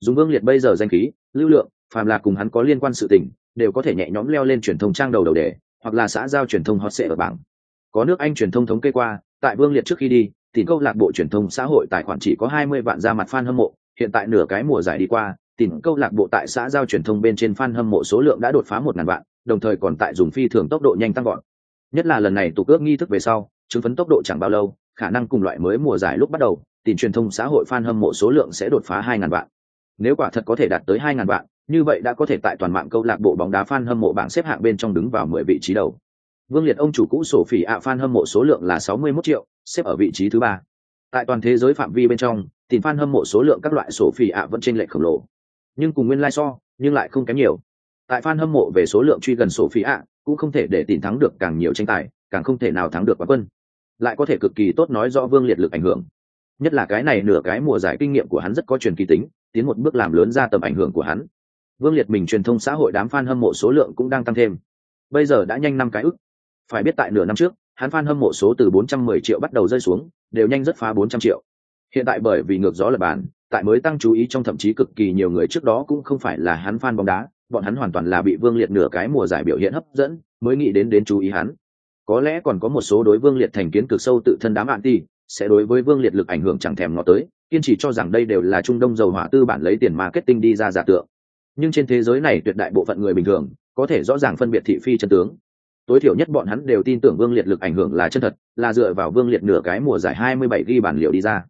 Dùng vương liệt bây giờ danh khí, lưu lượng phàm là cùng hắn có liên quan sự tình, đều có thể nhẹ nhõm leo lên truyền thông trang đầu đầu đề hoặc là xã giao truyền thông hot sệ ở bảng. Có nước anh truyền thông thống kê qua, tại vương liệt trước khi đi tìm câu lạc bộ truyền thông xã hội tài khoản chỉ có 20 vạn ra mặt fan hâm mộ, hiện tại nửa cái mùa giải đi qua tìm câu lạc bộ tại xã giao truyền thông bên trên fan hâm mộ số lượng đã đột phá một ngàn vạn, đồng thời còn tại dùng phi thường tốc độ nhanh tăng gọn nhất là lần này tụ cước nghi thức về sau, chứng phấn tốc độ chẳng bao lâu, khả năng cùng loại mới mùa giải lúc bắt đầu tìm truyền thông xã hội fan hâm mộ số lượng sẽ đột phá hai ngàn vạn. Nếu quả thật có thể đạt tới hai ngàn vạn như vậy đã có thể tại toàn mạng câu lạc bộ bóng đá fan hâm mộ bảng xếp hạng bên trong đứng vào mười vị trí đầu. Vương liệt ông chủ cũ sổ phỉ ạ fan hâm mộ số lượng là sáu mươi 61 triệu, xếp ở vị trí thứ ba. Tại toàn thế giới phạm vi bên trong, tìm fan hâm mộ số lượng các loại sổ phỉ ạ vẫn trên lệch khổng lồ. Nhưng cùng nguyên lai so, nhưng lại không kém nhiều. Tại fan hâm mộ về số lượng truy gần sổ phỉ ạ, cũng không thể để tìm thắng được càng nhiều tranh tài, càng không thể nào thắng được quán quân. Lại có thể cực kỳ tốt nói rõ vương liệt lực ảnh hưởng. Nhất là cái này nửa cái mùa giải kinh nghiệm của hắn rất có truyền kỳ tính, tiến một bước làm lớn ra tầm ảnh hưởng của hắn vương liệt mình truyền thông xã hội đám fan hâm mộ số lượng cũng đang tăng thêm. Bây giờ đã nhanh năm cái ức. Phải biết tại nửa năm trước, hắn fan hâm mộ số từ 410 triệu bắt đầu rơi xuống, đều nhanh rất phá 400 triệu. Hiện tại bởi vì ngược gió lập bàn, tại mới tăng chú ý trong thậm chí cực kỳ nhiều người trước đó cũng không phải là hắn fan bóng đá, bọn hắn hoàn toàn là bị vương liệt nửa cái mùa giải biểu hiện hấp dẫn, mới nghĩ đến đến chú ý hắn. Có lẽ còn có một số đối vương liệt thành kiến cực sâu tự thân đám bạn ti sẽ đối với vương liệt lực ảnh hưởng chẳng thèm ngó tới, kiên trì cho rằng đây đều là trung đông dầu hỏa tư bản lấy tiền marketing đi ra giả tượng nhưng trên thế giới này tuyệt đại bộ phận người bình thường có thể rõ ràng phân biệt thị phi chân tướng. Tối thiểu nhất bọn hắn đều tin tưởng vương liệt lực ảnh hưởng là chân thật, là dựa vào vương liệt nửa cái mùa giải 27 ghi bản liệu đi ra.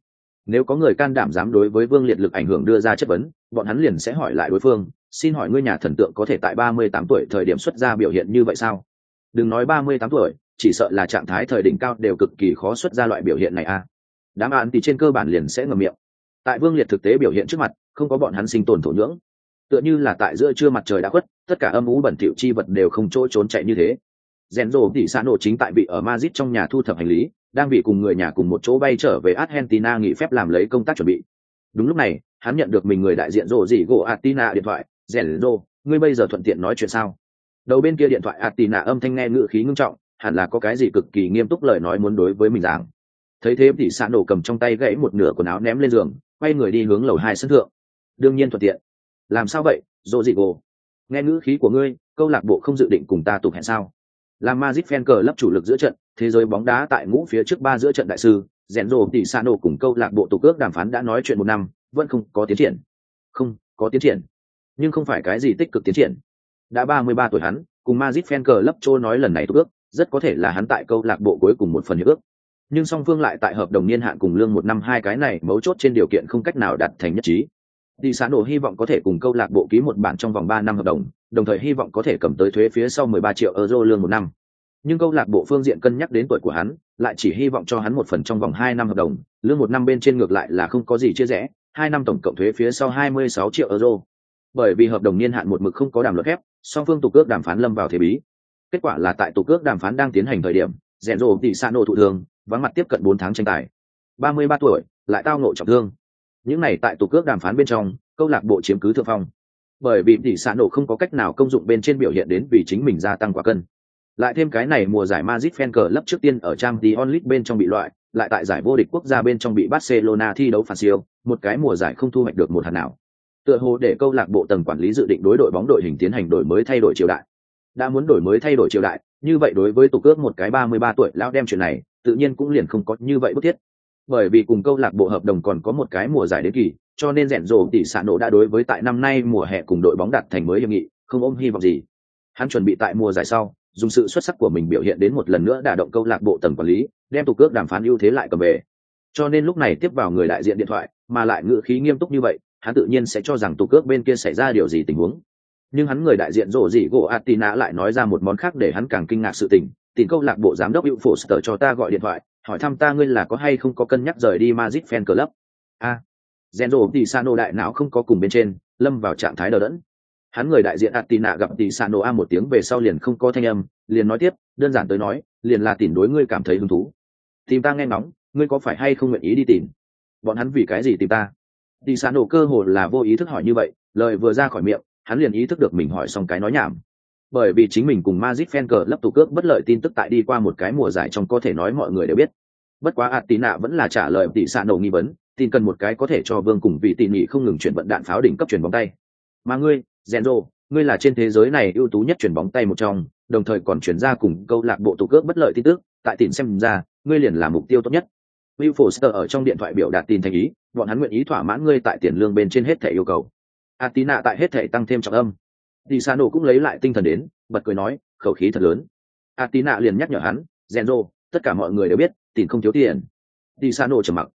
Nếu có người can đảm dám đối với vương liệt lực ảnh hưởng đưa ra chất vấn, bọn hắn liền sẽ hỏi lại đối phương, xin hỏi ngươi nhà thần tượng có thể tại 38 tuổi thời điểm xuất ra biểu hiện như vậy sao? Đừng nói 38 tuổi, chỉ sợ là trạng thái thời đỉnh cao đều cực kỳ khó xuất ra loại biểu hiện này a. À. đám án thì trên cơ bản liền sẽ ngầm miệng. Tại vương liệt thực tế biểu hiện trước mặt, không có bọn hắn sinh tồn thổ nhưỡng tựa như là tại giữa trưa mặt trời đã khuất, tất cả âm ú bẩn thỉu chi vật đều không chỗ trốn chạy như thế. Rèn thì tỉ xã nổ chính tại bị ở Madrid trong nhà thu thập hành lý, đang bị cùng người nhà cùng một chỗ bay trở về Argentina nghỉ phép làm lấy công tác chuẩn bị. Đúng lúc này, hắn nhận được mình người đại diện rồ gì gỗ Atina điện thoại. Rèn ngươi bây giờ thuận tiện nói chuyện sao? Đầu bên kia điện thoại Atina âm thanh nghe ngự khí ngưng trọng, hẳn là có cái gì cực kỳ nghiêm túc lời nói muốn đối với mình giảng. Thấy thế thì xã nổ cầm trong tay gãy một nửa quần áo ném lên giường, quay người đi hướng lầu hai sân thượng. Đương nhiên thuận tiện làm sao vậy dỗ dị gồ? Nghe ngữ khí của ngươi, câu lạc bộ không dự định cùng ta tục hẹn sao? Làm Magic fan cờ lấp chủ lực giữa trận, thế giới bóng đá tại ngũ phía trước ba giữa trận đại sư, rèn rồ tỷ sa nổ cùng câu lạc bộ tục ước đàm phán đã nói chuyện một năm, vẫn không có tiến triển. Không, có tiến triển. Nhưng không phải cái gì tích cực tiến triển. Đã ba mươi ba tuổi hắn, cùng Magic fan cờ lấp trô nói lần này tục ước, rất có thể là hắn tại câu lạc bộ cuối cùng một phần hiệp ước. Nhưng song phương lại tại hợp đồng niên hạn cùng lương một năm hai cái này mấu chốt trên điều kiện không cách nào đạt thành nhất trí đi xã nổ hy vọng có thể cùng câu lạc bộ ký một bản trong vòng ba năm hợp đồng đồng thời hy vọng có thể cầm tới thuế phía sau mười ba triệu euro lương một năm. Nhưng câu lạc bộ phương diện cân nhắc đến tuổi của hắn, lại chỉ hy vọng cho hắn một phần trong vòng hai năm hợp đồng, lương một năm bên trên ngược lại là không có gì chia rẽ, hai năm tổng cộng thuế phía sau hai mươi sáu triệu euro. Bởi vì hợp đồng niên hạn một mực không có đàm luật phép song phương tục cước đàm phán lâm vào thế bí. Kết quả là tại tục cước đàm phán đang tiến hành thời điểm rèn rồ tỷ sa nổ thụ thương, vắng mặt tiếp cận bốn tháng tranh tài. ba mươi ba tuổi, lại tao ngộ trọng thương những này tại tổ cước đàm phán bên trong, câu lạc bộ chiếm cứ thượng phong. Bởi vì tỷ xã nổ không có cách nào công dụng bên trên biểu hiện đến vì chính mình gia tăng quả cân. Lại thêm cái này mùa giải Madrid fan cờ lấp trước tiên ở trang The Onlit bên trong bị loại, lại tại giải vô địch quốc gia bên trong bị Barcelona thi đấu phản siêu, một cái mùa giải không thu hoạch được một hạt nào. Tựa hồ để câu lạc bộ tầng quản lý dự định đối đội bóng đội hình tiến hành đổi mới thay đổi triều đại. Đã muốn đổi mới thay đổi triều đại, như vậy đối với tổ cước một cái ba mươi ba tuổi lão đem chuyện này, tự nhiên cũng liền không có như vậy bức thiết bởi vì cùng câu lạc bộ hợp đồng còn có một cái mùa giải đến kỳ, cho nên rèn rồ tỷ xạ nổ đã đối với tại năm nay mùa hè cùng đội bóng đặt thành mới hiệp nghị, không ôm hy vọng gì. Hắn chuẩn bị tại mùa giải sau, dùng sự xuất sắc của mình biểu hiện đến một lần nữa đả động câu lạc bộ tầng quản lý, đem tục cước đàm phán ưu thế lại cầm về. Cho nên lúc này tiếp vào người đại diện điện thoại, mà lại ngữ khí nghiêm túc như vậy, hắn tự nhiên sẽ cho rằng tục cước bên kia xảy ra điều gì tình huống. Nhưng hắn người đại diện rổ dị gỗ atina lại nói ra một món khác để hắn càng kinh ngạc sự tình, tìm câu lạc bộ giám đốc hữu phổ sở cho ta gọi điện thoại hỏi thăm ta ngươi là có hay không có cân nhắc rời đi Madrid fan club? A. À, Zenzo thì đại não không có cùng bên trên lâm vào trạng thái đờ đẫn. Hắn người đại diện Atina gặp Tisano a một tiếng về sau liền không có thanh âm liền nói tiếp đơn giản tới nói liền là tìm đối ngươi cảm thấy hứng thú. Tìm ta nghe ngóng ngươi có phải hay không nguyện ý đi tìm? Bọn hắn vì cái gì tìm ta? Tisano cơ hồ là vô ý thức hỏi như vậy lời vừa ra khỏi miệng hắn liền ý thức được mình hỏi xong cái nói nhảm bởi vì chính mình cùng Magic fan cờ lấp tủ cước bất lợi tin tức tại đi qua một cái mùa giải trong có thể nói mọi người đều biết. Bất quá Atina vẫn là trả lời tỷ xạ nổ nghi vấn, tin cần một cái có thể cho Vương cùng vị tỷ nghị không ngừng chuyển vận đạn pháo đỉnh cấp chuyển bóng tay. Mà ngươi, Zenzo, ngươi là trên thế giới này ưu tú nhất chuyển bóng tay một trong, đồng thời còn chuyển ra cùng câu lạc bộ tủ cước bất lợi tin tức, tại tỉnh xem ra, ngươi liền là mục tiêu tốt nhất. Will Foster ở trong điện thoại biểu đạt tin thành ý, bọn hắn nguyện ý thỏa mãn ngươi tại tiền lương bên trên hết thể yêu cầu. Atina tại hết thể tăng thêm trọng âm, Di Sa nổ cũng lấy lại tinh thần đến, bật cười nói, khẩu khí thật lớn. Atina liền nhắc nhở hắn, Zenzo, tất cả mọi người đều biết, tiền không thiếu tiền. Di Sa nổ trầm mặc.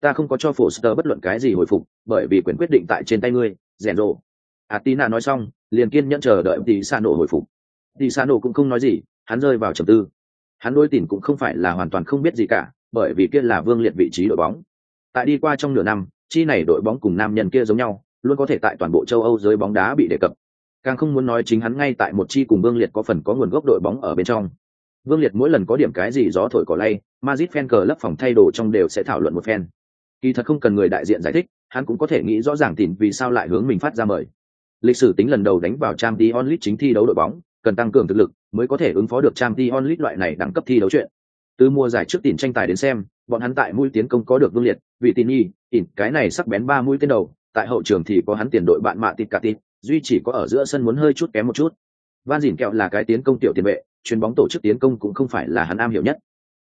Ta không có cho Foster bất luận cái gì hồi phục, bởi vì quyền quyết định tại trên tay ngươi, Zenzo. Atina nói xong, liền kiên nhẫn chờ đợi Di Sa nổ hồi phục. Di Sa nổ cũng không nói gì, hắn rơi vào trầm tư. Hắn đối tiền cũng không phải là hoàn toàn không biết gì cả, bởi vì kia là Vương Liệt vị trí đội bóng. Tại đi qua trong nửa năm, chi này đội bóng cùng nam nhân kia giống nhau, luôn có thể tại toàn bộ châu Âu giới bóng đá bị đề cập càng không muốn nói chính hắn ngay tại một chi cùng vương liệt có phần có nguồn gốc đội bóng ở bên trong. Vương liệt mỗi lần có điểm cái gì gió thổi cỏ lay mazit fan cờ lấp phòng thay đồ trong đều sẽ thảo luận một phen. Kỳ thật không cần người đại diện giải thích, hắn cũng có thể nghĩ rõ ràng tìm vì sao lại hướng mình phát ra mời. Lịch sử tính lần đầu đánh vào trang t onlit chính thi đấu đội bóng, cần tăng cường thực lực mới có thể ứng phó được trang t onlit loại này đẳng cấp thi đấu chuyện. Từ mùa giải trước tiền tranh tài đến xem, bọn hắn tại mũi tiến công có được vương liệt vị tin y ỉn, cái này sắc bén ba mũi tên đầu, tại hậu trường thì có hắn tiền đội bạn mạ tịt cả tịt duy chỉ có ở giữa sân muốn hơi chút kém một chút. Van dìn kẹo là cái tiến công tiểu tiền vệ, chuyền bóng tổ chức tiến công cũng không phải là hắn am hiểu nhất.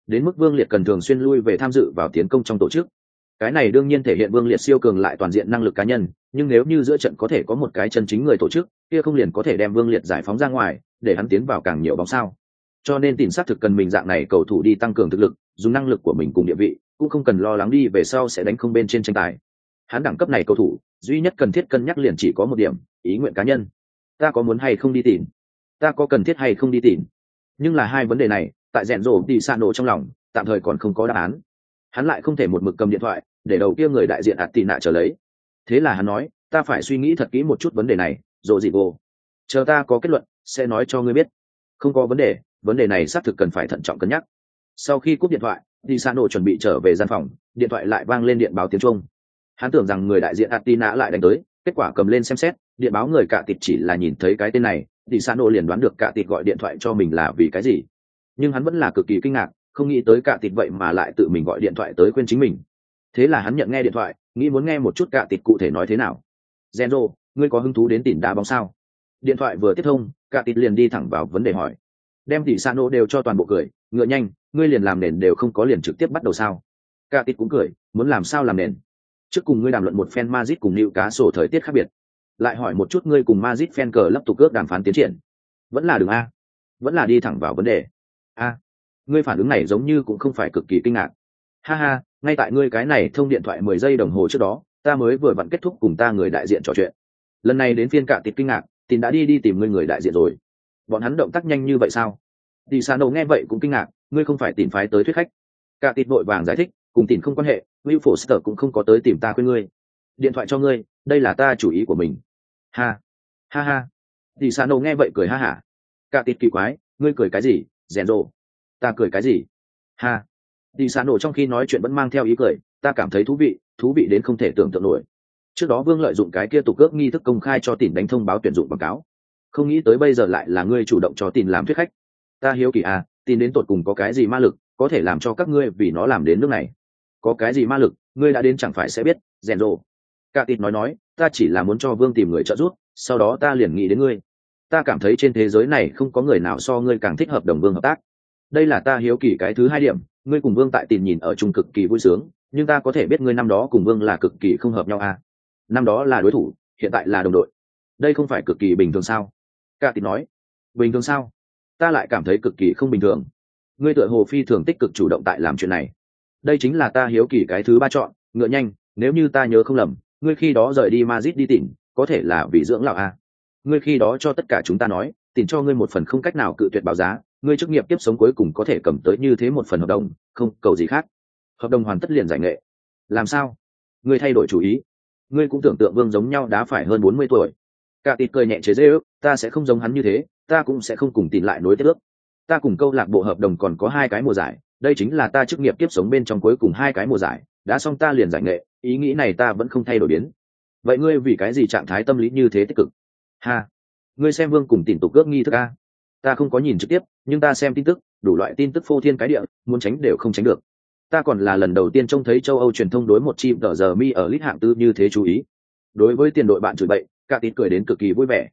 Đến mức vương liệt cần thường xuyên lui về tham dự vào tiến công trong tổ chức. Cái này đương nhiên thể hiện vương liệt siêu cường lại toàn diện năng lực cá nhân, nhưng nếu như giữa trận có thể có một cái chân chính người tổ chức, kia không liền có thể đem vương liệt giải phóng ra ngoài, để hắn tiến vào càng nhiều bóng sao. Cho nên tìm xác thực cần mình dạng này cầu thủ đi tăng cường thực lực, dùng năng lực của mình cùng địa vị, cũng không cần lo lắng đi về sau sẽ đánh không bên trên tranh tài. Hắn đẳng cấp này cầu thủ, duy nhất cần thiết cân nhắc liền chỉ có một điểm ý nguyện cá nhân. Ta có muốn hay không đi tìm? Ta có cần thiết hay không đi tìm? Nhưng là hai vấn đề này, tại rèn rổ đi xa nổ trong lòng, tạm thời còn không có đáp án. Hắn lại không thể một mực cầm điện thoại, để đầu kia người đại diện ạt tị nạ trở lấy. Thế là hắn nói, ta phải suy nghĩ thật kỹ một chút vấn đề này rồi gì vô. Chờ ta có kết luận, sẽ nói cho ngươi biết. Không có vấn đề vấn đề này xác thực cần phải thận trọng cân nhắc. Sau khi cúp điện thoại đi xa nổ chuẩn bị trở về gian phòng, điện thoại lại vang lên điện báo tiếng trung. Hắn tưởng rằng người đại diện atina lại đánh tới kết quả cầm lên xem xét điện báo người cạ tịt chỉ là nhìn thấy cái tên này, thì sa nô liền đoán được cạ tịt gọi điện thoại cho mình là vì cái gì. Nhưng hắn vẫn là cực kỳ kinh ngạc, không nghĩ tới cạ tịt vậy mà lại tự mình gọi điện thoại tới khuyên chính mình. Thế là hắn nhận nghe điện thoại, nghĩ muốn nghe một chút cạ tịt cụ thể nói thế nào. Genzo, ngươi có hứng thú đến tìm đá bóng sao? Điện thoại vừa tiếp thông, cạ tịt liền đi thẳng vào vấn đề hỏi. Đem tỷ sa nô đều cho toàn bộ cười, ngựa nhanh, ngươi liền làm nền đều không có liền trực tiếp bắt đầu sao? Cạ tịt cũng cười, muốn làm sao làm nền? Trước cùng ngươi đàm luận một fan Madrid cùng Nữu cá sổ thời tiết khác biệt. Lại hỏi một chút ngươi cùng Madrid fan cờ lấp tục cước đàm phán tiến triển. Vẫn là đường a. Vẫn là đi thẳng vào vấn đề. A. Ngươi phản ứng này giống như cũng không phải cực kỳ kinh ngạc. Ha ha, ngay tại ngươi cái này thông điện thoại mười giây đồng hồ trước đó, ta mới vừa vặn kết thúc cùng ta người đại diện trò chuyện. Lần này đến phiên cả tịt kinh ngạc, tin đã đi đi tìm ngươi người đại diện rồi. Bọn hắn động tác nhanh như vậy sao? Tỷ Đi Sano nghe vậy cũng kinh ngạc, ngươi không phải tìm phái tới thuyết khách. Cả tịt vội vàng giải thích, cùng tìm không quan hệ, Will Foster cũng không có tới tìm ta quên ngươi. Điện thoại cho ngươi, đây là ta chủ ý của mình. Ha, ha ha. Thì Sano nghe vậy cười ha hả. Cả tịt kỳ quái, ngươi cười cái gì, rèn rộ. Ta cười cái gì? Ha. Thì Sano trong khi nói chuyện vẫn mang theo ý cười, ta cảm thấy thú vị, thú vị đến không thể tưởng tượng nổi. Trước đó Vương lợi dụng cái kia tục cước nghi thức công khai cho tỉnh đánh thông báo tuyển dụng báo cáo. Không nghĩ tới bây giờ lại là ngươi chủ động cho tỉnh làm thuyết khách. Ta hiếu kỳ à, tin đến tột cùng có cái gì ma lực, có thể làm cho các ngươi vì nó làm đến nước này có cái gì ma lực, ngươi đã đến chẳng phải sẽ biết, rèn rộ. Cả tịt nói nói, ta chỉ là muốn cho vương tìm người trợ giúp, sau đó ta liền nghĩ đến ngươi. Ta cảm thấy trên thế giới này không có người nào so ngươi càng thích hợp đồng vương hợp tác. Đây là ta hiếu kỳ cái thứ hai điểm, ngươi cùng vương tại tìm nhìn ở chung cực kỳ vui sướng, nhưng ta có thể biết ngươi năm đó cùng vương là cực kỳ không hợp nhau à? Năm đó là đối thủ, hiện tại là đồng đội. Đây không phải cực kỳ bình thường sao? Cả tịt nói. Bình thường sao? Ta lại cảm thấy cực kỳ không bình thường. Ngươi tựa hồ phi thường tích cực chủ động tại làm chuyện này đây chính là ta hiếu kỳ cái thứ ba chọn, ngựa nhanh, nếu như ta nhớ không lầm, ngươi khi đó rời đi mazit đi tỉnh có thể là vì dưỡng lão a ngươi khi đó cho tất cả chúng ta nói, tìm cho ngươi một phần không cách nào cự tuyệt báo giá, ngươi chức nghiệp tiếp sống cuối cùng có thể cầm tới như thế một phần hợp đồng, không, cầu gì khác? Hợp đồng hoàn tất liền giải nghệ. Làm sao? Ngươi thay đổi chủ ý. Ngươi cũng tưởng tượng vương giống nhau đã phải hơn bốn mươi tuổi. Cả tịt cười nhẹ chế dễ ước, ta sẽ không giống hắn như thế, ta cũng sẽ không cùng tìm lại nối tiếp ước. Ta cùng câu lạc bộ hợp đồng còn có hai cái mùa giải đây chính là ta chức nghiệp tiếp sống bên trong cuối cùng hai cái mùa giải, đã xong ta liền giải nghệ, ý nghĩ này ta vẫn không thay đổi biến. Vậy ngươi vì cái gì trạng thái tâm lý như thế tích cực? Ha, ngươi xem vương cùng tìm tục ước nghi thức a. Ta không có nhìn trực tiếp, nhưng ta xem tin tức, đủ loại tin tức phô thiên cái địa, muốn tránh đều không tránh được. Ta còn là lần đầu tiên trông thấy châu âu truyền thông đối một chim tờ giờ mi ở lít hạng tư như thế chú ý. Đối với tiền đội bạn chửi bậy, cả tín cười đến cực kỳ vui vẻ.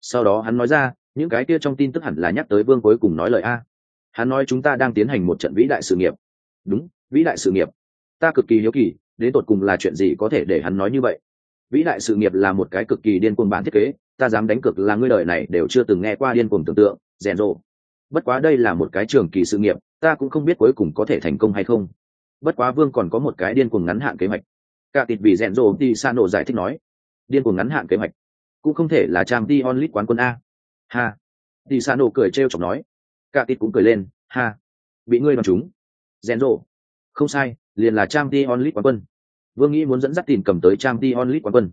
Sau đó hắn nói ra, những cái kia trong tin tức hẳn là nhắc tới vương cuối cùng nói lời a hắn nói chúng ta đang tiến hành một trận vĩ đại sự nghiệp. Đúng, vĩ đại sự nghiệp. Ta cực kỳ hiếu kỳ, đến tột cùng là chuyện gì có thể để hắn nói như vậy? Vĩ đại sự nghiệp là một cái cực kỳ điên cuồng bản thiết kế, ta dám đánh cực là ngươi đời này đều chưa từng nghe qua điên cuồng tưởng tượng, rèn rộ. Bất quá đây là một cái trường kỳ sự nghiệp, ta cũng không biết cuối cùng có thể thành công hay không. Bất quá vương còn có một cái điên cuồng ngắn hạn kế hoạch. Cả tịt vì rèn rộ đi sa nổ giải thích nói, điên cuồng ngắn hạn kế hoạch cũng không thể là trang t onlit quán quân a. Ha. Đi sa nổ cười trêu chọc nói cả tịt cũng cười lên, ha, bị ngươi bằng chúng. Rèn rộ. Không sai, liền là trang t onlit quán quân. Vương nghĩ muốn dẫn dắt tìm cầm tới trang t onlit quán quân.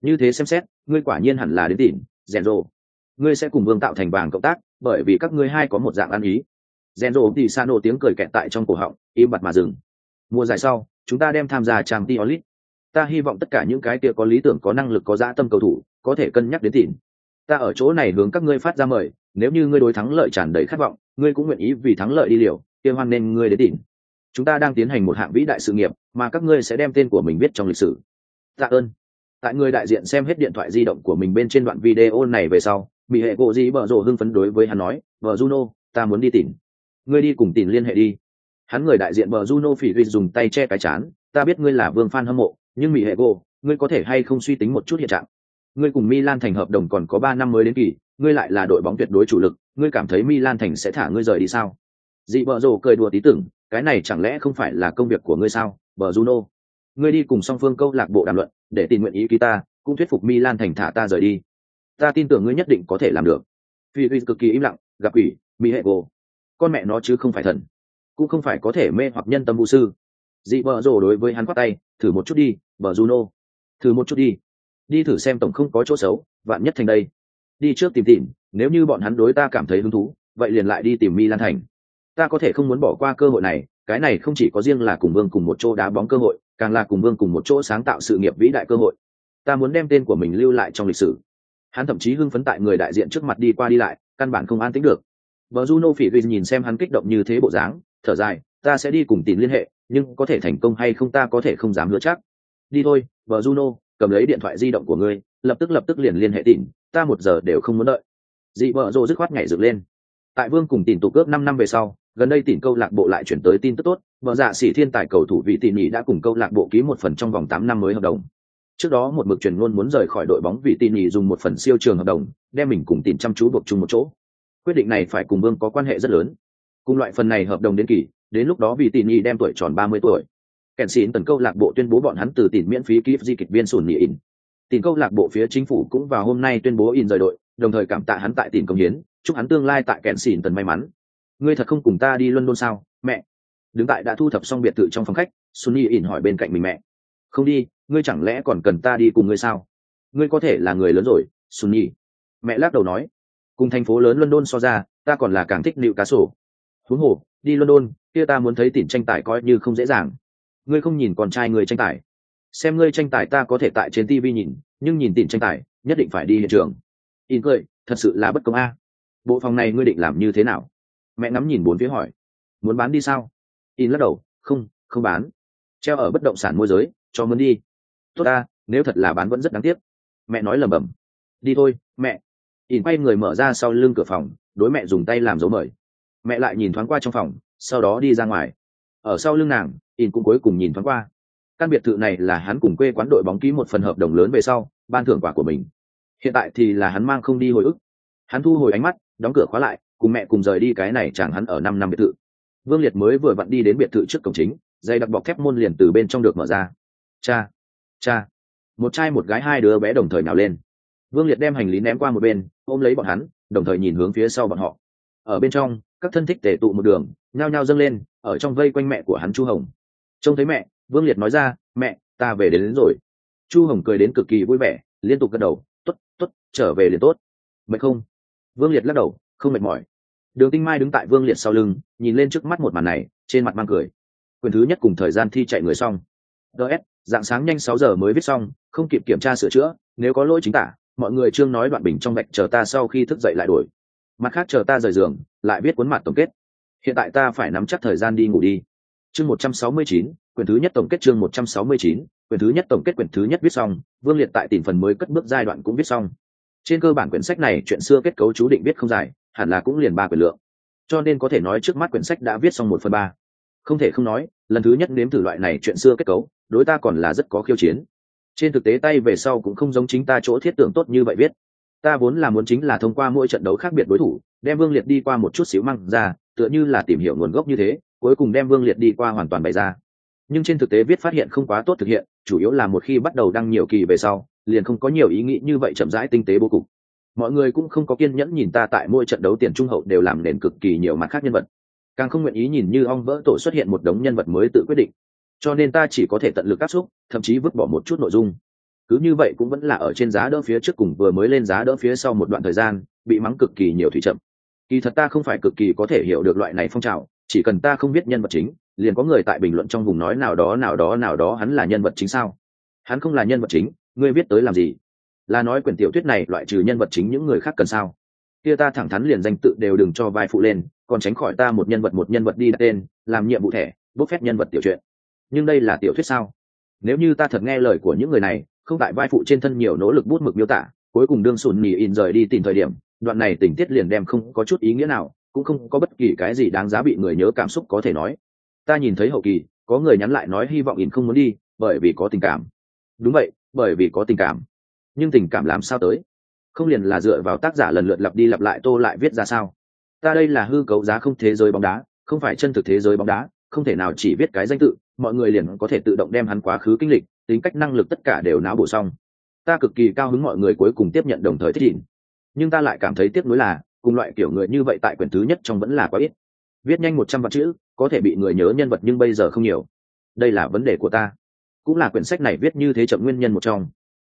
Như thế xem xét, ngươi quả nhiên hẳn là đến tìm, rèn rộ. Ngươi sẽ cùng vương tạo thành vàng cộng tác, bởi vì các ngươi hai có một dạng ăn ý. Rèn rộ thì xa nổ tiếng cười kẹt tại trong cổ họng, im bặt mà dừng. Mùa giải sau, chúng ta đem tham gia trang t onlit ta hy vọng tất cả những cái kia có lý tưởng, có năng lực, có dã tâm cầu thủ, có thể cân nhắc đến tìm. Ta ở chỗ này hướng các ngươi phát ra mời nếu như ngươi đối thắng lợi tràn đầy khát vọng ngươi cũng nguyện ý vì thắng lợi đi liều kêu hoan nên ngươi đến tìm. Chúng ta đang tiến hành một hạng vĩ đại sự nghiệp mà các ngươi sẽ đem tên của mình viết trong lịch sử. Tạ ơn. Tại người đại diện xem hết điện thoại di động của mình bên trên đoạn video này về sau bị hệ gỗ gì bở rộ hưng phấn đối với hắn nói vợ juno ta muốn đi tìm. Ngươi đi cùng tìm liên hệ đi. Hắn người đại diện bờ juno phỉ duy dùng tay che cái chán ta biết ngươi là vương fan hâm mộ nhưng mỹ hệ cô, ngươi có thể hay không suy tính một chút hiện trạng? Ngươi cùng milan thành hợp đồng còn có ba năm mới đến kỳ ngươi lại là đội bóng tuyệt đối chủ lực ngươi cảm thấy milan thành sẽ thả ngươi rời đi sao? Dị bờ rồ cười đùa tí tưởng cái này chẳng lẽ không phải là công việc của ngươi sao? Bờ juno ngươi đi cùng song phương câu lạc bộ đàm luận để tìm nguyện ý ký ta cũng thuyết phục milan thành thả ta rời đi. Ta tin tưởng ngươi nhất định có thể làm được. Phi duy cực kỳ im lặng gặp quỷ, mi hệ gỗ con mẹ nó chứ không phải thần cũng không phải có thể mê hoặc nhân tâm vũ sư. Dị vợ rồ đối với hắn quát tay thử một chút đi bờ juno. Thử một chút đi. Đi thử xem tổng không có chỗ xấu vạn nhất thành đây đi trước tìm tìm, nếu như bọn hắn đối ta cảm thấy hứng thú, vậy liền lại đi tìm mi lan thành. Ta có thể không muốn bỏ qua cơ hội này, cái này không chỉ có riêng là cùng vương cùng một chỗ đá bóng cơ hội, càng là cùng vương cùng một chỗ sáng tạo sự nghiệp vĩ đại cơ hội. Ta muốn đem tên của mình lưu lại trong lịch sử. Hắn thậm chí hưng phấn tại người đại diện trước mặt đi qua đi lại, căn bản không an tính được. Vợ juno phỉ duy nhìn xem hắn kích động như thế bộ dáng, thở dài, ta sẽ đi cùng tìm liên hệ, nhưng có thể thành công hay không ta có thể không dám hứa chắc. Đi thôi vợ juno, cầm lấy điện thoại di động của ngươi, lập tức lập tức liền liên hệ tìm ta một giờ đều không muốn đợi. Dị vợ rồ dứt khoát nhảy dựng lên. Tại vương cùng tìm tụ cướp năm năm về sau, gần đây tìm câu lạc bộ lại chuyển tới tin tức tốt, vợ dạ sĩ thiên tài cầu thủ vị tỉ nhị đã cùng câu lạc bộ ký một phần trong vòng tám năm mới hợp đồng. Trước đó một mực truyền ngôn muốn rời khỏi đội bóng vị tỉ nhị dùng một phần siêu trường hợp đồng, đem mình cùng tìm chăm chú buộc chung một chỗ. Quyết định này phải cùng vương có quan hệ rất lớn. Cùng loại phần này hợp đồng đến kỳ, đến lúc đó vị tỉ nhị đem tuổi tròn ba mươi tuổi. Kèn xịn tần câu lạc bộ tuyên bố bọn hắn từ tìm miễn phí ký di kịch viên sùn nhị in tìm câu lạc bộ phía chính phủ cũng vào hôm nay tuyên bố in rời đội, đồng thời cảm tạ hắn tại tìm công hiến, chúc hắn tương lai tại kẹn xỉn tần may mắn. Ngươi thật không cùng ta đi london sao, mẹ? Đứng tại đã thu thập xong biệt thự trong phòng khách sunny ỉn hỏi bên cạnh mình mẹ. Không đi, ngươi chẳng lẽ còn cần ta đi cùng ngươi sao? Ngươi có thể là người lớn rồi sunny mẹ lắc đầu nói. Cùng thành phố lớn london so ra, ta còn là càng thích nịu cá sổ thú hồ, đi london, kia ta muốn thấy tìm tranh tài coi như không dễ dàng. Ngươi không nhìn con trai người tranh tài xem ngươi tranh tài ta có thể tại trên tv nhìn, nhưng nhìn tìm tranh tài, nhất định phải đi hiện trường. In cười, thật sự là bất công a. Bộ phòng này ngươi định làm như thế nào? Mẹ ngắm nhìn bốn phía hỏi. Muốn bán đi sao? In lắc đầu, không không bán. Treo ở bất động sản môi giới, cho mướn đi. Tốt ta, nếu thật là bán vẫn rất đáng tiếc. Mẹ nói lầm bầm đi thôi, mẹ. In quay người mở ra sau lưng cửa phòng, đối mẹ dùng tay làm dấu mời. Mẹ lại nhìn thoáng qua trong phòng, sau đó đi ra ngoài. Ở sau lưng nàng In cũng cuối cùng nhìn thoáng qua căn biệt thự này là hắn cùng quê quán đội bóng ký một phần hợp đồng lớn về sau, ban thưởng quả của mình. Hiện tại thì là hắn mang không đi hồi ức. Hắn thu hồi ánh mắt, đóng cửa khóa lại, cùng mẹ cùng rời đi cái này chẳng hắn ở năm năm biệt thự. Vương liệt mới vừa vặn đi đến biệt thự trước cổng chính, dây đặc bọc thép môn liền từ bên trong được mở ra. Cha cha. Một trai một gái hai đứa bé đồng thời nào lên. Vương liệt đem hành lý ném qua một bên, ôm lấy bọn hắn, đồng thời nhìn hướng phía sau bọn họ. Ở bên trong, các thân thích tể tụ một đường, nhao nhao dâng lên, ở trong vây quanh mẹ của hắn chu hồng. Trông thấy mẹ vương liệt nói ra mẹ ta về đến, đến rồi. Chu hồng cười đến cực kỳ vui vẻ liên tục gật đầu t ố t t ố t trở về liền tốt. Mệt không? Vương liệt lắc đầu không mệt mỏi. Đường tinh mai đứng tại vương liệt sau lưng nhìn lên trước mắt một màn này trên mặt mang cười. Quyền thứ nhất cùng thời gian thi chạy người xong. Ts dạng sáng nhanh sáu giờ mới viết xong không kịp kiểm tra sửa chữa nếu có lỗi chính tả mọi người chương nói đoạn bình trong vạch chờ ta sau khi thức dậy lại đổi. Mặt khác chờ ta rời giường lại viết cuốn mặt tổng kết. Hiện tại ta phải nắm chắc thời gian đi ngủ đi. Chương một trăm sáu mươi chín quyển thứ nhất tổng kết chương một trăm sáu mươi chín, quyển thứ nhất tổng kết quyển thứ nhất viết xong, vương liệt tại tỉnh phần mới cất bước giai đoạn cũng viết xong. Trên cơ bản quyển sách này chuyện xưa kết cấu chú định viết không dài, hẳn là cũng liền ba quyển lượng. Cho nên có thể nói trước mắt quyển sách đã viết xong một phần ba. Không thể không nói, lần thứ nhất nếm thử loại này chuyện xưa kết cấu, đối ta còn là rất có khiêu chiến. Trên thực tế tay về sau cũng không giống chính ta chỗ thiết tưởng tốt như vậy viết. Ta vốn là muốn chính là thông qua mỗi trận đấu khác biệt đối thủ, đem vương liệt đi qua một chút xíu măng ra, tựa như là tìm hiểu nguồn gốc như thế, cuối cùng đem vương liệt đi qua hoàn toàn bày ra nhưng trên thực tế viết phát hiện không quá tốt thực hiện, chủ yếu là một khi bắt đầu đăng nhiều kỳ về sau, liền không có nhiều ý nghĩ như vậy chậm rãi tinh tế bố cục. Mọi người cũng không có kiên nhẫn nhìn ta tại mỗi trận đấu tiền trung hậu đều làm nền cực kỳ nhiều mặt khác nhân vật. Càng không nguyện ý nhìn như ong vỡ tổ xuất hiện một đống nhân vật mới tự quyết định. Cho nên ta chỉ có thể tận lực áp xúc, thậm chí vứt bỏ một chút nội dung. Cứ như vậy cũng vẫn là ở trên giá đỡ phía trước cùng vừa mới lên giá đỡ phía sau một đoạn thời gian, bị mắng cực kỳ nhiều thủy chậm. Kỳ thật ta không phải cực kỳ có thể hiểu được loại này phong trào, chỉ cần ta không biết nhân vật chính liền có người tại bình luận trong vùng nói nào đó nào đó nào đó hắn là nhân vật chính sao? Hắn không là nhân vật chính, ngươi viết tới làm gì? Là nói quyển tiểu thuyết này loại trừ nhân vật chính những người khác cần sao? Kia ta thẳng thắn liền danh tự đều đừng cho vai phụ lên, còn tránh khỏi ta một nhân vật, một nhân vật đi đặt tên, làm nhiệm vụ thẻ, bốc phép nhân vật tiểu truyện. Nhưng đây là tiểu thuyết sao? Nếu như ta thật nghe lời của những người này, không tại vai phụ trên thân nhiều nỗ lực bút mực miêu tả, cuối cùng đương sùn nhì in rời đi tìm thời điểm, đoạn này tình tiết liền đem không có chút ý nghĩa nào, cũng không có bất kỳ cái gì đáng giá bị người nhớ cảm xúc có thể nói ta nhìn thấy hậu kỳ, có người nhắn lại nói hy vọng in không muốn đi, bởi vì có tình cảm. Đúng vậy, bởi vì có tình cảm. Nhưng tình cảm làm sao tới? Không liền là dựa vào tác giả lần lượt lặp đi lặp lại tô lại viết ra sao? Ta đây là hư cấu giá không thế giới bóng đá, không phải chân thực thế giới bóng đá, không thể nào chỉ viết cái danh tự, mọi người liền có thể tự động đem hắn quá khứ kinh lịch, tính cách năng lực tất cả đều não bổ xong. Ta cực kỳ cao hứng mọi người cuối cùng tiếp nhận đồng thời thích nhìn. Nhưng ta lại cảm thấy tiếc nuối là, cùng loại kiểu người như vậy tại quyển thứ nhất trong vẫn là quá ít. Viết nhanh một trăm vạn chữ có thể bị người nhớ nhân vật nhưng bây giờ không nhiều. Đây là vấn đề của ta. Cũng là quyển sách này viết như thế chậm nguyên nhân một trong.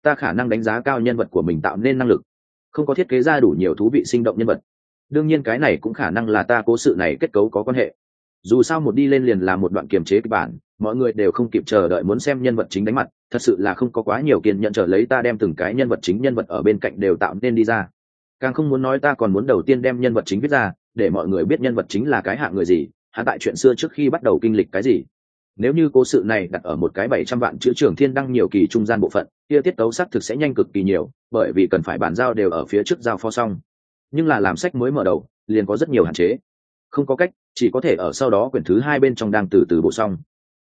Ta khả năng đánh giá cao nhân vật của mình tạo nên năng lực. Không có thiết kế ra đủ nhiều thú vị sinh động nhân vật. Đương nhiên cái này cũng khả năng là ta cố sự này kết cấu có quan hệ. Dù sao một đi lên liền là một đoạn kiềm chế kịch bản, mọi người đều không kịp chờ đợi muốn xem nhân vật chính đánh mặt, thật sự là không có quá nhiều kiên nhận chờ lấy ta đem từng cái nhân vật chính nhân vật ở bên cạnh đều tạo nên đi ra. Càng không muốn nói ta còn muốn đầu tiên đem nhân vật chính viết ra, để mọi người biết nhân vật chính là cái hạng người gì hạ tại chuyện xưa trước khi bắt đầu kinh lịch cái gì? Nếu như cố sự này đặt ở một cái bảy trăm vạn chữ trường thiên đăng nhiều kỳ trung gian bộ phận, kia tiết tấu sắc thực sẽ nhanh cực kỳ nhiều, bởi vì cần phải bàn giao đều ở phía trước giao pho xong. Nhưng là làm sách mới mở đầu, liền có rất nhiều hạn chế. Không có cách, chỉ có thể ở sau đó quyển thứ hai bên trong đang từ từ bộ xong.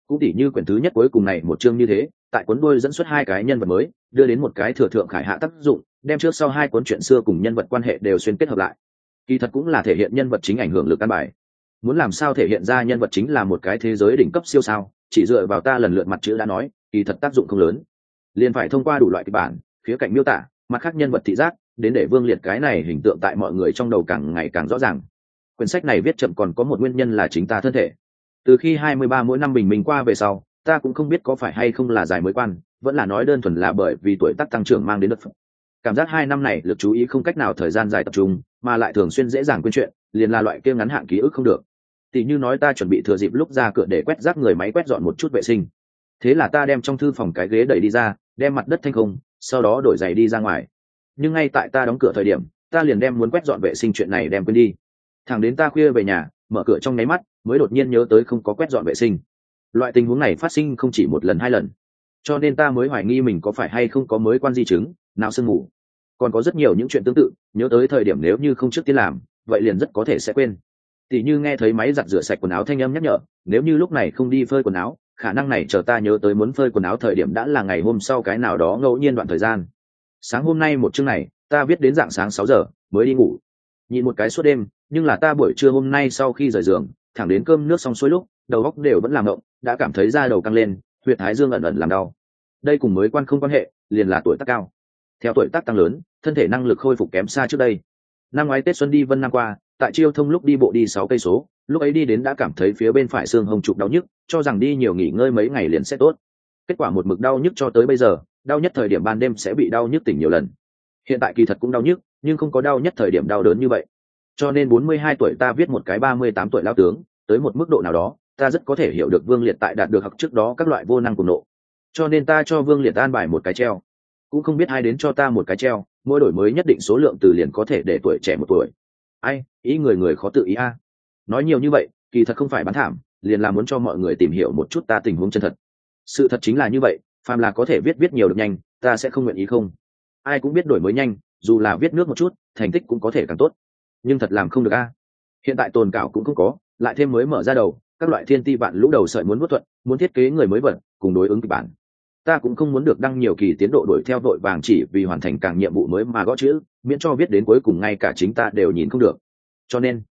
Cũng tỉ như quyển thứ nhất cuối cùng này một chương như thế, tại cuốn đôi dẫn xuất hai cái nhân vật mới, đưa đến một cái thừa thượng khải hạ tác dụng, đem trước sau hai cuốn chuyện xưa cùng nhân vật quan hệ đều xuyên kết hợp lại. Kỳ thật cũng là thể hiện nhân vật chính ảnh hưởng lực căn bài muốn làm sao thể hiện ra nhân vật chính là một cái thế giới đỉnh cấp siêu sao, chỉ dựa vào ta lần lượt mặt chữ đã nói, kỳ thật tác dụng không lớn. Liền phải thông qua đủ loại kịch bản, khía cạnh miêu tả, mặt khác nhân vật thị giác, đến để vương liệt cái này hình tượng tại mọi người trong đầu càng ngày càng rõ ràng. Quyển sách này viết chậm còn có một nguyên nhân là chính ta thân thể. Từ khi hai mươi ba mỗi năm bình minh qua về sau, ta cũng không biết có phải hay không là giải mới quan, vẫn là nói đơn thuần là bởi vì tuổi tác tăng trưởng mang đến đất cảm giác hai năm này lực chú ý không cách nào thời gian dài tập trung, mà lại thường xuyên dễ dàng quên chuyện liền là loại kia ngắn hạn ký ức không được. Tỷ như nói ta chuẩn bị thừa dịp lúc ra cửa để quét rác người máy quét dọn một chút vệ sinh. Thế là ta đem trong thư phòng cái ghế đẩy đi ra, đem mặt đất thanh không, sau đó đổi giày đi ra ngoài. Nhưng ngay tại ta đóng cửa thời điểm, ta liền đem muốn quét dọn vệ sinh chuyện này đem quên đi. Thẳng đến ta khuya về nhà, mở cửa trong nháy mắt, mới đột nhiên nhớ tới không có quét dọn vệ sinh. Loại tình huống này phát sinh không chỉ một lần hai lần. Cho nên ta mới hoài nghi mình có phải hay không có mới quan di chứng, não sương ngủ. còn có rất nhiều những chuyện tương tự, nhớ tới thời điểm nếu như không trước tiên làm vậy liền rất có thể sẽ quên. Tỷ như nghe thấy máy giặt rửa sạch quần áo thanh âm nhắc nhở, nếu như lúc này không đi phơi quần áo, khả năng này chờ ta nhớ tới muốn phơi quần áo thời điểm đã là ngày hôm sau cái nào đó ngẫu nhiên đoạn thời gian. Sáng hôm nay một chương này, ta viết đến dạng sáng sáu giờ, mới đi ngủ. Nhịn một cái suốt đêm, nhưng là ta buổi trưa hôm nay sau khi rời giường, thẳng đến cơm nước xong xuôi lúc, đầu góc đều vẫn làm động, đã cảm thấy da đầu căng lên, huyệt thái dương ẩn ẩn làm đau. Đây cùng mới quan không quan hệ, liền là tuổi tác cao. Theo tuổi tác tăng lớn, thân thể năng lực khôi phục kém xa trước đây năm ngoái tết xuân đi vân Nam qua, tại chiêu thông lúc đi bộ đi sáu cây số, lúc ấy đi đến đã cảm thấy phía bên phải xương hông trục đau nhức, cho rằng đi nhiều nghỉ ngơi mấy ngày liền sẽ tốt. Kết quả một mực đau nhức cho tới bây giờ, đau nhất thời điểm ban đêm sẽ bị đau nhức tỉnh nhiều lần. Hiện tại kỳ thật cũng đau nhức, nhưng không có đau nhất thời điểm đau đớn như vậy. Cho nên bốn mươi hai tuổi ta viết một cái ba mươi tám tuổi lao tướng, tới một mức độ nào đó, ta rất có thể hiểu được vương liệt tại đạt được học trước đó các loại vô năng cùng nộ. Cho nên ta cho vương liệt an bài một cái treo. Cũng không biết ai đến cho ta một cái treo mỗi đổi mới nhất định số lượng từ liền có thể để tuổi trẻ một tuổi. Ai, ý người người khó tự ý a. Nói nhiều như vậy, kỳ thật không phải bán thảm, liền là muốn cho mọi người tìm hiểu một chút ta tình huống chân thật. Sự thật chính là như vậy, phàm là có thể viết viết nhiều được nhanh, ta sẽ không nguyện ý không. Ai cũng biết đổi mới nhanh, dù là viết nước một chút, thành tích cũng có thể càng tốt. Nhưng thật làm không được a. Hiện tại tồn cảo cũng không có, lại thêm mới mở ra đầu, các loại thiên ti bạn lũ đầu sợi muốn bất thuận, muốn thiết kế người mới vật cùng đối ứng kịch bản ta cũng không muốn được đăng nhiều kỳ tiến độ đuổi theo đội vàng chỉ vì hoàn thành càng nhiệm vụ mới mà gõ chữ, miễn cho viết đến cuối cùng ngay cả chính ta đều nhìn không được. Cho nên,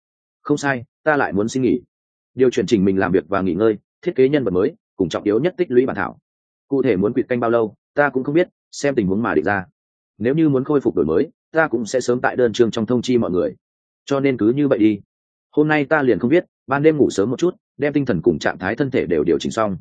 không sai, ta lại muốn xin nghỉ. Điều chuyển trình mình làm việc và nghỉ ngơi, thiết kế nhân vật mới, cùng trọng yếu nhất tích lũy bản thảo. Cụ thể muốn quỵt canh bao lâu, ta cũng không biết, xem tình huống mà định ra. Nếu như muốn khôi phục đổi mới, ta cũng sẽ sớm tại đơn chương trong thông chi mọi người. Cho nên cứ như vậy đi. Hôm nay ta liền không biết, ban đêm ngủ sớm một chút, đem tinh thần cùng trạng thái thân thể đều điều chỉnh xong.